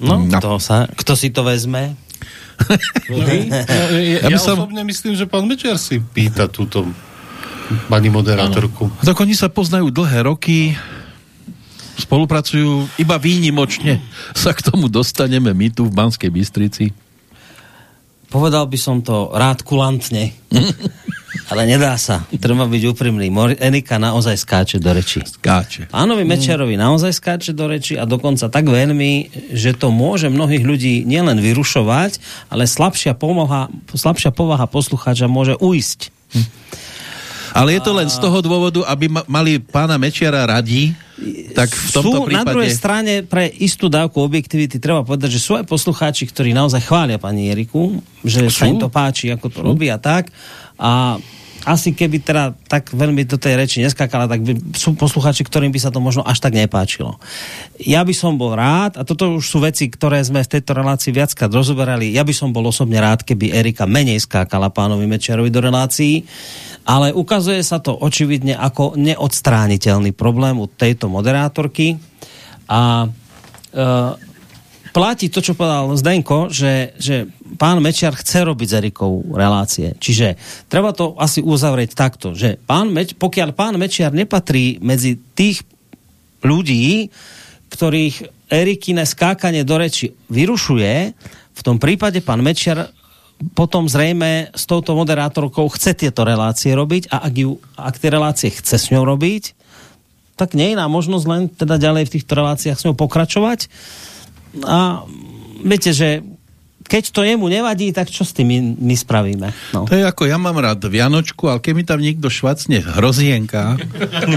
No, No. kto, sa, kto si to vezme? No, ja, Ja ja, som- osobne myslím, že pán Mečer si pýta túto pani moderátorku. Tak oni sa poznajú dlhé roky, spolupracujú, iba výnimočne sa k tomu dostaneme my tu v Banskej Bystrici. Povedal by som to rád kulantne, ale nedá sa. Treba byť úprimný. Mor- Enika naozaj skáče do reči. Skáče. Pánovi Mečerovi naozaj skáče do reči a dokonca tak veľmi, že to môže mnohých ľudí nielen vyrušovať, ale slabšia, pomoha, slabšia povaha poslucháča môže uísť. Ale je to len z toho dôvodu, aby ma- mali pána Mečiara radi, tak v tomto sú prípade... na druhej strane pre istú dávku objektivity treba povedať, že sú aj poslucháči, ktorí naozaj chvália pani Eriku, že sú? sa im to páči, ako to robí a tak. A asi keby teda tak veľmi do tej reči neskakala, tak by, sú poslucháči, ktorým by sa to možno až tak nepáčilo. Ja by som bol rád, a toto už sú veci, ktoré sme v tejto relácii viackrát rozoberali, ja by som bol osobne rád, keby Erika menej skákala pánovi Mečiarovi do relácií, ale ukazuje sa to očividne ako neodstrániteľný problém u tejto moderátorky a e, platí to, čo povedal Zdenko, že, že pán Mečiar chce robiť Erikou relácie. Čiže treba to asi uzavrieť takto, že pán Meč, pokiaľ pán Mečiar nepatrí medzi tých ľudí, ktorých Erikine skákanie do reči vyrušuje, v tom prípade pán Mečiar potom zrejme s touto moderátorkou chce tieto relácie robiť a ak, ju, ak tie relácie chce s ňou robiť, tak nie je iná možnosť len teda ďalej v týchto reláciách s ňou pokračovať. A viete, že keď to jemu nevadí, tak čo s tým my, my spravíme? No. To je ako, ja mám rád Vianočku, ale keď mi tam niekto švacne hrozienka,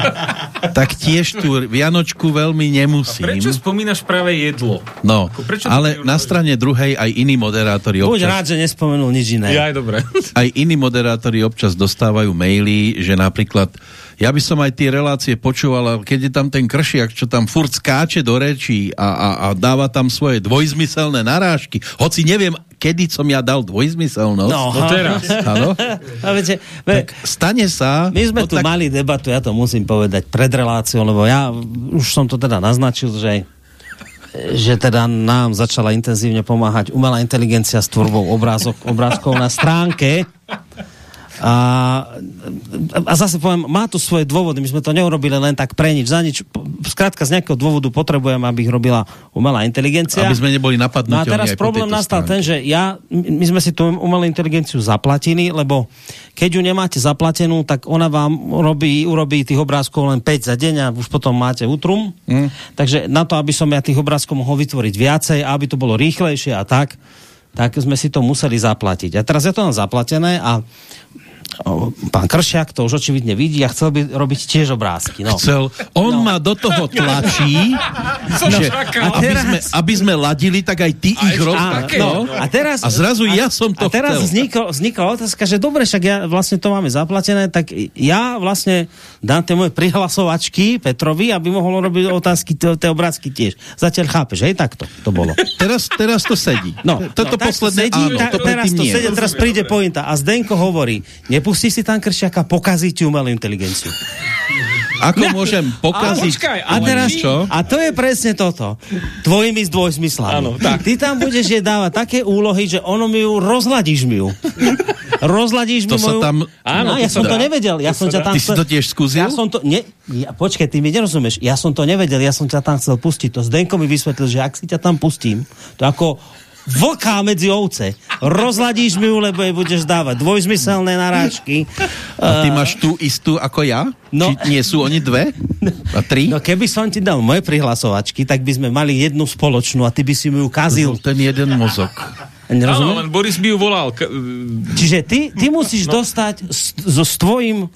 tak tiež tú Vianočku veľmi nemusím. Prečo spomínaš práve jedlo? No, Ako prečo ale na strane druhej aj iní moderátori Buď občas, rád, že nespomenul nič iné. Ja aj dobre. aj iní moderátori občas dostávajú maily, že napríklad ja by som aj tie relácie počúval, ale keď je tam ten kršiak, čo tam furt skáče do rečí a, a, a dáva tam svoje dvojzmyselné narážky, hoci neviem, kedy som ja dal dvojzmyselnosť. No, No teraz. Áno? A viete, ve, Stane sa... My sme no tu mali debatu, ja to musím povedať, pred reláciou, lebo ja už som to teda naznačil, že že teda nám začala intenzívne pomáhať umelá inteligencia s tvorbou obrázok, obrázkov na stránke. A, a zase poviem, má to svoje dôvody, my sme to neurobili len tak pre nič, za nič. Skrátka z nejakého dôvodu potrebujem, aby ich robila umelá inteligencia. Aby sme neboli No a teraz problém nastal stránke. ten, že ja, my sme si tú umelú inteligenciu zaplatili, lebo keď ju nemáte zaplatenú, tak ona vám robí, urobí tých obrázkov len 5 za deň a už potom máte utrum. Mm. Takže na to, aby som ja tých obrázkov mohol vytvoriť viacej aby to bolo rýchlejšie a tak, tak sme si to museli zaplatiť. A teraz je to len zaplatené a o, pán Kršiak to už očividne vidí a chcel by robiť tiež obrázky. No. Chcel, on no. ma do toho tlačí, že A aby, teraz- sme, aby sme ladili, tak aj ty ich rob. Áno, také, no, no. a, teraz, A zrazu ja som to A teraz chcel. vznikla, vznikla otázka, že dobre, však ja vlastne to máme zaplatené, tak ja vlastne dám tie moje prihlasovačky Petrovi, aby mohol robiť otázky, tie, obrázky tiež. Zatiaľ chápeš, hej, takto to bolo. Teraz, teraz to sedí. No, Toto no, posledné sedí, áno, ta, to teraz to sedí, teraz príde pointa a Zdenko hovorí, nepustí si tam kršiaka, pokazí ti umelú inteligenciu. Ako môžem pokaziť? počkaj, A teraz, čo? a to je presne toto. Tvojimi s dvojzmyslami. Áno, tak. Ty tam budeš jej dávať také úlohy, že ono mi ju, rozladíš mi ju. Rozladíš To mi sa moju... tam- Áno, Áno, ja to som sa to dá. nevedel. Ja som sa ťa dá. tam Ty si to tiež skúsil? Ja som to... Ne, ja, počkaj, ty mi nerozumeš. Ja som to nevedel, ja som ťa tam chcel pustiť. To Zdenko mi vysvetlil, že ak si ťa tam pustím, to ako vlká medzi ovce. Rozladíš mi ju, lebo jej budeš dávať dvojzmyselné narážky. A ty máš tú istú ako ja? No. Či nie sú oni dve? A tri? No keby som ti dal moje prihlasovačky, tak by sme mali jednu spoločnú a ty by si mi ju kazil. Ten jeden mozog. Áno, Nerozumieš? len Boris by ju volal. Čiže ty, ty musíš no. dostať s, so, s tvojim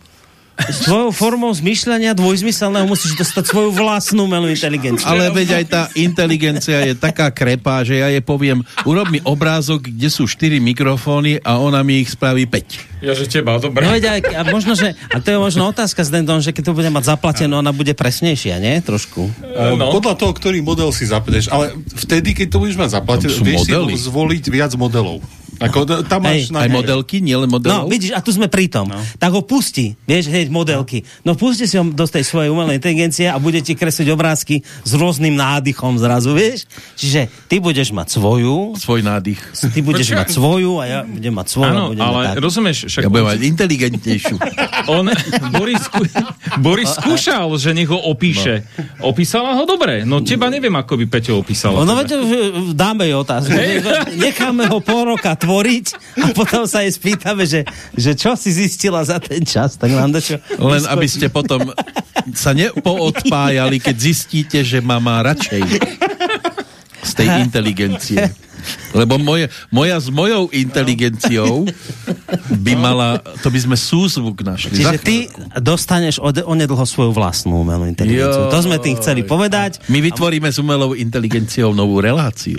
s tvojou formou zmyšľania dvojzmyselného musíš dostať svoju vlastnú umelú inteligenciu. Ale veď aj tá inteligencia je taká krepá, že ja jej poviem, urob mi obrázok, kde sú štyri mikrofóny a ona mi ich spraví 5. Ja, že teba, dobre. No veď aj, a možno, že, a to je možno otázka s Dendom, že keď to bude mať zaplatené, ona bude presnejšia, nie? Trošku. No. No. Podľa toho, ktorý model si zapneš. Ale vtedy, keď to budeš mať zaplatené, vieš modely. si zvoliť viac modelov. Ako, tam máš Hej. na... Aj modelky, nielen No, modelov? vidíš, a tu sme pri tom. No. Tak ho pusti, vieš, hneď modelky. No pusti si ho do tej svojej umelej inteligencie a bude ti kresliť obrázky s rôznym nádychom zrazu, vieš? Čiže ty budeš mať svoju, Svoj nádych. ty budeš Počkaj. mať svoju a ja budem mať svoju. Áno, ale tak. rozumieš, však Ja budem mať inteligentnejšiu. on, Boris, skú, Boris skúšal, že nech ho opíše. Opísala ho dobre, no teba neviem, ako by Peťo opísala. No veď v- dáme jej otázku. Necháme ho pol roka tvoriť a potom sa jej spýtame, že, že čo si zistila za ten čas. Tak nám čo. Len aby ste potom sa nepoodpájali, keď zistíte, že ma má radšej z tej inteligencie. Lebo moje, moja s mojou inteligenciou by mala, to by sme súzvuk našli. Čiže ty dostaneš ode, onedlho svoju vlastnú umelú inteligenciu. Joj. To sme tým chceli povedať. My vytvoríme s umelou inteligenciou novú reláciu.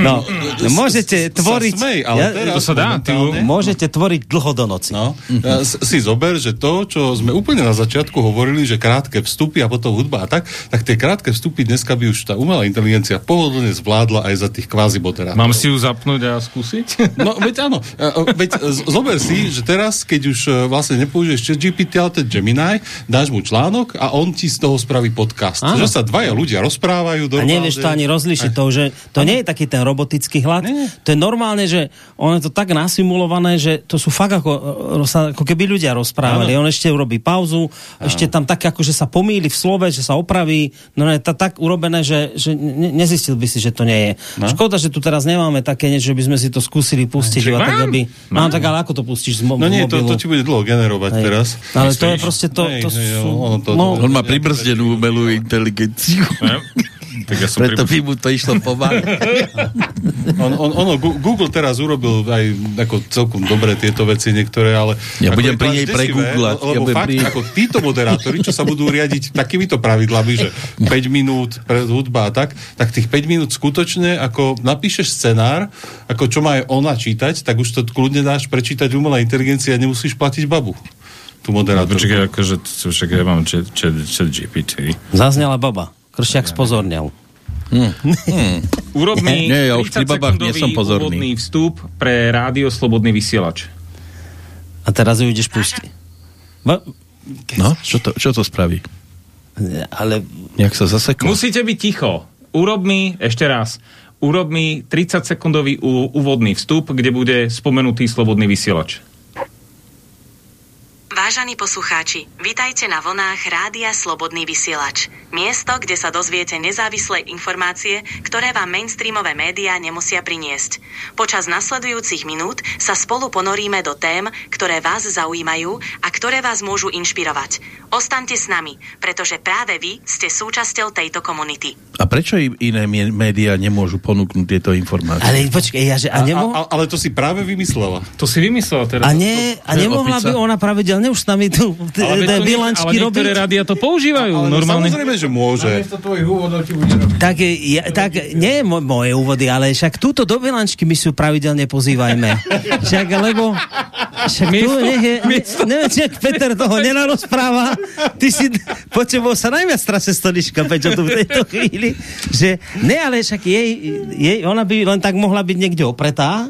No, môžete tvoriť... smej, ale teraz To sa dá, ty Môžete tvoriť dlho do noci. No, si zober, že to, čo sme úplne na začiatku hovorili, že krátke vstupy a potom hudba a tak, tak tie krátke vstupy dneska by už tá umelá inteligencia pohodlne zvládla aj za tých kvázi moderátorov. Mám si ju zapnúť a skúsiť? No, veď áno. E, Veď z- zober si, že teraz, keď už e, vlastne nepoužiješ ChatGPT, ale ten Gemini, dáš mu článok a on ti z toho spraví podcast. Áno. Že sa dvaja ľudia rozprávajú. A nevieš to ani rozlišiť, to, že to nie je taký ten robotický hlad. To je normálne, že on je to tak nasimulované, že to sú fakt ako, e, ako keby ľudia rozprávali. On ešte urobí pauzu, ešte tam tak ako, že sa pomýli v slove, že sa opraví. No je to tak urobené, že, že ne, nezistil by si, že to nie je. Škoda, že tu teraz nemáme také niečo, že by sme si to skúsili pustiť. Iba tak, mám. aby, mám. tak ale ako to pustíš z mo- No nie, to, mobilu? to ti bude dlho generovať Hej. teraz. Ale to je proste to, Hej, to hej, sú... ono to- no, to- On má pribrzdenú umelú inteligenciu. Tak ja som Preto by mu to išlo pomaly. On, on, ono, Google teraz urobil aj ako celkom dobre tieto veci niektoré, ale... Ja budem pri nej pregooglať. Lebo Ja fakt, pri ako títo moderátori, čo sa budú riadiť takýmito pravidlami, že 5 minút pre hudba a tak, tak tých 5 minút skutočne, ako napíšeš scenár, ako čo má aj ona čítať, tak už to kľudne dáš prečítať umelá inteligencia a nemusíš platiť babu. Tu moderátor. Počkaj, akože, však ja mám chat GPT. Zaznela baba. Kršiak spozornil. Urob mi Nie, ja už 30 pri babách nie som pozorný. úvodný vstup pre rádio Slobodný vysielač. A teraz ju ideš pustiť. Ba- No, čo to, čo to spraví? ale Jak sa zaseklo? Musíte byť ticho. Urob mi, ešte raz, urob mi 30 sekundový ú- úvodný vstup, kde bude spomenutý Slobodný vysielač. Vážení poslucháči, vitajte na vlnách Rádia Slobodný vysielač. Miesto, kde sa dozviete nezávislé informácie, ktoré vám mainstreamové médiá nemusia priniesť. Počas nasledujúcich minút sa spolu ponoríme do tém, ktoré vás zaujímajú a ktoré vás môžu inšpirovať. Ostaňte s nami, pretože práve vy ste súčasťou tejto komunity. A prečo iné médiá nemôžu ponúknuť tieto informácie? Ale počkej, ja, že, A, a, nemo- a, ale to si práve vymyslela. To si vymyslel teraz. a, nie, a nemohla opica. by ona pravidelne už s nami tu ale, bilančky ale robiť? niektoré rádia to používajú. Ale no, normálne. samozrejme, že môže. úvodov. Tak, ja, tak nie mo- moje úvody, ale však túto do bilančky my sú pravidelne pozývajme. však, lebo však tu Miesto- nech je, ne, miesto- neviem, či Peter toho nenarozpráva, ty si po tebou sa najviac trace stolička, Peťo, tu v tejto chvíli, že ne, ale však jej, jej, ona by len tak mohla byť niekde opretá,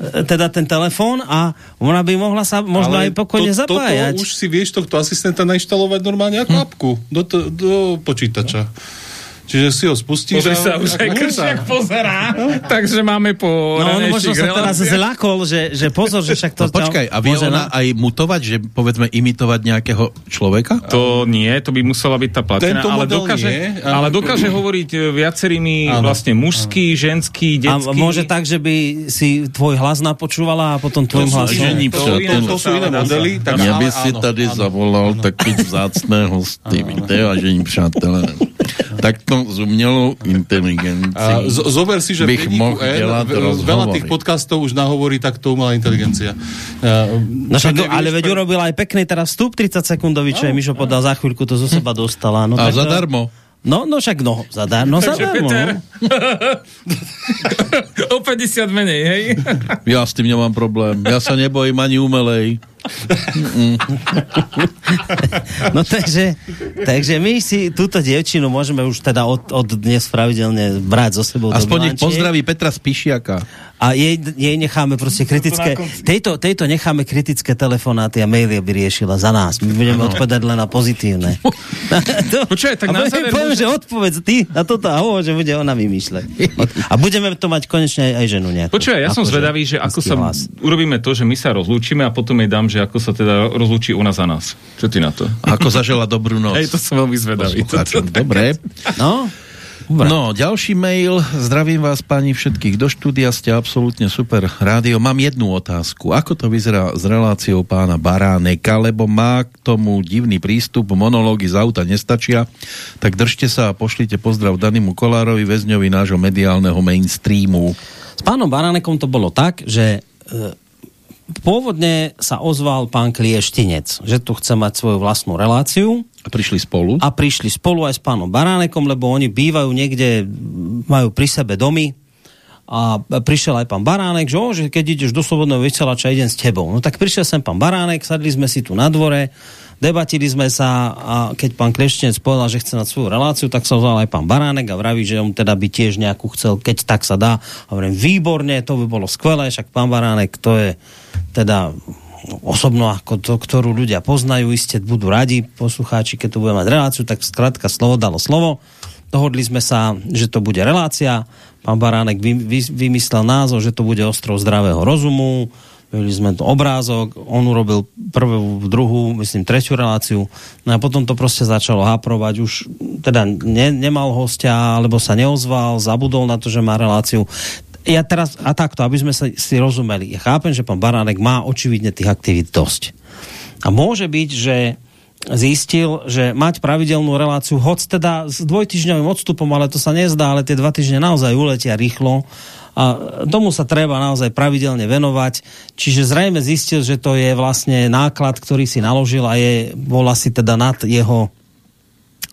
teda ten telefón a ona by mohla sa možno aj pokojne to, zapájať. Toto už si vieš tohto asistenta nainštalovať normálne ako apku do, to, do počítača. Čiže si ho spustíš Pozri a- sa, už a- aj a- Kršiak pozerá. Takže máme po No, on ranejších možno sa teraz zľakol, že, že pozor, že však No to... počkaj, a vie ona na- aj mutovať, že povedzme imitovať nejakého človeka? To nie, to by musela byť tá platená, Tento ale dokáže, nie, ale- dokáže hovoriť e, viacerými Áno. vlastne mužský, ženský, A detský. môže tak, že by si tvoj hlas napočúvala a potom To tvojim hlasom. to, to, přátelé. to sú iné modely. Tak, Ja by si áno, tady áno. zavolal taký vzácné hosty, víte, vážení přátelé. Tak to s umělou A inteligencií. z- zober si, že bych mohl N veľa tých podcastov už nahovorí takto umelá inteligencia. No však, ale veď urobil aj pekný teraz vstup 30 sekundový, čo je Mišo podal za chvíľku, to zo seba dostala. No, A tak, zadarmo. No, no však no, zadarmo, no, Takže zadarmo. Peter, No. o 50 menej, hej? Ja s tým nemám problém. Ja sa nebojím ani umelej. No takže, takže my si túto dievčinu môžeme už teda od, od dnes pravidelne brať so sebou Aspoň nech pozdraví Petra Spišiaka. A jej, jej necháme proste kritické, tejto, tejto necháme kritické telefonáty a maily, aby riešila za nás. My budeme odpovedať len na pozitívne. Počkaj, tak a na záver poviem, môže- že odpovedz ty na toto a hovor, že bude ona vymýšľať. A budeme to mať konečne aj, ženu nejakú. Počúvaj, ja som zvedavý, že ako sa urobíme to, že my sa rozlúčime a potom jej dám, že ako sa teda rozlúči ona za nás. Čo ty na to? Ako zažela dobrú noc. Hej, to som veľmi zvedavý. Dobre. No, No, ďalší mail. Zdravím vás, pani všetkých do štúdia. Ste absolútne super rádio. Mám jednu otázku. Ako to vyzerá s reláciou pána Baráneka, lebo má k tomu divný prístup, monológy z auta nestačia, tak držte sa a pošlite pozdrav Danimu Kolárovi, väzňovi nášho mediálneho mainstreamu. S pánom Baránekom to bolo tak, že e, pôvodne sa ozval pán Klieštinec, že tu chce mať svoju vlastnú reláciu. A prišli spolu? A prišli spolu aj s pánom Baránekom, lebo oni bývajú niekde, majú pri sebe domy. A prišiel aj pán Baránek, že, o, že keď ideš do slobodného vysielača, idem s tebou. No tak prišiel sem pán Baránek, sadli sme si tu na dvore, debatili sme sa a keď pán Kleštenec povedal, že chce mať svoju reláciu, tak sa ozval aj pán Baránek a vraví, že on teda by tiež nejakú chcel, keď tak sa dá. A hovorím, výborne, to by bolo skvelé, však pán Baránek, to je teda osobno, ako to, ktorú ľudia poznajú, iste budú radi poslucháči, keď tu bude mať reláciu, tak skrátka slovo dalo slovo. Dohodli sme sa, že to bude relácia. Pán Baránek vy, vy, vymyslel názov, že to bude ostrov zdravého rozumu. Videli sme to obrázok, on urobil prvú, druhú, myslím, tretiu reláciu. No a potom to proste začalo haprovať. Už teda ne, nemal hostia, alebo sa neozval, zabudol na to, že má reláciu ja teraz, a takto, aby sme sa si rozumeli, ja chápem, že pán Baránek má očividne tých aktivít dosť. A môže byť, že zistil, že mať pravidelnú reláciu, hoď teda s dvojtyžňovým odstupom, ale to sa nezdá, ale tie dva týždne naozaj uletia rýchlo a tomu sa treba naozaj pravidelne venovať. Čiže zrejme zistil, že to je vlastne náklad, ktorý si naložil a je, bol asi teda nad jeho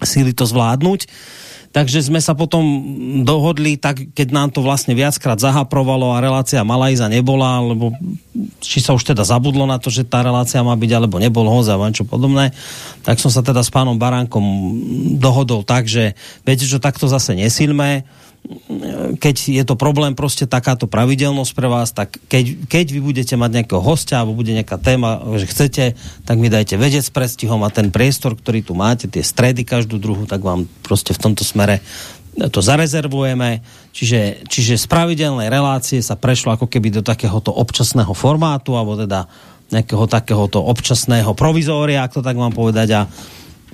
síly to zvládnuť. Takže sme sa potom dohodli, tak keď nám to vlastne viackrát zahaprovalo a relácia mala ísť a nebola, lebo či sa už teda zabudlo na to, že tá relácia má byť, alebo nebol hoza, alebo niečo podobné, tak som sa teda s pánom Baránkom dohodol tak, že viete, čo takto zase nesilme, keď je to problém proste takáto pravidelnosť pre vás, tak keď, keď vy budete mať nejakého hostia alebo bude nejaká téma, že chcete, tak mi dajte vedieť s prestihom a ten priestor, ktorý tu máte, tie stredy každú druhu, tak vám proste v tomto smere to zarezervujeme. Čiže, čiže z pravidelnej relácie sa prešlo ako keby do takéhoto občasného formátu, alebo teda nejakého takéhoto občasného provizória, ak to tak mám povedať. A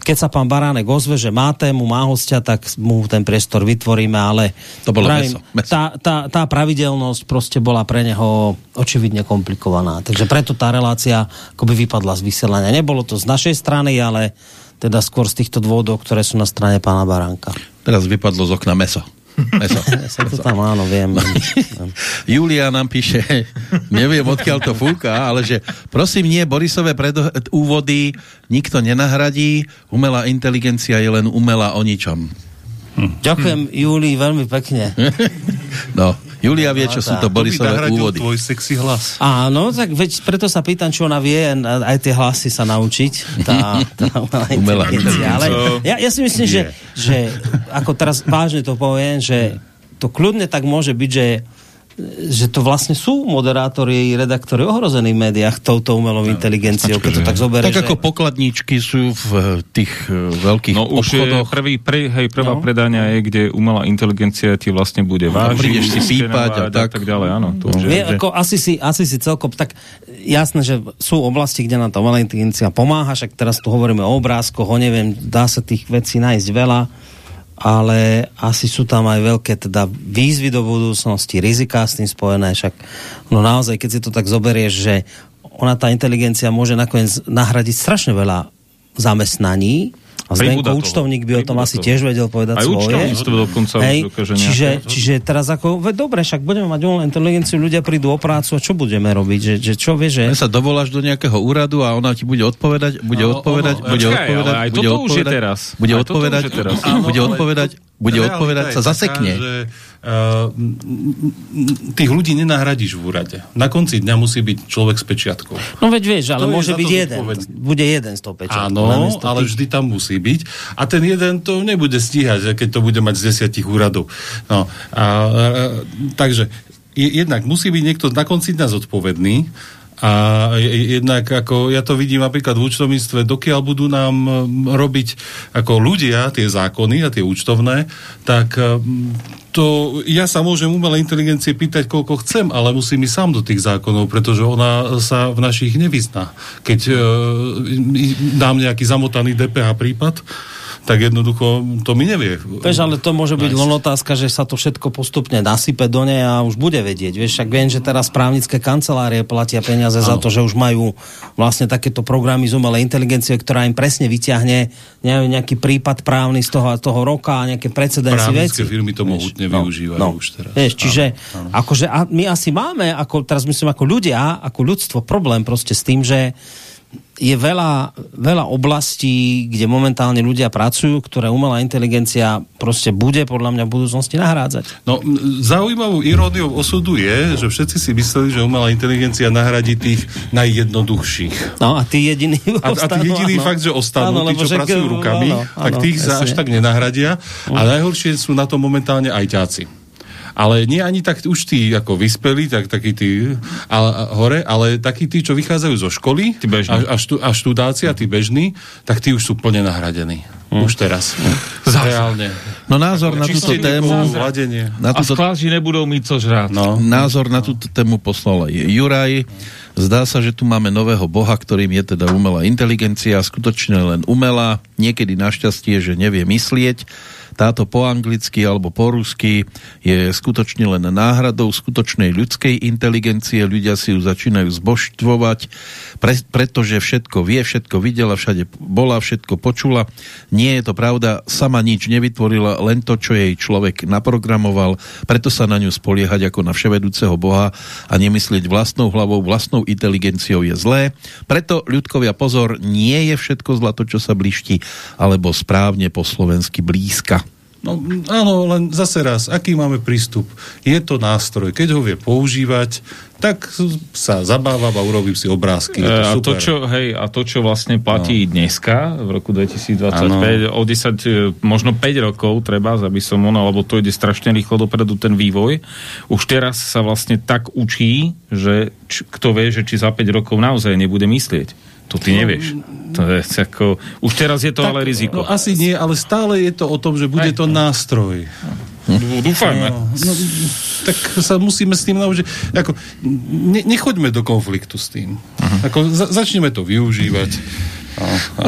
keď sa pán Baránek ozve, že má tému, má hostia, tak mu ten priestor vytvoríme, ale To bolo pravím, mäso, mäso. Tá, tá, tá pravidelnosť proste bola pre neho očividne komplikovaná. Takže preto tá relácia akoby vypadla z vysielania. Nebolo to z našej strany, ale teda skôr z týchto dôvodov, ktoré sú na strane pána Baránka. Teraz vypadlo z okna meso. Meso. Sa to tam áno, viem. Julia nám píše, neviem odkiaľ to fúka, ale že prosím nie, Borisové úvody nikto nenahradí, umelá inteligencia je len umelá o ničom. Ďakujem Júlii veľmi pekne. No, Julia vie, čo sú to Borisové úvody. tvoj sexy hlas. Áno, tak veď preto sa pýtam, či ona vie aj tie hlasy sa naučiť. Tá, tá umelá. Ale ja, ja si myslím, že, že ako teraz vážne to poviem, že to kľudne tak môže byť, že že to vlastne sú moderátori, redaktori ohrození v médiách touto umelou inteligenciou, keď to tak zoberie. Tak ako pokladníčky sú v tých e, veľkých No už je obchodoch. prvý, pre, hej, prvá No. predania je, kde umelá inteligencia ti vlastne bude vážiť, prídeš si pípať a tak. tak ďalej, áno. To už je, ako asi, si, asi si celkom, tak jasné, že sú oblasti, kde nám tá umelá inteligencia pomáha, však teraz tu hovoríme o obrázkoch, o neviem, dá sa tých vecí nájsť veľa, ale asi sú tam aj veľké teda výzvy do budúcnosti, riziká s tým spojené, však no naozaj, keď si to tak zoberieš, že ona tá inteligencia môže nakoniec nahradiť strašne veľa zamestnaní, Zdenko účtovník by o tom asi toho. tiež vedel povedať Aj svoje. dokonca Hej, dokáže čiže, čiže teraz ako, veď dobre, však budeme mať umelú inteligenciu, ľudia prídu o prácu a čo budeme robiť? Že, že čo vie, že... Sa dovoláš do nejakého úradu a ona ti bude odpovedať, bude No, odpovedať, ono- bude odpovedať, bude toto už je odpovedať, bude odpovedať, bude Áno, ale odpovedať, bude realita odpovedať, sa taká, zasekne. Že, uh, tých ľudí nenahradíš v úrade. Na konci dňa musí byť človek s pečiatkou. No veď vieš, ale To môže byť jeden. zodpovedný. Bude jeden z toho pečatkou. Áno, ale tých. vždy tam musí byť. A ten jeden to nebude stíhať, keď to bude mať z desiatich úradov. No, a, a, takže je, jednak musí byť niekto na konci dňa zodpovedný a je- jednak ako ja to vidím napríklad v účtovníctve, dokiaľ budú nám mm, robiť ako ľudia tie zákony a tie účtovné, tak mm, to ja sa môžem umelej inteligencie pýtať, koľko chcem, ale musím ísť sám do tých zákonov, pretože ona sa v našich nevyzná. Keď e, dám nejaký zamotaný DPH prípad, tak jednoducho to mi nevie. Vieš, ale to môže byť len otázka, že sa to všetko postupne nasype do nej a už bude vedieť. Vieš, však viem, že teraz právnické kancelárie platia peniaze za to, že už majú vlastne takéto programy z umelej inteligencie, ktorá im presne vyťahne nejaký prípad právny z toho, toho roka a nejaké precedensy veci. Právnické firmy to mohutne no, využívajú no. už teraz. Vieš, čiže áno. akože a my asi máme, ako, teraz myslím ako ľudia, ako ľudstvo, problém proste s tým, že je veľa, veľa oblastí, kde momentálne ľudia pracujú, ktoré umelá inteligencia proste bude podľa mňa v budúcnosti nahrádzať. No, zaujímavou iróniou osudu je, že všetci si mysleli, že umelá inteligencia nahradí tých najjednoduchších. No a tí jediní A, a tí jediní fakt, že ostanú, tí, čo však, pracujú rukami, áno, tak áno, tých sa až tak nenahradia. A najhoršie sú na to momentálne ajťáci. Ale nie ani tak už tí ako vyspelí, tak takí tí a, a, hore, ale takí tí, čo vychádzajú zo školy Tí bežní. a, a, štú, a študáci a tí bežní, tak tí už sú plne nahradení. Už teraz. Reálne. No názor na túto tému... kovu, ladenie. Na A túto skláži nebudú mít co žrát. No. Názor na túto tému poslal aj Juraj. Zdá sa, že tu máme nového boha, ktorým je teda umelá inteligencia, skutočne len umelá, niekedy našťastie, že nevie myslieť. Táto po anglicky alebo po rusky je skutočne len náhradou skutočnej ľudskej inteligencie. Ľudia si ju začínajú zbožstvovať, pre, pretože všetko vie, všetko videla, všade bola, všetko počula. Nie je to pravda, sama nič nevytvorila, len to, čo jej človek naprogramoval, preto sa na ňu spoliehať ako na vševedúceho Boha a nemyslieť vlastnou hlavou, vlastnou inteligenciou je zlé. Preto, ľudkovia, pozor, nie je všetko zlato, čo sa bliští, alebo správne po slovensky blízka. No áno, len zase raz, aký máme prístup? Je to nástroj, keď ho vie používať, tak sa zabávam a urobím si obrázky. Je E, a, to to, čo, hej, a to, čo vlastne platí no. dneska, v roku 2025, Áno. o 10, e, možno 5 rokov treba, aby som on, lebo to ide strašne rýchlo dopredu ten vývoj. Už teraz sa vlastne tak učí, že č, kto vie, že či za 5 rokov naozaj nebude myslieť. To ty nevieš. To je ako, už teraz je to ale riziko. No asi nie, ale stále je to o tom, že bude Hej. to nástroj. Dúfajme. No, no, tak sa musíme s tým naučiť. Ako, ne, nechoďme do konfliktu s tým. Ako, za, začneme to využívať. A, a,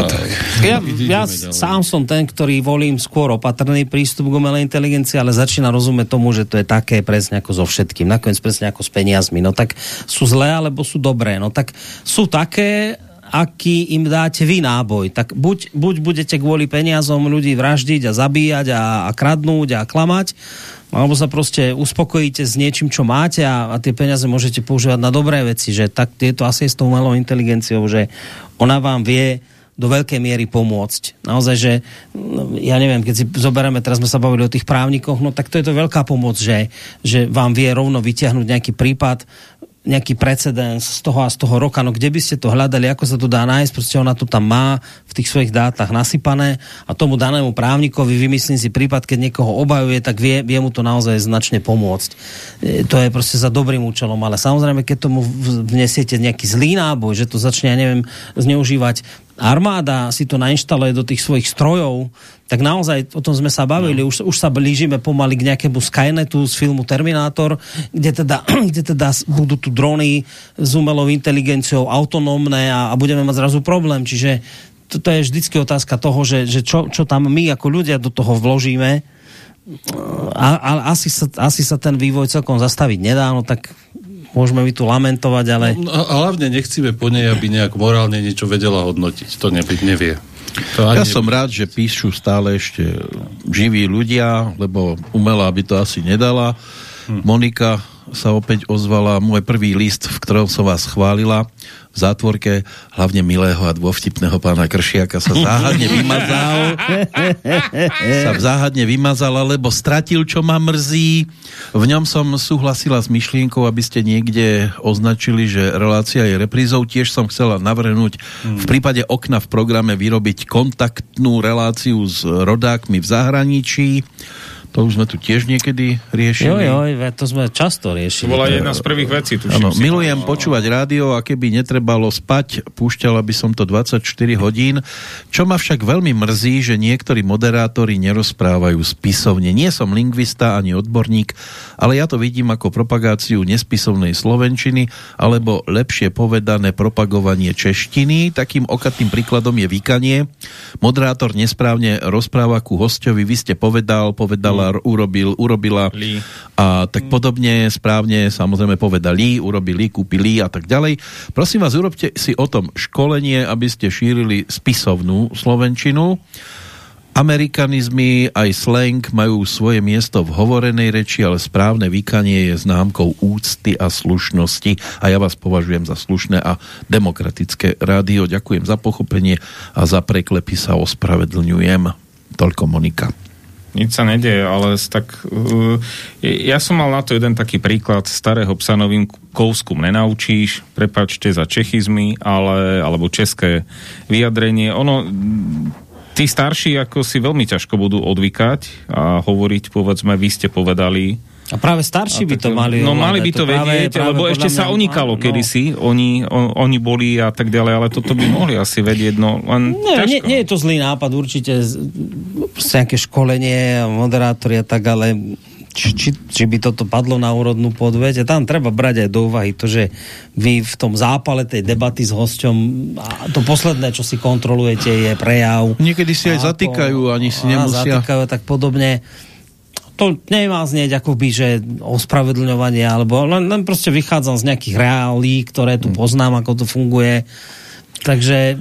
Ja, ideme ja ďalej. sám som ten, ktorý volím skôr opatrný prístup k umelej inteligencii, ale začína rozumieť tomu, že to je také presne ako so všetkým. Nakoniec presne ako s peniazmi. No tak sú zlé, alebo sú dobré. No tak sú také, aký im dáte vy náboj. Tak buď, buď budete kvôli peniazom ľudí vraždiť a zabíjať a, a kradnúť a klamať, alebo sa proste uspokojíte s niečím, čo máte a, a tie peniaze môžete používať na dobré veci, že tak je to asi s tou umelou inteligenciou, že ona vám vie do veľkej miery pomôcť. Naozaj, že ja neviem, keď si zoberieme, teraz sme sa bavili o tých právnikoch, no tak to je to veľká pomoc, že, že vám vie rovno vyťahnuť nejaký prípad, nejaký precedens z toho a z toho roka, no kde by ste to hľadali, ako sa to dá nájsť, proste ona to tam má v tých svojich dátach nasypané a tomu danému právnikovi vymyslím si prípad, keď niekoho obajuje, tak vie, vie mu to naozaj značne pomôcť. E, to je proste za dobrým účelom, ale samozrejme, keď tomu vnesiete nejaký zlý náboj, že to začne, ja neviem, zneužívať armáda si to nainštaluje do tých svojich strojov, tak naozaj o tom sme sa bavili, no. už, už sa blížime pomaly k nejakému Skynetu z filmu Terminátor, kde teda, kde teda budú tu drony s umelou inteligenciou autonómne a, a budeme mať zrazu problém, čiže to, to je vždycky otázka toho, že, že čo, čo tam my ako ľudia do toho vložíme. A, a asi, sa, asi sa ten vývoj celkom zastaviť nedá, no tak môžeme my tu lamentovať, ale... No, a hlavne nechcíme po nej, aby nejak morálne niečo vedela hodnotiť. To nebyť nevie. To Ja som rád, že píšu stále ešte živí ľudia, lebo umelá by to asi nedala. Hm. Monika sa opäť ozvala môj prvý list, v ktorom som vás chválila v zátvorke hlavne milého a dôvtipného pána Kršiaka sa záhadne vymazal. sa záhadne vymazal, lebo stratil, čo ma mrzí. V ňom som súhlasila s myšlienkou, aby ste niekde označili, že relácia je reprízou. Tiež som chcela navrhnúť v prípade okna v programe vyrobiť kontaktnú reláciu s rodákmi v zahraničí. To už sme tu tiež niekedy riešili. Jo, jo, to sme často riešili. To bola jedna z prvých vecí. Áno, milujem počúvať rádio a keby netrebalo spať, púšťala by som to 24 hodín. Čo ma však veľmi mrzí, že niektorí moderátori nerozprávajú spisovne. Nie som lingvista ani odborník, ale ja to vidím ako propagáciu nespisovnej slovenčiny, alebo lepšie povedané propagovanie češtiny. Takým okatným príkladom je vykanie. Moderátor nesprávne rozpráva ku hostovi, vy ste povedal, povedala urobil, urobila Lí. a tak podobne správne samozrejme povedali, urobili, kúpili a tak ďalej. Prosím vás, urobte si o tom školenie, aby ste šírili spisovnú slovenčinu. Amerikanizmy aj slang majú svoje miesto v hovorenej reči, ale správne vykanie je známkou úcty a slušnosti a ja vás považujem za slušné a demokratické rádio. Ďakujem za pochopenie a za preklepy sa ospravedlňujem. Toľko Monika nič sa nedeje, ale tak uh, ja som mal na to jeden taký príklad starého psa novým kouskum nenaučíš, prepačte za čechizmy, ale, alebo české vyjadrenie. Ono, tí starší ako si veľmi ťažko budú odvykať a hovoriť, povedzme, vy ste povedali, a práve starší by to mali No mali by to, to vedieť, práve, lebo ešte sa unikalo no. kedysi, oni, on, oni boli a tak ďalej, ale toto by mohli asi vedieť, no len nie, nie, nie je to zlý nápad, určite nejaké školenie, moderátori a tak, ale či, či, či by toto padlo na úrodnú podveď. A tam treba brať aj do úvahy to, že vy v tom zápale tej debaty s hosťom a to posledné, čo si kontrolujete, je prejav. Niekedy si aj zatýkajú, ani si nemusia. Zatýkajú tak podobne to nemá znieť akoby, že ospravedlňovanie, alebo len, len proste vychádzam z nejakých reálí, ktoré tu poznám, ako to funguje. Takže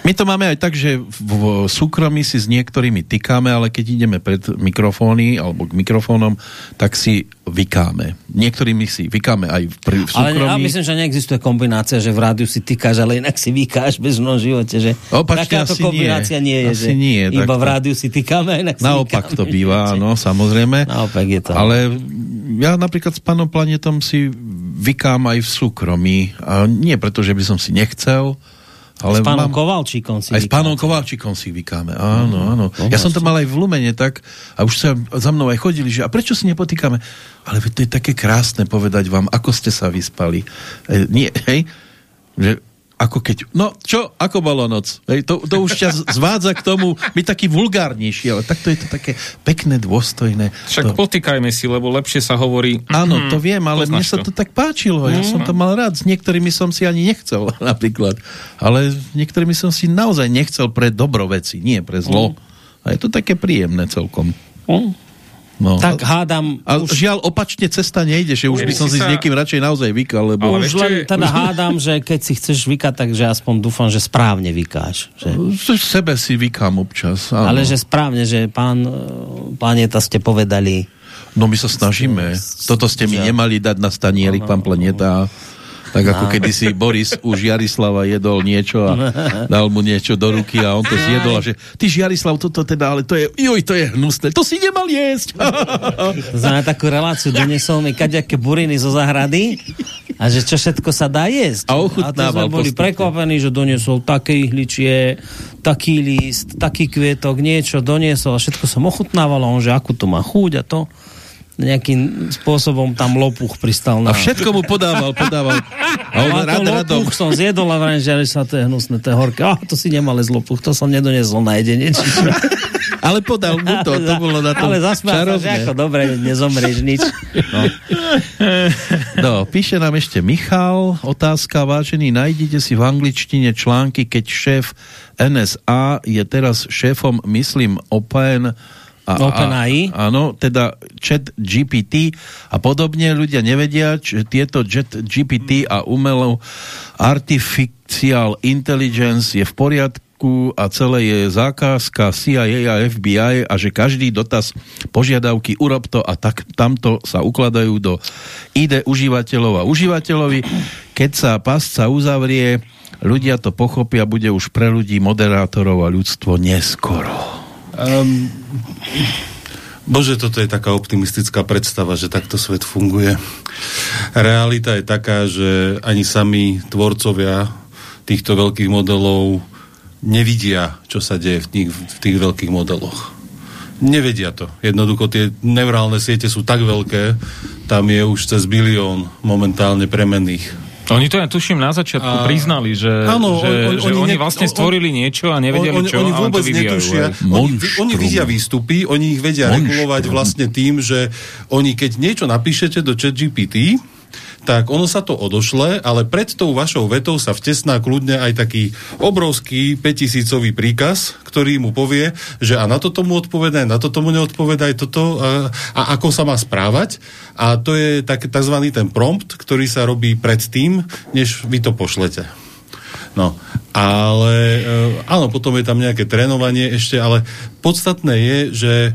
my to máme aj tak, že v súkromí si s niektorými tykáme, ale keď ideme pred mikrofóny alebo k mikrofónom, tak si vykáme. Niektorými si vykáme aj v, v súkromí. Ale ja myslím, že neexistuje kombinácia, že v rádiu si tykáš, ale inak si vykáš bez v živote. Že Opačne, takáto kombinácia nie, nie je, asi že nie, iba tak v rádiu si tykáme, inak si Naopak vykáme to býva, no samozrejme. Naopak je to. Ale ja napríklad s pánom Planetom si vykám aj v súkromí. A nie preto, že by som si nechcel, ale s pánom mám... Kovalčíkom si Aj s pánom Kovalčíkom si vykáme, áno, áno. Ja som to mal aj v Lumene tak a už sa za mnou aj chodili, že a prečo si nepotýkame? Ale to je také krásne povedať vám, ako ste sa vyspali. E, nie, hej, že ako keď, no čo, ako bolo noc? Hej, to, to už ťa zvádza k tomu byť taký vulgárnejší, ale takto je to také pekné, dôstojné. Však to... potýkajme si, lebo lepšie sa hovorí... Áno, to viem, ale mne sa to tak páčilo. Ja som to mal rád. S niektorými som si ani nechcel, napríklad. Ale s niektorými som si naozaj nechcel pre dobro veci, nie pre zlo. A je to také príjemné celkom. No. Tak hádam... A už... žiaľ, opačne cesta nejde, že už by som si sa... s niekým radšej naozaj vykal, lebo... Ale už len teda hádam, že keď si chceš vykať, takže aspoň dúfam, že správne vykáš. Že... Sebe si vykám občas. Áno. Ale že správne, že pán Planeta ste povedali... No my sa snažíme. Toto ste mi nemali dať na stanieri, pán Planeta. Tak ako no. kedysi Boris u Žiarislava jedol niečo a dal mu niečo do ruky a on to zjedol a že ty Žiarislav, toto teda, ale to je, joj, to je hnusné, to si nemal jesť. To znamená takú reláciu, donesol mi kaďaké buriny zo zahrady a že čo všetko sa dá jesť. A ochutnával. A to sme boli prekvapení, že doniesol také ihličie, taký list, taký kvietok, niečo doniesol a všetko som ochutnával a on, že akú to má chuť a to nejakým spôsobom tam lopuch pristal na... A všetko mu podával, podával. A on a rád, radom. lopuch som zjedol a vrajím, že sa to je hnusné, to je horké. Ah, to si nemal z lopuch, to som nedoniesol na jedenie. ale podal mu to, to bolo na tom Ale zasmial že ako dobre, nezomrieš nič. No. no, píše nám ešte Michal, otázka, vážený, nájdete si v angličtine články, keď šéf NSA je teraz šéfom, myslím, Open a, OpenAI. Áno, teda chat GPT a podobne. Ľudia nevedia, že tieto chat GPT a umelou artificial intelligence je v poriadku a celé je zákazka CIA a FBI a že každý dotaz požiadavky urob to a tak tamto sa ukladajú do ID užívateľov a užívateľovi. Keď sa pasca uzavrie, ľudia to pochopia, bude už pre ľudí, moderátorov a ľudstvo neskoro. Um, Bože, toto je taká optimistická predstava, že takto svet funguje. Realita je taká, že ani sami tvorcovia týchto veľkých modelov nevidia, čo sa deje v tých, v tých veľkých modeloch. Nevedia to. Jednoducho tie neurálne siete sú tak veľké, tam je už cez bilión momentálne premenných oni to ja tuším na začiatku a... priznali, že, áno, že, on, že oni, oni vlastne stvorili niečo a nevedeli on, čo. Oni vôbec to netušia. Oni, oni vidia výstupy, oni ich vedia Monštrum. regulovať vlastne tým, že oni keď niečo napíšete do ChatGPT, tak ono sa to odošle, ale pred tou vašou vetou sa vtesná kľudne aj taký obrovský 5000 príkaz, ktorý mu povie, že a na toto mu odpovedaj, na toto mu neodpovedaj, toto a, a ako sa má správať. A to je tak, tzv. ten prompt, ktorý sa robí pred tým, než vy to pošlete. No, ale e, áno, potom je tam nejaké trénovanie ešte, ale podstatné je, že e,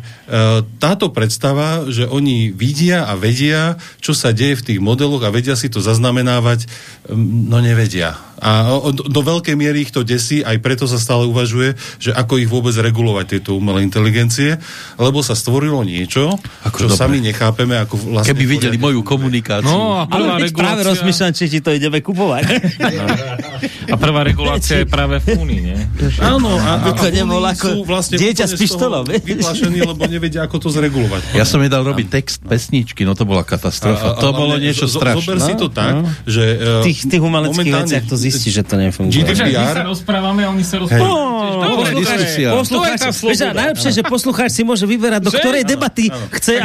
táto predstava, že oni vidia a vedia, čo sa deje v tých modeloch a vedia si to zaznamenávať, no nevedia. A do veľkej miery ich to desí, aj preto sa stále uvažuje, že ako ich vôbec regulovať tieto umelé inteligencie, lebo sa stvorilo niečo, ako čo dobre. sami nechápeme. Ako vlastne Keby videli moju komunikáciu. No, a prvá Ale regulácia... práve rozmýšľam, či ti to ideme kupovať. No. A prvá regulácia je práve v Únii, nie? Áno, a, a, a, ako vlastne dieťa s pištolom. Vyplašení, lebo nevedia, ako to zregulovať. Ja som jej dal robiť text pesničky, no to bola katastrofa. A, a, to bolo niečo strašné. Zober si to tak, že... V tých, tých umeleckých veciach to zistí, že to nefunguje. GDPR... My sa rozprávame a oni sa rozprávajú. Poslucháč, najlepšie, že poslucháč si môže vyberať, do ktorej debaty chce.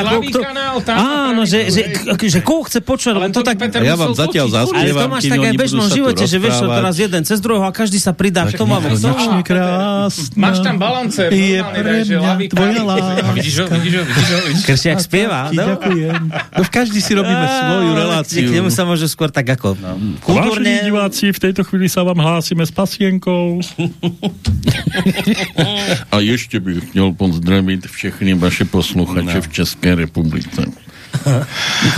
Áno, že, že, že koho chce počuť, len to tak... Ja vám zatiaľ zaspievam, Ale to máš tak aj v bežnom živote, že vieš, teraz jeden cez druhého a každý sa pridá k tomu. Máš tam balancer, je pre mňa tvoja láska. Vidíš ho, vidíš ho, vidíš ho. Kršiak spieva. Ďakujem. No každý si robíme svoju reláciu. K nemu sa môže skôr tak ako kultúrne. Vážení diváci, v tejto chvíli sa vám hlásime s pasienkou. A ešte by chcel pozdraviť všechny vaše posluchače v Českej republice.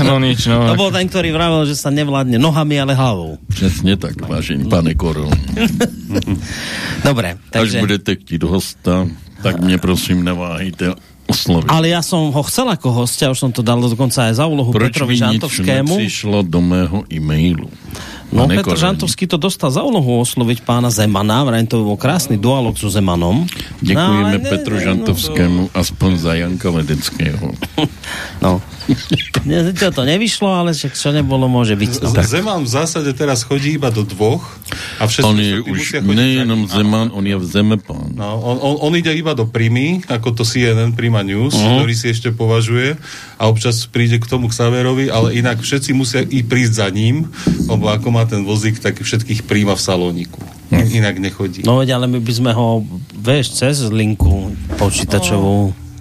No nič, no. To bol ten, ktorý vravel, že sa nevládne nohami, ale hlavou. Přesne tak, vážený pane Korol. Dobre, takže... Až budete chtít hosta, tak mne prosím neváhajte osloviť. Ale ja som ho chcel ako hostia, už som to dal dokonca aj za úlohu Proč Petrovi Žantovskému. Proč do mého e-mailu? No, Petr Žantovský to dostal za úlohu osloviť pána Zemana, vrajím to bol krásny dialog so Zemanom. Ďakujeme no, Petru Žantovskému, no, aspoň za Janka Ledeckého. No, to, to nevyšlo, ale však čo nebolo, môže byť. No. Zeman v zásade teraz chodí iba do dvoch a všetci on je už nejenom Zeman, on je v Zemepán. No, on, on, on, ide iba do Primy, ako to CNN Prima News, uh-huh. ktorý si ešte považuje a občas príde k tomu k Saverovi, ale inak všetci musia i prísť za ním, lebo ako má ten vozík, tak všetkých príjma v salóniku. Uh-huh. Inak nechodí. No ale my by sme ho, vieš, cez linku počítačovú uh-huh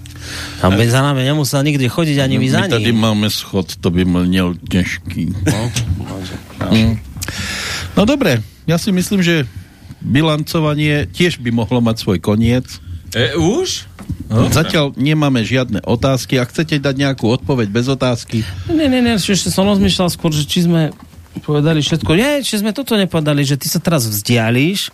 tam by za nami nemusel nikdy chodiť ani my za ním. My tady máme schod, to by měl ťažký. No, mm. no dobre, ja si myslím, že bilancovanie tiež by mohlo mať svoj koniec. E, už? No, Zatiaľ nemáme žiadne otázky. Ak chcete dať nejakú odpoveď bez otázky... Ne, ne, ne, ešte som rozmýšľal skôr, že či sme povedali všetko. Nie, či sme toto nepovedali, že ty sa teraz vzdialíš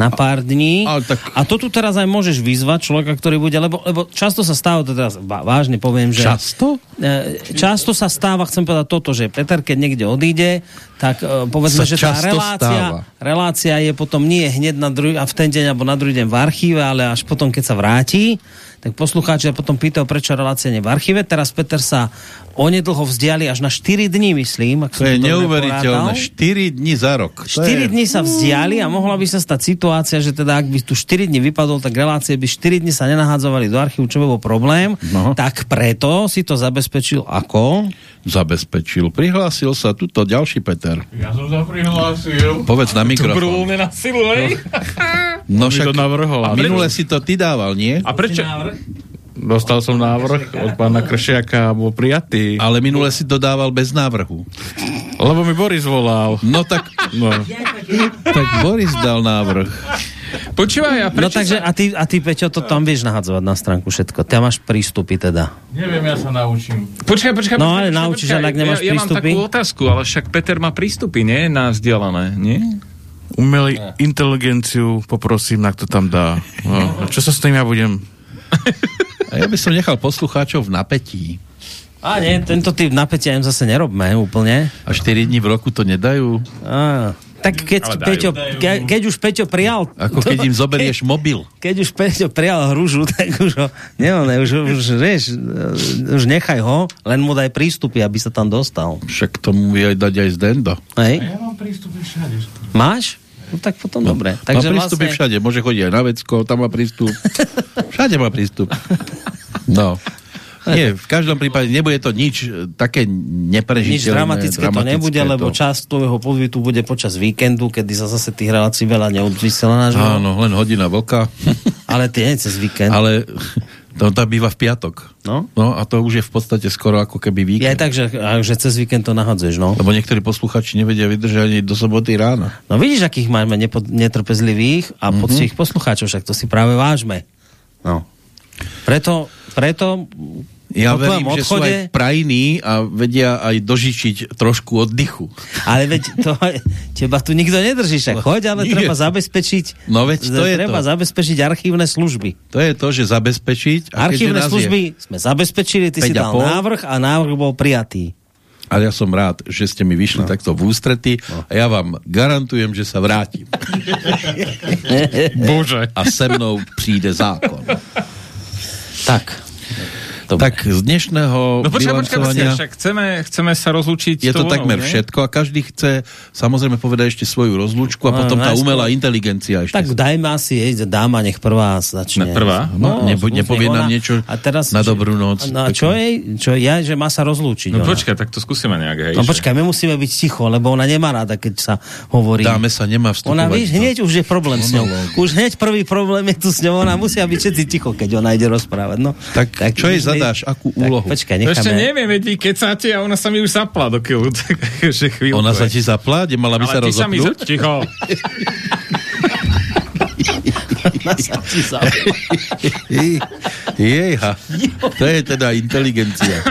na pár dní. A, tak... a to tu teraz aj môžeš vyzvať človeka, ktorý bude, lebo, lebo často sa stáva, to teraz vážne poviem, že... Často? E, často sa stáva, chcem povedať toto, že Peter, keď niekde odíde, tak e, povedzme, sa že tá relácia, relácia je potom nie hneď na druhý, a v ten deň alebo na druhý deň v archíve, ale až potom, keď sa vráti tak poslucháči potom pýtajú, prečo relácia nie v archíve. Teraz Peter sa onedlho vzdiali až na 4 dní, myslím. Ak to je neuveriteľné. 4 dní za rok. 4 je... dní sa vzdiali a mohla by sa stať situácia, že teda ak by tu 4 dní vypadol, tak relácie by 4 dní sa nenahádzovali do archívu, čo by bol problém. No. Tak preto si to zabezpečil ako? Zabezpečil. Prihlásil sa tuto ďalší Peter. Ja som sa prihlásil. Povedz na mikrofón. To na silu, hej? No však to navrhol. A minule si to ty dával, nie? A prečo? Dostal som návrh od pána Kršiaka a bol prijatý. Ale minule si to dával bez návrhu. Lebo mi Boris volal. No tak... No. tak Boris dal návrh. Počúvaj, a No prečo takže, sa... a ty, a ty, Peťo, to tam vieš nahadzovať na stránku všetko. Ty máš prístupy teda. Neviem, ja sa naučím. Počkaj, počkaj, No, ale naučíš, ak nemáš ja, ja mám prístupy? takú otázku, ale však Peter má prístupy, nie? Na vzdialené, nie? Umelý inteligenciu poprosím, ak to tam dá. No, čo sa s tým ja budem... A ja by som nechal poslucháčov v napätí. A nie, tento typ napätia im zase nerobme úplne. A 4 dní v roku to nedajú? Á, tak keď, Ale dajú. Peťo, ke, keď už Peťo prijal... Ako keď im zoberieš mobil. Keď už Peťo prijal hružu, tak už ho... Nie, ne, už, už, vieš, už nechaj ho, len mu daj prístupy, aby sa tam dostal. Však tomu vie dať aj z Dendo. Hej? Ja mám prístupy všade. Máš? No tak potom no, dobre. Takže Takže má prístupy vlastne... všade. Môže chodiť aj na vecko, tam má prístup. Všade má prístup. No. Nie, v každom prípade nebude to nič e, také neprežiteľné. Nič dramatické, to nebude, lebo časť tvojho podvitu bude počas víkendu, kedy sa zase tých relácií veľa neodvysiela. Áno, len hodina vlka. Ale tie nie cez víkend. Ale to tam býva v piatok. No? no a to už je v podstate skoro ako keby Je víkend. aj tak, že, že cez víkend to nahadzuješ, no. Lebo niektorí posluchači nevedia vydržať ani do soboty rána. No vidíš, akých máme nepo, netrpezlivých a mm-hmm. poctivých poslucháčov, však to si práve vážme. No. Preto, preto Ja po verím, že sú odchode, aj prajní a vedia aj dožičiť trošku oddychu. ale veď to, teba tu nikto nedrží, však choď, ale Nie. treba zabezpečiť No veď to je treba to. zabezpečiť archívne služby. To je to, že zabezpečiť. A Archívne nás je- služby sme zabezpečili, ty si dal pol. návrh a návrh bol prijatý. Ale ja som rád, že ste mi vyšli no. takto v ústrety a ja vám garantujem, že sa vrátim. Bože. A se mnou přijde zákon. Tak. Tak z dnešného No počkaj, počkaj, počkaj, však chceme, chceme sa rozlúčiť je to takmer nie? všetko a každý chce samozrejme povedať ešte svoju rozlúčku a No, potom tá najskôr- umelá inteligencia ešte. Tak dajme asi, jej, dáma nech prvá začne. Ne, prvá? No, nebo- skús, nepovie nech nám ona- niečo a teraz, na dobrú noc. No a čo jej, čo ja, že má sa rozlúčiť. No ona. počkaj, tak to skúsime nejak, hej. No že- počkaj, my musíme byť ticho, lebo ona nemá rada, keď sa hovorí. Dáme sa nemá vstupovať. Ona, víš, hneď už je problém s ňou. Už hneď prvý problém je tu s ňou. Ona musia byť všetci ticho, keď ona ide rozprávať. No, Tak, čo jej my- zadáš? Akú tak, úlohu? Počkaj, No ešte necháme. neviem, veď vy kecáte a ona sa mi už zapla do kilu. Takže chvíľku. Ona sa ti zapla, mala by sa Ale ty sa mi... rozopnúť? Ticho. Sa ti zapla. Jejha, to je teda inteligencia.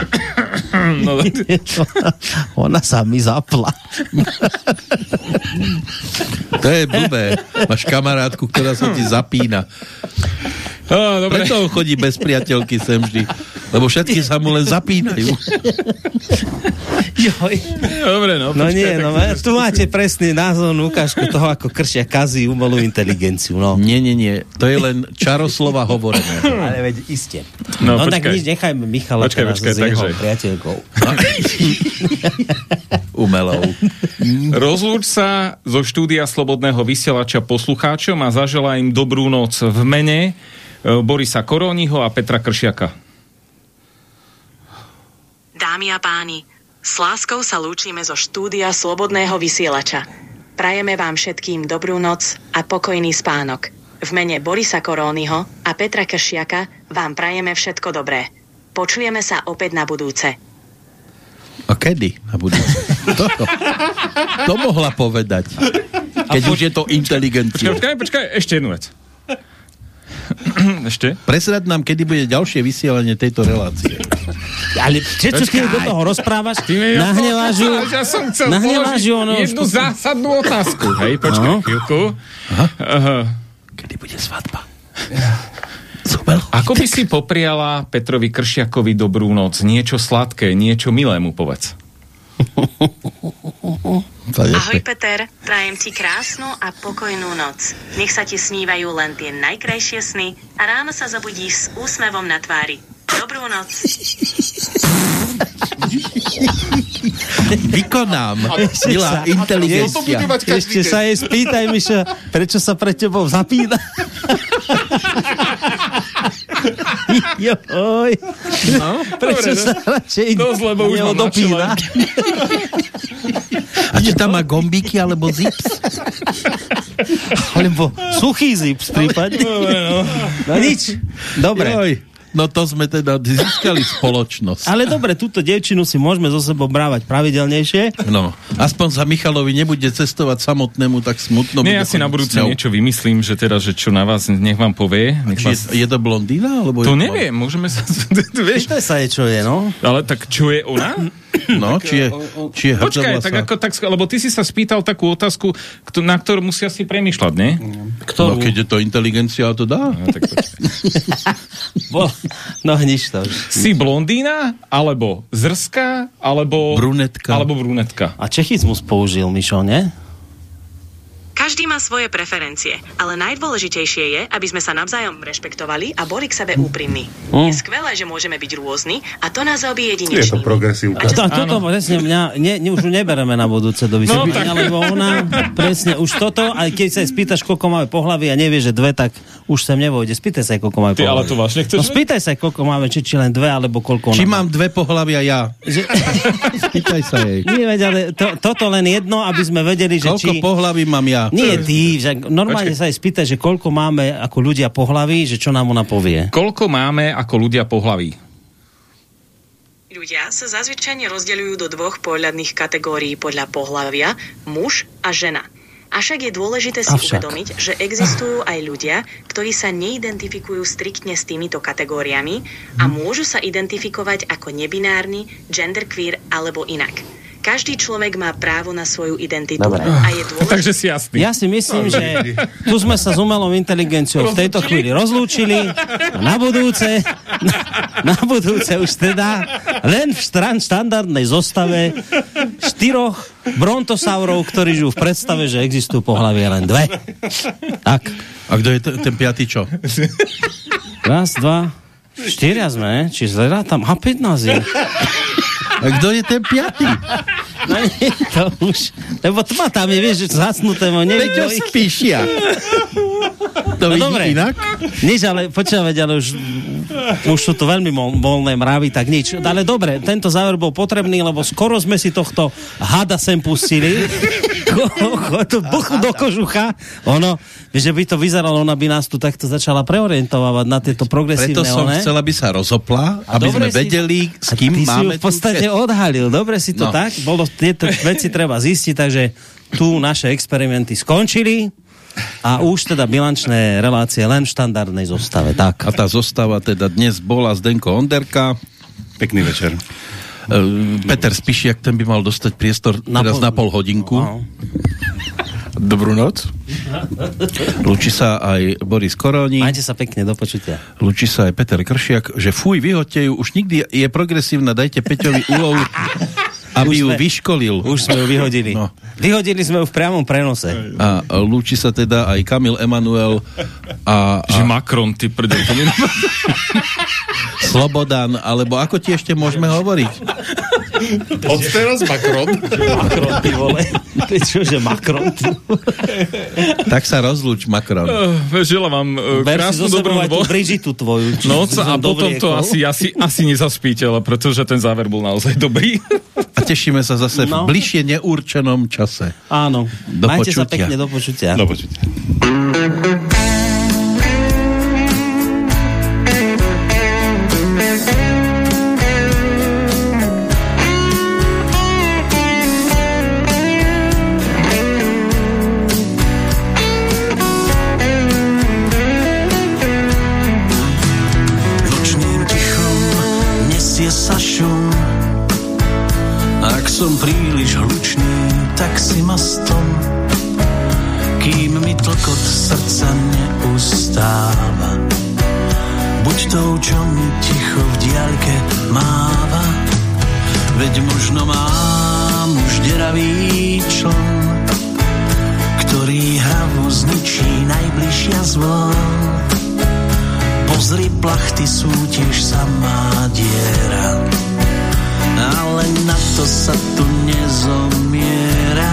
No, Ona sa mi zapla. To je blbé. Máš kamarátku, ktorá sa ti zapína. Oh, dobre. Preto on chodí bez priateľky sem vždy. Lebo všetky sa mu len zapínajú. Joj. Dobre, no. No nie, tak- no tu máte presný názornú ukážku toho, ako kršia kazí umelú inteligenciu. No. Nie, nie, nie. To je len čaroslova hovorené. Ale veď iste. No, No, no tak nič, nechajme Michala Počkaj, počkaj, s jeho takže. priateľkou. Umelou. Rozlúč sa zo štúdia Slobodného vysielača poslucháčom a zaželá im dobrú noc v mene Borisa Koróniho a Petra Kršiaka. Dámy a páni, s láskou sa lúčime zo štúdia Slobodného vysielača. Prajeme vám všetkým dobrú noc a pokojný spánok. V mene Borisa Korónyho a Petra Kršiaka vám prajeme všetko dobré. Počujeme sa opäť na budúce. A kedy? Na budúce. To, to mohla povedať. Keď už je to inteligencia. počkaj, počkaj, ešte jednu vec. ešte? Presrad nám, kedy bude ďalšie vysielanie tejto relácie. Ale čo, čo ty do toho rozprávaš? Nahneváš ju? Ja som chcel Nahneváš ju, ono... jednu zásadnú otázku. Hej, počkaj, No. chvíľku. Aha. Kedy bude svadba? Ako by si popriala Petrovi Kršiakovi dobrú noc? Niečo sladké, niečo milé Ahoj Peter, prajem ti krásnu a pokojnú noc. Nech sa ti snívajú len tie najkrajšie sny a ráno sa zobudíš s úsmevom na tvári. Dobrú noc. Vykonám. Milá inteligencia. Ešte sa jej spýtaj, Mišo, prečo sa pre tebou zapína? Joj. No, Prečo dobre, sa radšej Dosť, lebo už mám neodopína? A či tam má gombíky alebo zips? Alebo suchý zips prípadne. Dobre, no. No nič. Dobre. Joj. No to sme teda získali spoločnosť. Ale dobre, túto devčinu si môžeme zo sebou brávať pravidelnejšie. No, aspoň sa Michalovi nebude cestovať samotnému tak smutno. Nie, ja si na budúce niečo vymyslím, že teda, že čo na vás, nech vám povie. Nech vás... je, je to blondína? Alebo To je neviem, môžeme sa... Vieš, To sa je, čo je, no. ale tak čo je ona? No, či je, či je Počkaj, tak ako, tak, lebo ty si sa spýtal takú otázku, kto- na ktorú musia si premýšľať, nie? No, keď je to inteligencia, to dá. No, tak. Bo, no nič to si blondína, alebo zrská, alebo... Brunetka. Alebo brunetka. A čechizmus použil, Mišo, ne? Každý má svoje preferencie, ale najdôležitejšie je, aby sme sa navzájom rešpektovali a boli k sebe úprimní. Hm. Je skvelé, že môžeme byť rôzni a to nás robí Je to jedinečnými. progresívka. To, toto presne mňa, ne, ne, už nebereme na budúce do vysvetlenia, No, tak. lebo ona presne už toto, aj keď sa spýtaš, koľko máme pohlavy a nevie, že dve, tak už sem nevojde. Spýtaj sa, koľko máme Ty, ale pohlavy. to vážne chceš No spýtaj sa, koľko máme, či, či len dve, alebo koľko Či mám dve pohlavia ja? Že, Spýtaj sa jej. nie, ale to, toto len jedno, aby sme vedeli, že Koľko či... pohlaví mám ja? Nie ty, že normálne sa jej spýtaj, že koľko máme ako ľudia pohlaví, že čo nám ona povie. Koľko máme ako ľudia pohlaví? Ľudia sa zazvyčajne rozdeľujú do dvoch pohľadných kategórií podľa pohlavia, muž a žena. Avšak je dôležité si Avšak. uvedomiť, že existujú aj ľudia, ktorí sa neidentifikujú striktne s týmito kategóriami a môžu sa identifikovať ako nebinárny, genderqueer alebo inak. Každý človek má právo na svoju identitu Dobre. a je dôležité... Takže si jasný. Ja si myslím, že tu sme sa s umelou inteligenciou v tejto chvíli rozlúčili a na budúce, na, na budúce už teda len v stran štandardnej zostave štyroch brontosaurov, ktorí žijú v predstave, že existujú pohlavie len dve. Tak, A kto je t- ten piatý čo? raz, dva, štyria sme, či zle tam, a 15 je. A kto je ten piatý? No nie, to už, lebo tma tam je, vieš, že zasnuté, mo Peťo nevidno. Spíšia. To No dobre. inak? Nič, ale počúvať, ale už, už sú to veľmi voľné mravy, tak nič. Ale dobre, tento záver bol potrebný, lebo skoro sme si tohto hada sem pustili. Ko, ko, to buchu do kožucha. Ono, vieš, že by to vyzeralo, ona by nás tu takto začala preorientovať na tieto progresívne Preto som one. chcel, aby sa rozopla, A aby sme si- vedeli, s A kým ty si ju máme v podstate tu odhalil. Dobre si to No. tak. Bolo, tieto veci treba zistiť, takže tu naše experimenty skončili a už teda bilančné relácie len v štandardnej zostave. Tak. A tá zostava teda dnes bola Zdenko Onderka, Pekný večer. e, Peter Spišiak, ten by mal dostať priestor Na teraz pol- na pol hodinku. Áno. Dobrú noc. Lúči sa aj Boris Koroni, Majte sa pekne, do počutia. lúči sa aj Peter Kršiak, že fuj, vyhoďte ju, už nikdy je progresívna, dajte Peťovi úlohu, aby Už ju sme- vyškolil. Už sme ju vyhodili. No. Vyhodili sme ju v priamom prenose. A lúči sa teda aj Kamil Emanuel a, a Že Macron, ty prdel. Slobodan, alebo ako ti ešte môžeme hovoriť? Od teraz Macron. Macron, ty vole. Ty čože Macron? Ty... Tak sa rozlúč, Macron. Eh, Želám vám eh, Ber krásnu dobrú noc. Brigitu tvoju. Noc a potom to asi, asi, asi nezaspíte, ale pretože ten záver bol naozaj dobrý. A tešíme sa zase No. v bližšie neurčenom čase. Áno. Do Majte sa počutia. pekne, do počutia. No počujte. Veď možno mám už deravý čln Ktorý hravo zničí najbližšia zvon Pozri, plachty sú tiež samá diera, ale na to sa tu nezomiera.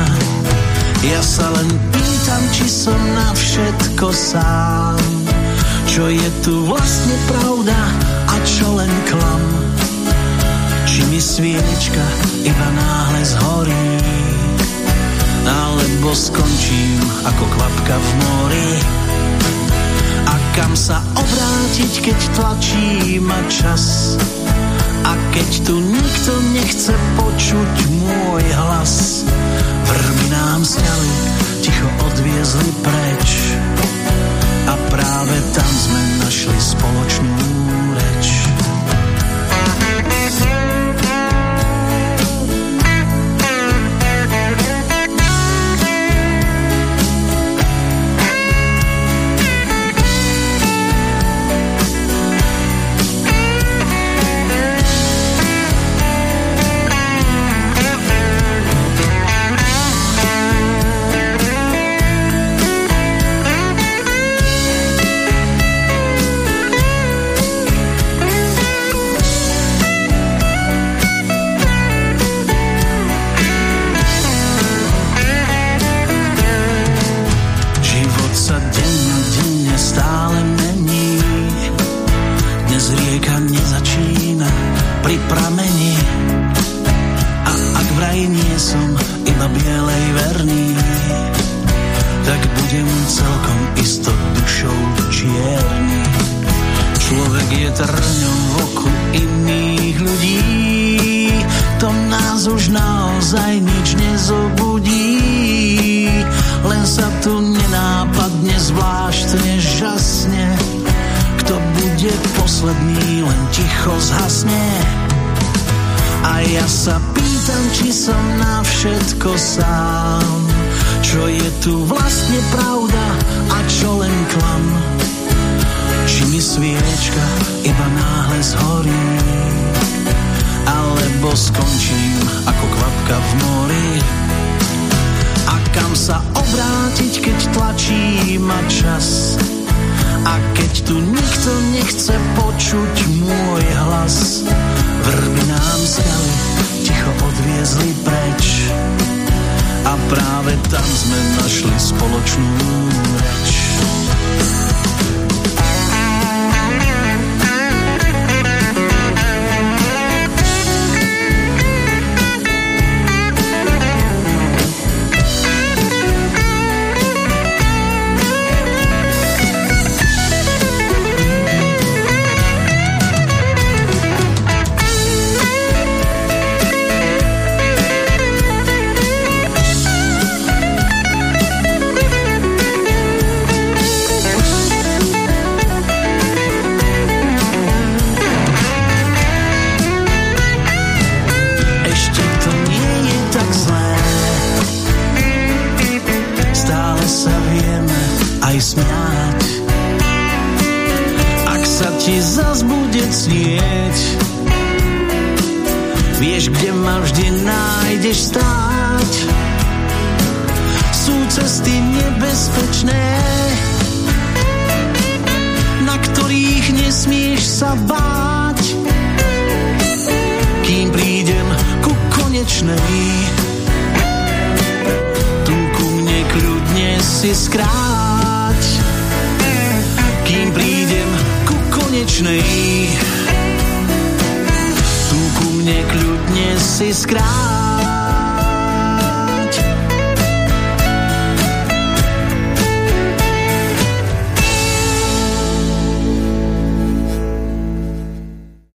Ja sa len pýtam, či som na všetko sám, čo je tu vlastne pravda a čo len klam či mi sviečka iba náhle zhorí, alebo skončím ako kvapka v mori. A kam sa obrátiť, keď tlačí ma čas? A keď tu nikto nechce počuť môj hlas, vrby nám stali ticho odviezli preč. A práve tam sme našli spoločnú reč.